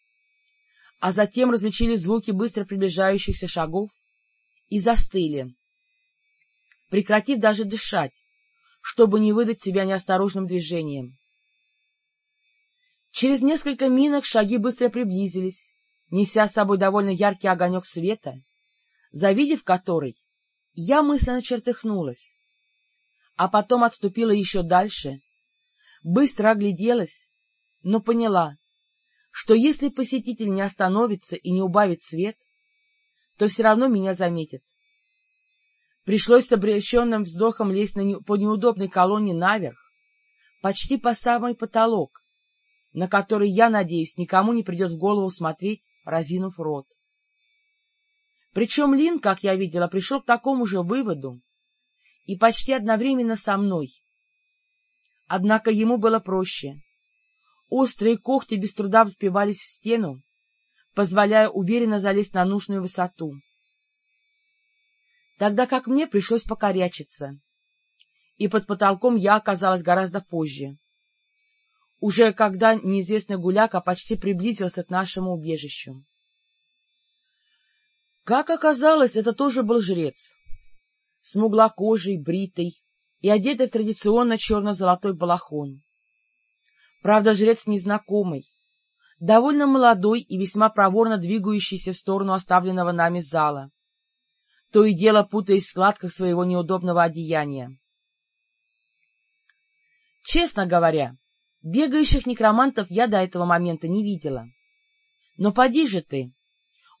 а затем различили звуки быстро приближающихся шагов и застыли, прекратив даже дышать, чтобы не выдать себя неосторожным движением. Через несколько минок шаги быстро приблизились, неся с собой довольно яркий огонек света, завидев который, я мысленно чертыхнулась, а потом отступила еще дальше, быстро огляделась, но поняла, что если посетитель не остановится и не убавит свет, то все равно меня заметит. Пришлось с обреченным вздохом лезть на не... по неудобной колонне наверх, почти по самый потолок, на который, я надеюсь, никому не придет в голову смотреть, разинув рот. Причем Лин, как я видела, пришел к такому же выводу и почти одновременно со мной. Однако ему было проще. Острые когти без труда впивались в стену, позволяя уверенно залезть на нужную высоту тогда как мне пришлось покорячиться. И под потолком я оказалась гораздо позже. Уже когда неизвестный гуляка почти приблизился к нашему убежищу. Как оказалось, это тоже был жрец. Смуглокожий, бритый и одетый в традиционно черно-золотой балахон. Правда, жрец незнакомый, довольно молодой и весьма проворно двигающийся в сторону оставленного нами зала то и дело путаясь в складках своего неудобного одеяния. Честно говоря, бегающих некромантов я до этого момента не видела. Но поди же ты,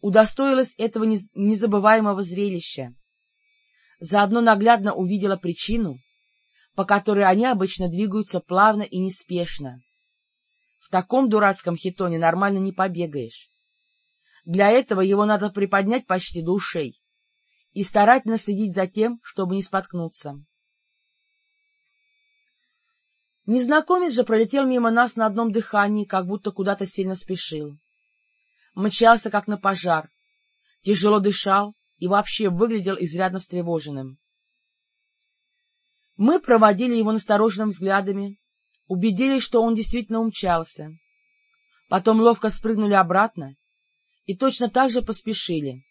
удостоилась этого незабываемого зрелища. Заодно наглядно увидела причину, по которой они обычно двигаются плавно и неспешно. В таком дурацком хитоне нормально не побегаешь. Для этого его надо приподнять почти до ушей и старательно следить за тем, чтобы не споткнуться. Незнакомец же пролетел мимо нас на одном дыхании, как будто куда-то сильно спешил. Мчался, как на пожар, тяжело дышал и вообще выглядел изрядно встревоженным. Мы проводили его настороженным взглядами, убедились, что он действительно умчался. Потом ловко спрыгнули обратно и точно так же поспешили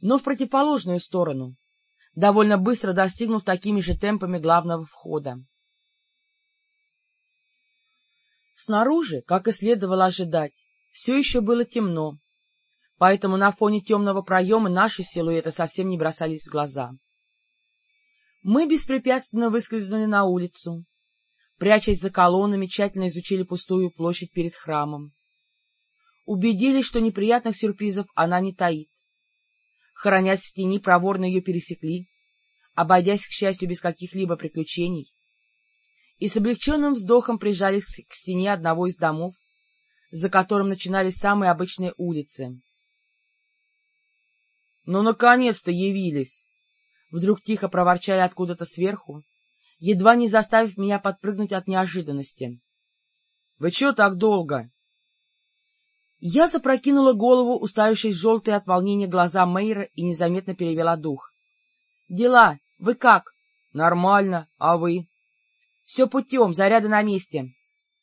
но в противоположную сторону, довольно быстро достигнув такими же темпами главного входа. Снаружи, как и следовало ожидать, все еще было темно, поэтому на фоне темного проема наши силуэты совсем не бросались в глаза. Мы беспрепятственно выскользнули на улицу, прячась за колоннами, тщательно изучили пустую площадь перед храмом. Убедились, что неприятных сюрпризов она не таит хоронясь в тени, проворно ее пересекли, обойдясь, к счастью, без каких-либо приключений, и с облегченным вздохом прижались к стене одного из домов, за которым начинались самые обычные улицы. — Ну, наконец-то явились! — вдруг тихо проворчали откуда-то сверху, едва не заставив меня подпрыгнуть от неожиданности. — Вы чего так долго? Я запрокинула голову, уставившись в желтые от волнения глаза Мейра, и незаметно перевела дух. — Дела, вы как? — Нормально, а вы? — Все путем, заряды на месте.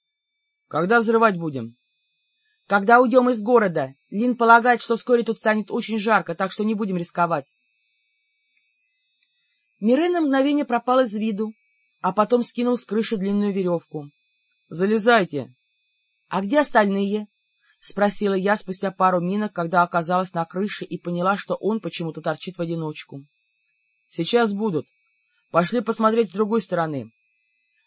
— Когда взрывать будем? — Когда уйдем из города. Лин полагает, что вскоре тут станет очень жарко, так что не будем рисковать. Мирен на мгновение пропал из виду, а потом скинул с крыши длинную веревку. — Залезайте. — А где остальные? — спросила я спустя пару минок, когда оказалась на крыше и поняла, что он почему-то торчит в одиночку. — Сейчас будут. Пошли посмотреть с другой стороны.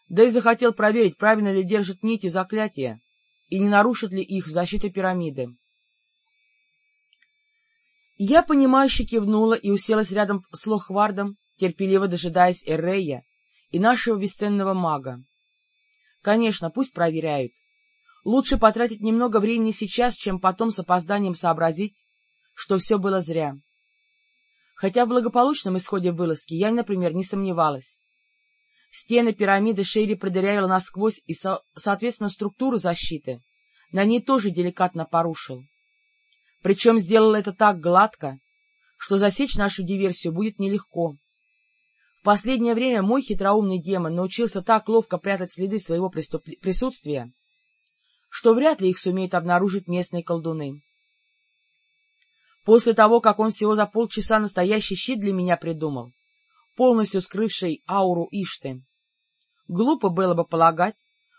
Да и захотел проверить, правильно ли держат нити заклятия и не нарушит ли их защита пирамиды. Я, понимающе кивнула и уселась рядом с Лохвардом, терпеливо дожидаясь Эррея и нашего бесценного мага. Конечно, пусть проверяют. Лучше потратить немного времени сейчас, чем потом с опозданием сообразить, что все было зря. Хотя в благополучном исходе вылазки я, например, не сомневалась. Стены пирамиды Шейри продырявила насквозь, и, со соответственно, структуру защиты на ней тоже деликатно порушил. Причем сделал это так гладко, что засечь нашу диверсию будет нелегко. В последнее время мой хитроумный демон научился так ловко прятать следы своего присутствия, что вряд ли их сумеют обнаружить местные колдуны. После того, как он всего за полчаса настоящий щит для меня придумал, полностью скрывший ауру Ишты, глупо было бы полагать,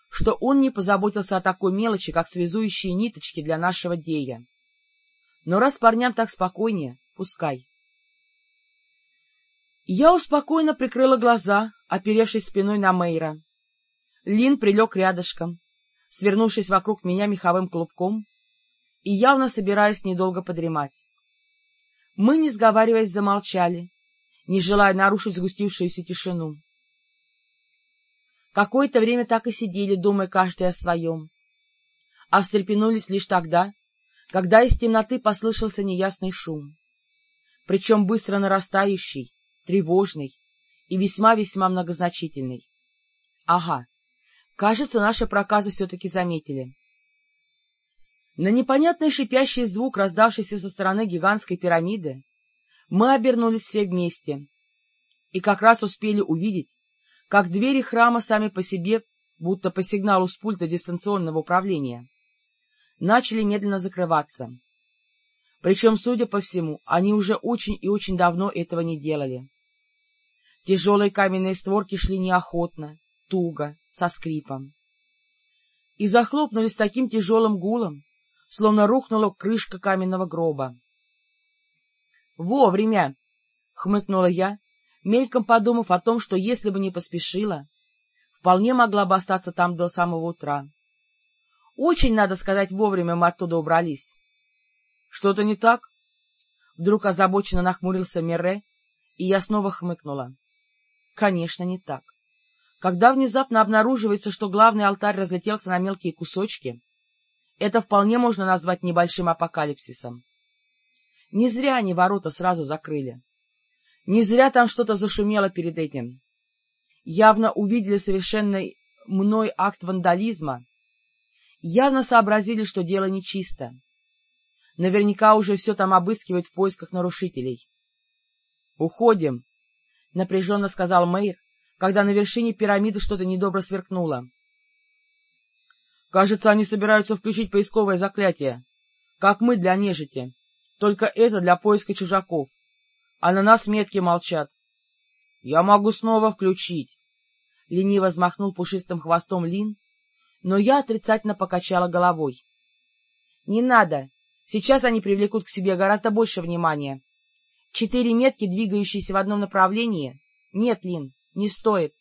что он не позаботился о такой мелочи, как связующие ниточки для нашего Дея. Но раз парням так спокойнее, пускай. Я успокойно прикрыла глаза, оперевшись спиной на Мейра. Лин прилег рядышком, свернувшись вокруг меня меховым клубком и явно собираясь недолго подремать. Мы, не сговариваясь, замолчали, не желая нарушить сгустившуюся тишину. Какое-то время так и сидели, думая каждый о своем, а встрепенулись лишь тогда, когда из темноты послышался неясный шум, причем быстро нарастающий, тревожный и весьма-весьма многозначительный. Ага, кажется, наши проказы все-таки заметили. На непонятный шипящий звук, раздавшийся со стороны гигантской пирамиды, мы обернулись все вместе и как раз успели увидеть, как двери храма сами по себе, будто по сигналу с пульта дистанционного управления, начали медленно закрываться. Причем, судя по всему, они уже очень и очень давно этого не делали. Тяжелые каменные створки шли неохотно, туго, со скрипом. И захлопнулись таким тяжелым гулом, словно рухнула крышка каменного гроба. — Вовремя! — хмыкнула я, мельком подумав о том, что если бы не поспешила, вполне могла бы остаться там до самого утра. Очень, надо сказать, вовремя мы оттуда убрались. — Что-то не так? Вдруг озабоченно нахмурился Мерре, и я снова хмыкнула. — Конечно, не так. Когда внезапно обнаруживается, что главный алтарь разлетелся на мелкие кусочки, это вполне можно назвать небольшим апокалипсисом. Не зря они ворота сразу закрыли. Не зря там что-то зашумело перед этим. Явно увидели совершенный мной акт вандализма явно сообразили, что дело нечисто. Наверняка уже все там обыскивают в поисках нарушителей. — Уходим, — напряженно сказал Мэйр, когда на вершине пирамиды что-то недобро сверкнуло. — Кажется, они собираются включить поисковое заклятие, как мы для нежити, только это для поиска чужаков, а на нас метки молчат. — Я могу снова включить, — лениво взмахнул пушистым хвостом Лин, но я отрицательно покачала головой. — Не надо. Сейчас они привлекут к себе гораздо больше внимания. Четыре метки, двигающиеся в одном направлении? Нет, Лин, не стоит.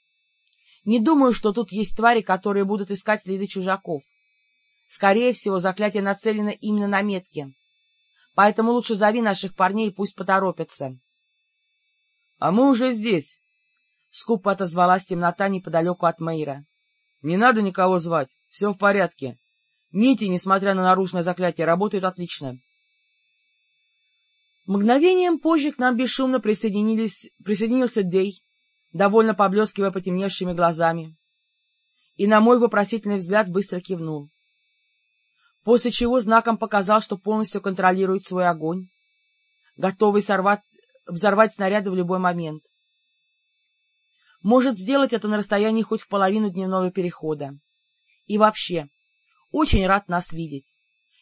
Не думаю, что тут есть твари, которые будут искать следы чужаков. Скорее всего, заклятие нацелено именно на метки. Поэтому лучше зови наших парней, пусть поторопятся. — А мы уже здесь, — скупо отозвалась темнота неподалеку от Мейра. Не надо никого звать, все в порядке. Нити, несмотря на наружное заклятие, работают отлично. Мгновением позже к нам бесшумно присоединились, присоединился Дей, довольно поблескивая потемневшими глазами, и на мой вопросительный взгляд быстро кивнул. После чего знаком показал, что полностью контролирует свой огонь, готовый сорвать, взорвать снаряды в любой момент может сделать это на расстоянии хоть в половину дневного перехода. И вообще, очень рад нас видеть,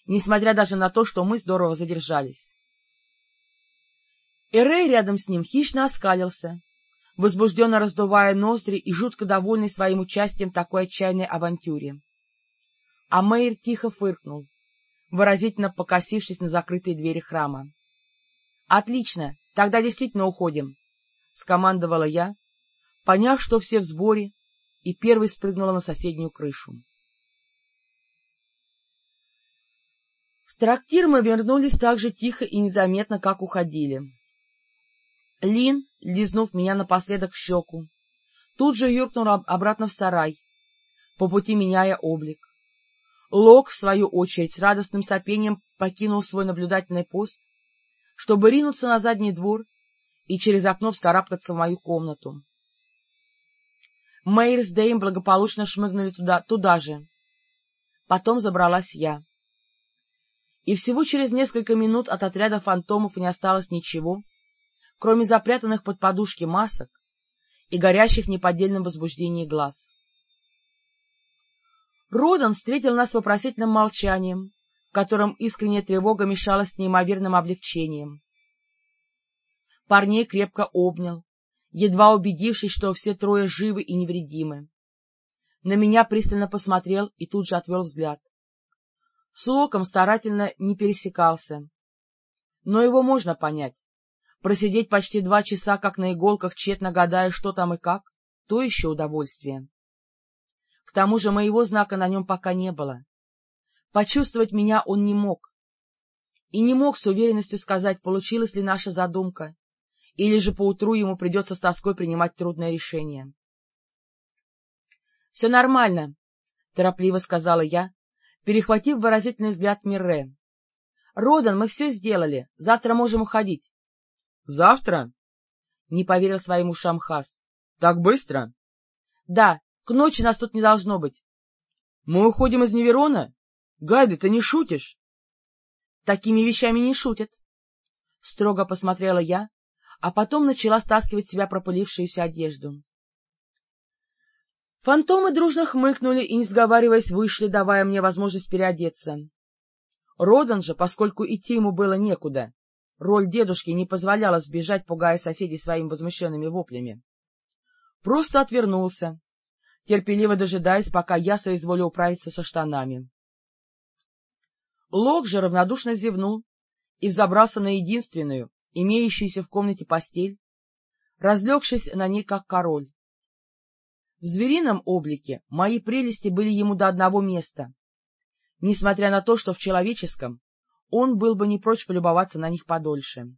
несмотря даже на то, что мы здорово задержались. Эрей рядом с ним хищно оскалился, возбужденно раздувая ноздри и жутко довольный своим участием в такой отчаянной авантюре. А Мэйр тихо фыркнул, выразительно покосившись на закрытые двери храма. — Отлично, тогда действительно уходим, — скомандовала я, поняв, что все в сборе, и первой спрыгнула на соседнюю крышу. В трактир мы вернулись так же тихо и незаметно, как уходили. Лин, лизнув меня напоследок в щеку, тут же юркнул обратно в сарай, по пути меняя облик. Лок, в свою очередь, с радостным сопением покинул свой наблюдательный пост, чтобы ринуться на задний двор и через окно вскарабкаться в мою комнату. Мэйр с Дэем благополучно шмыгнули туда, туда же. Потом забралась я. И всего через несколько минут от отряда фантомов не осталось ничего, кроме запрятанных под подушки масок и горящих в неподдельном возбуждении глаз. Родан встретил нас вопросительным молчанием, в котором искренняя тревога мешалась с неимоверным облегчением. Парней крепко обнял, едва убедившись, что все трое живы и невредимы. На меня пристально посмотрел и тут же отвел взгляд. С Локом старательно не пересекался. Но его можно понять. Просидеть почти два часа, как на иголках, тщетно гадая, что там и как, то еще удовольствие. К тому же моего знака на нем пока не было. Почувствовать меня он не мог. И не мог с уверенностью сказать, получилась ли наша задумка, или же поутру ему придется с тоской принимать трудное решение. — Все нормально, — торопливо сказала я, перехватив выразительный взгляд Мирре. — Родан, мы все сделали, завтра можем уходить. — Завтра? — не поверил своим ушам Хас. — Так быстро? — Да, к ночи нас тут не должно быть. — Мы уходим из Неверона? Гайды, ты не шутишь? — Такими вещами не шутят. Строго посмотрела я, а потом начала стаскивать себя пропылившуюся одежду. Фантомы дружно хмыкнули и, не сговариваясь, вышли, давая мне возможность переодеться. Родан же, поскольку идти ему было некуда, роль дедушки не позволяла сбежать, пугая соседей своими возмущенными воплями, просто отвернулся, терпеливо дожидаясь, пока я соизволю управиться со штанами. Лок же равнодушно зевнул и взобрался на единственную, имеющуюся в комнате постель, разлегшись на ней как король. В зверином облике мои прелести были ему до одного места, несмотря на то, что в человеческом он был бы не прочь полюбоваться на них подольше.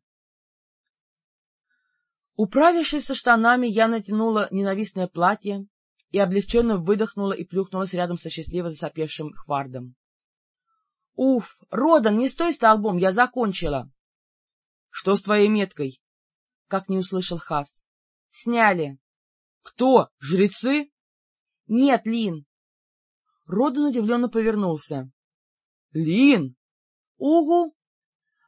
Управившись со штанами, я натянула ненавистное платье и облегченно выдохнула и плюхнулась рядом со счастливо засопевшим Хвардом. — Уф, Родан, не стой столбом, я закончила. — Что с твоей меткой? — как не услышал Хас. — Сняли. — Кто? Жрецы? — Нет, Лин. Родан удивленно повернулся. — Лин? — Угу.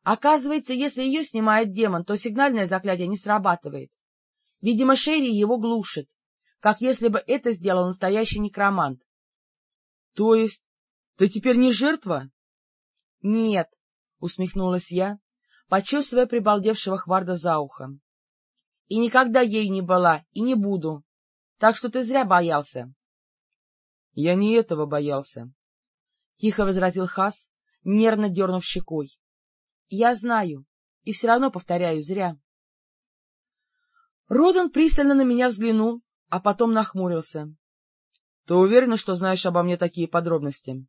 Оказывается, если ее снимает демон, то сигнальное заклятие не срабатывает. Видимо, Шерри его глушит как если бы это сделал настоящий некромант. — То есть ты теперь не жертва? — Нет, — усмехнулась я, почувствуя прибалдевшего Хварда за ухом. — И никогда ей не была, и не буду. Так что ты зря боялся. — Я не этого боялся, — тихо возразил Хас, нервно дернув щекой. — Я знаю, и все равно повторяю, зря. Родан пристально на меня взглянул, а потом нахмурился. — Ты уверена, что знаешь обо мне такие подробности?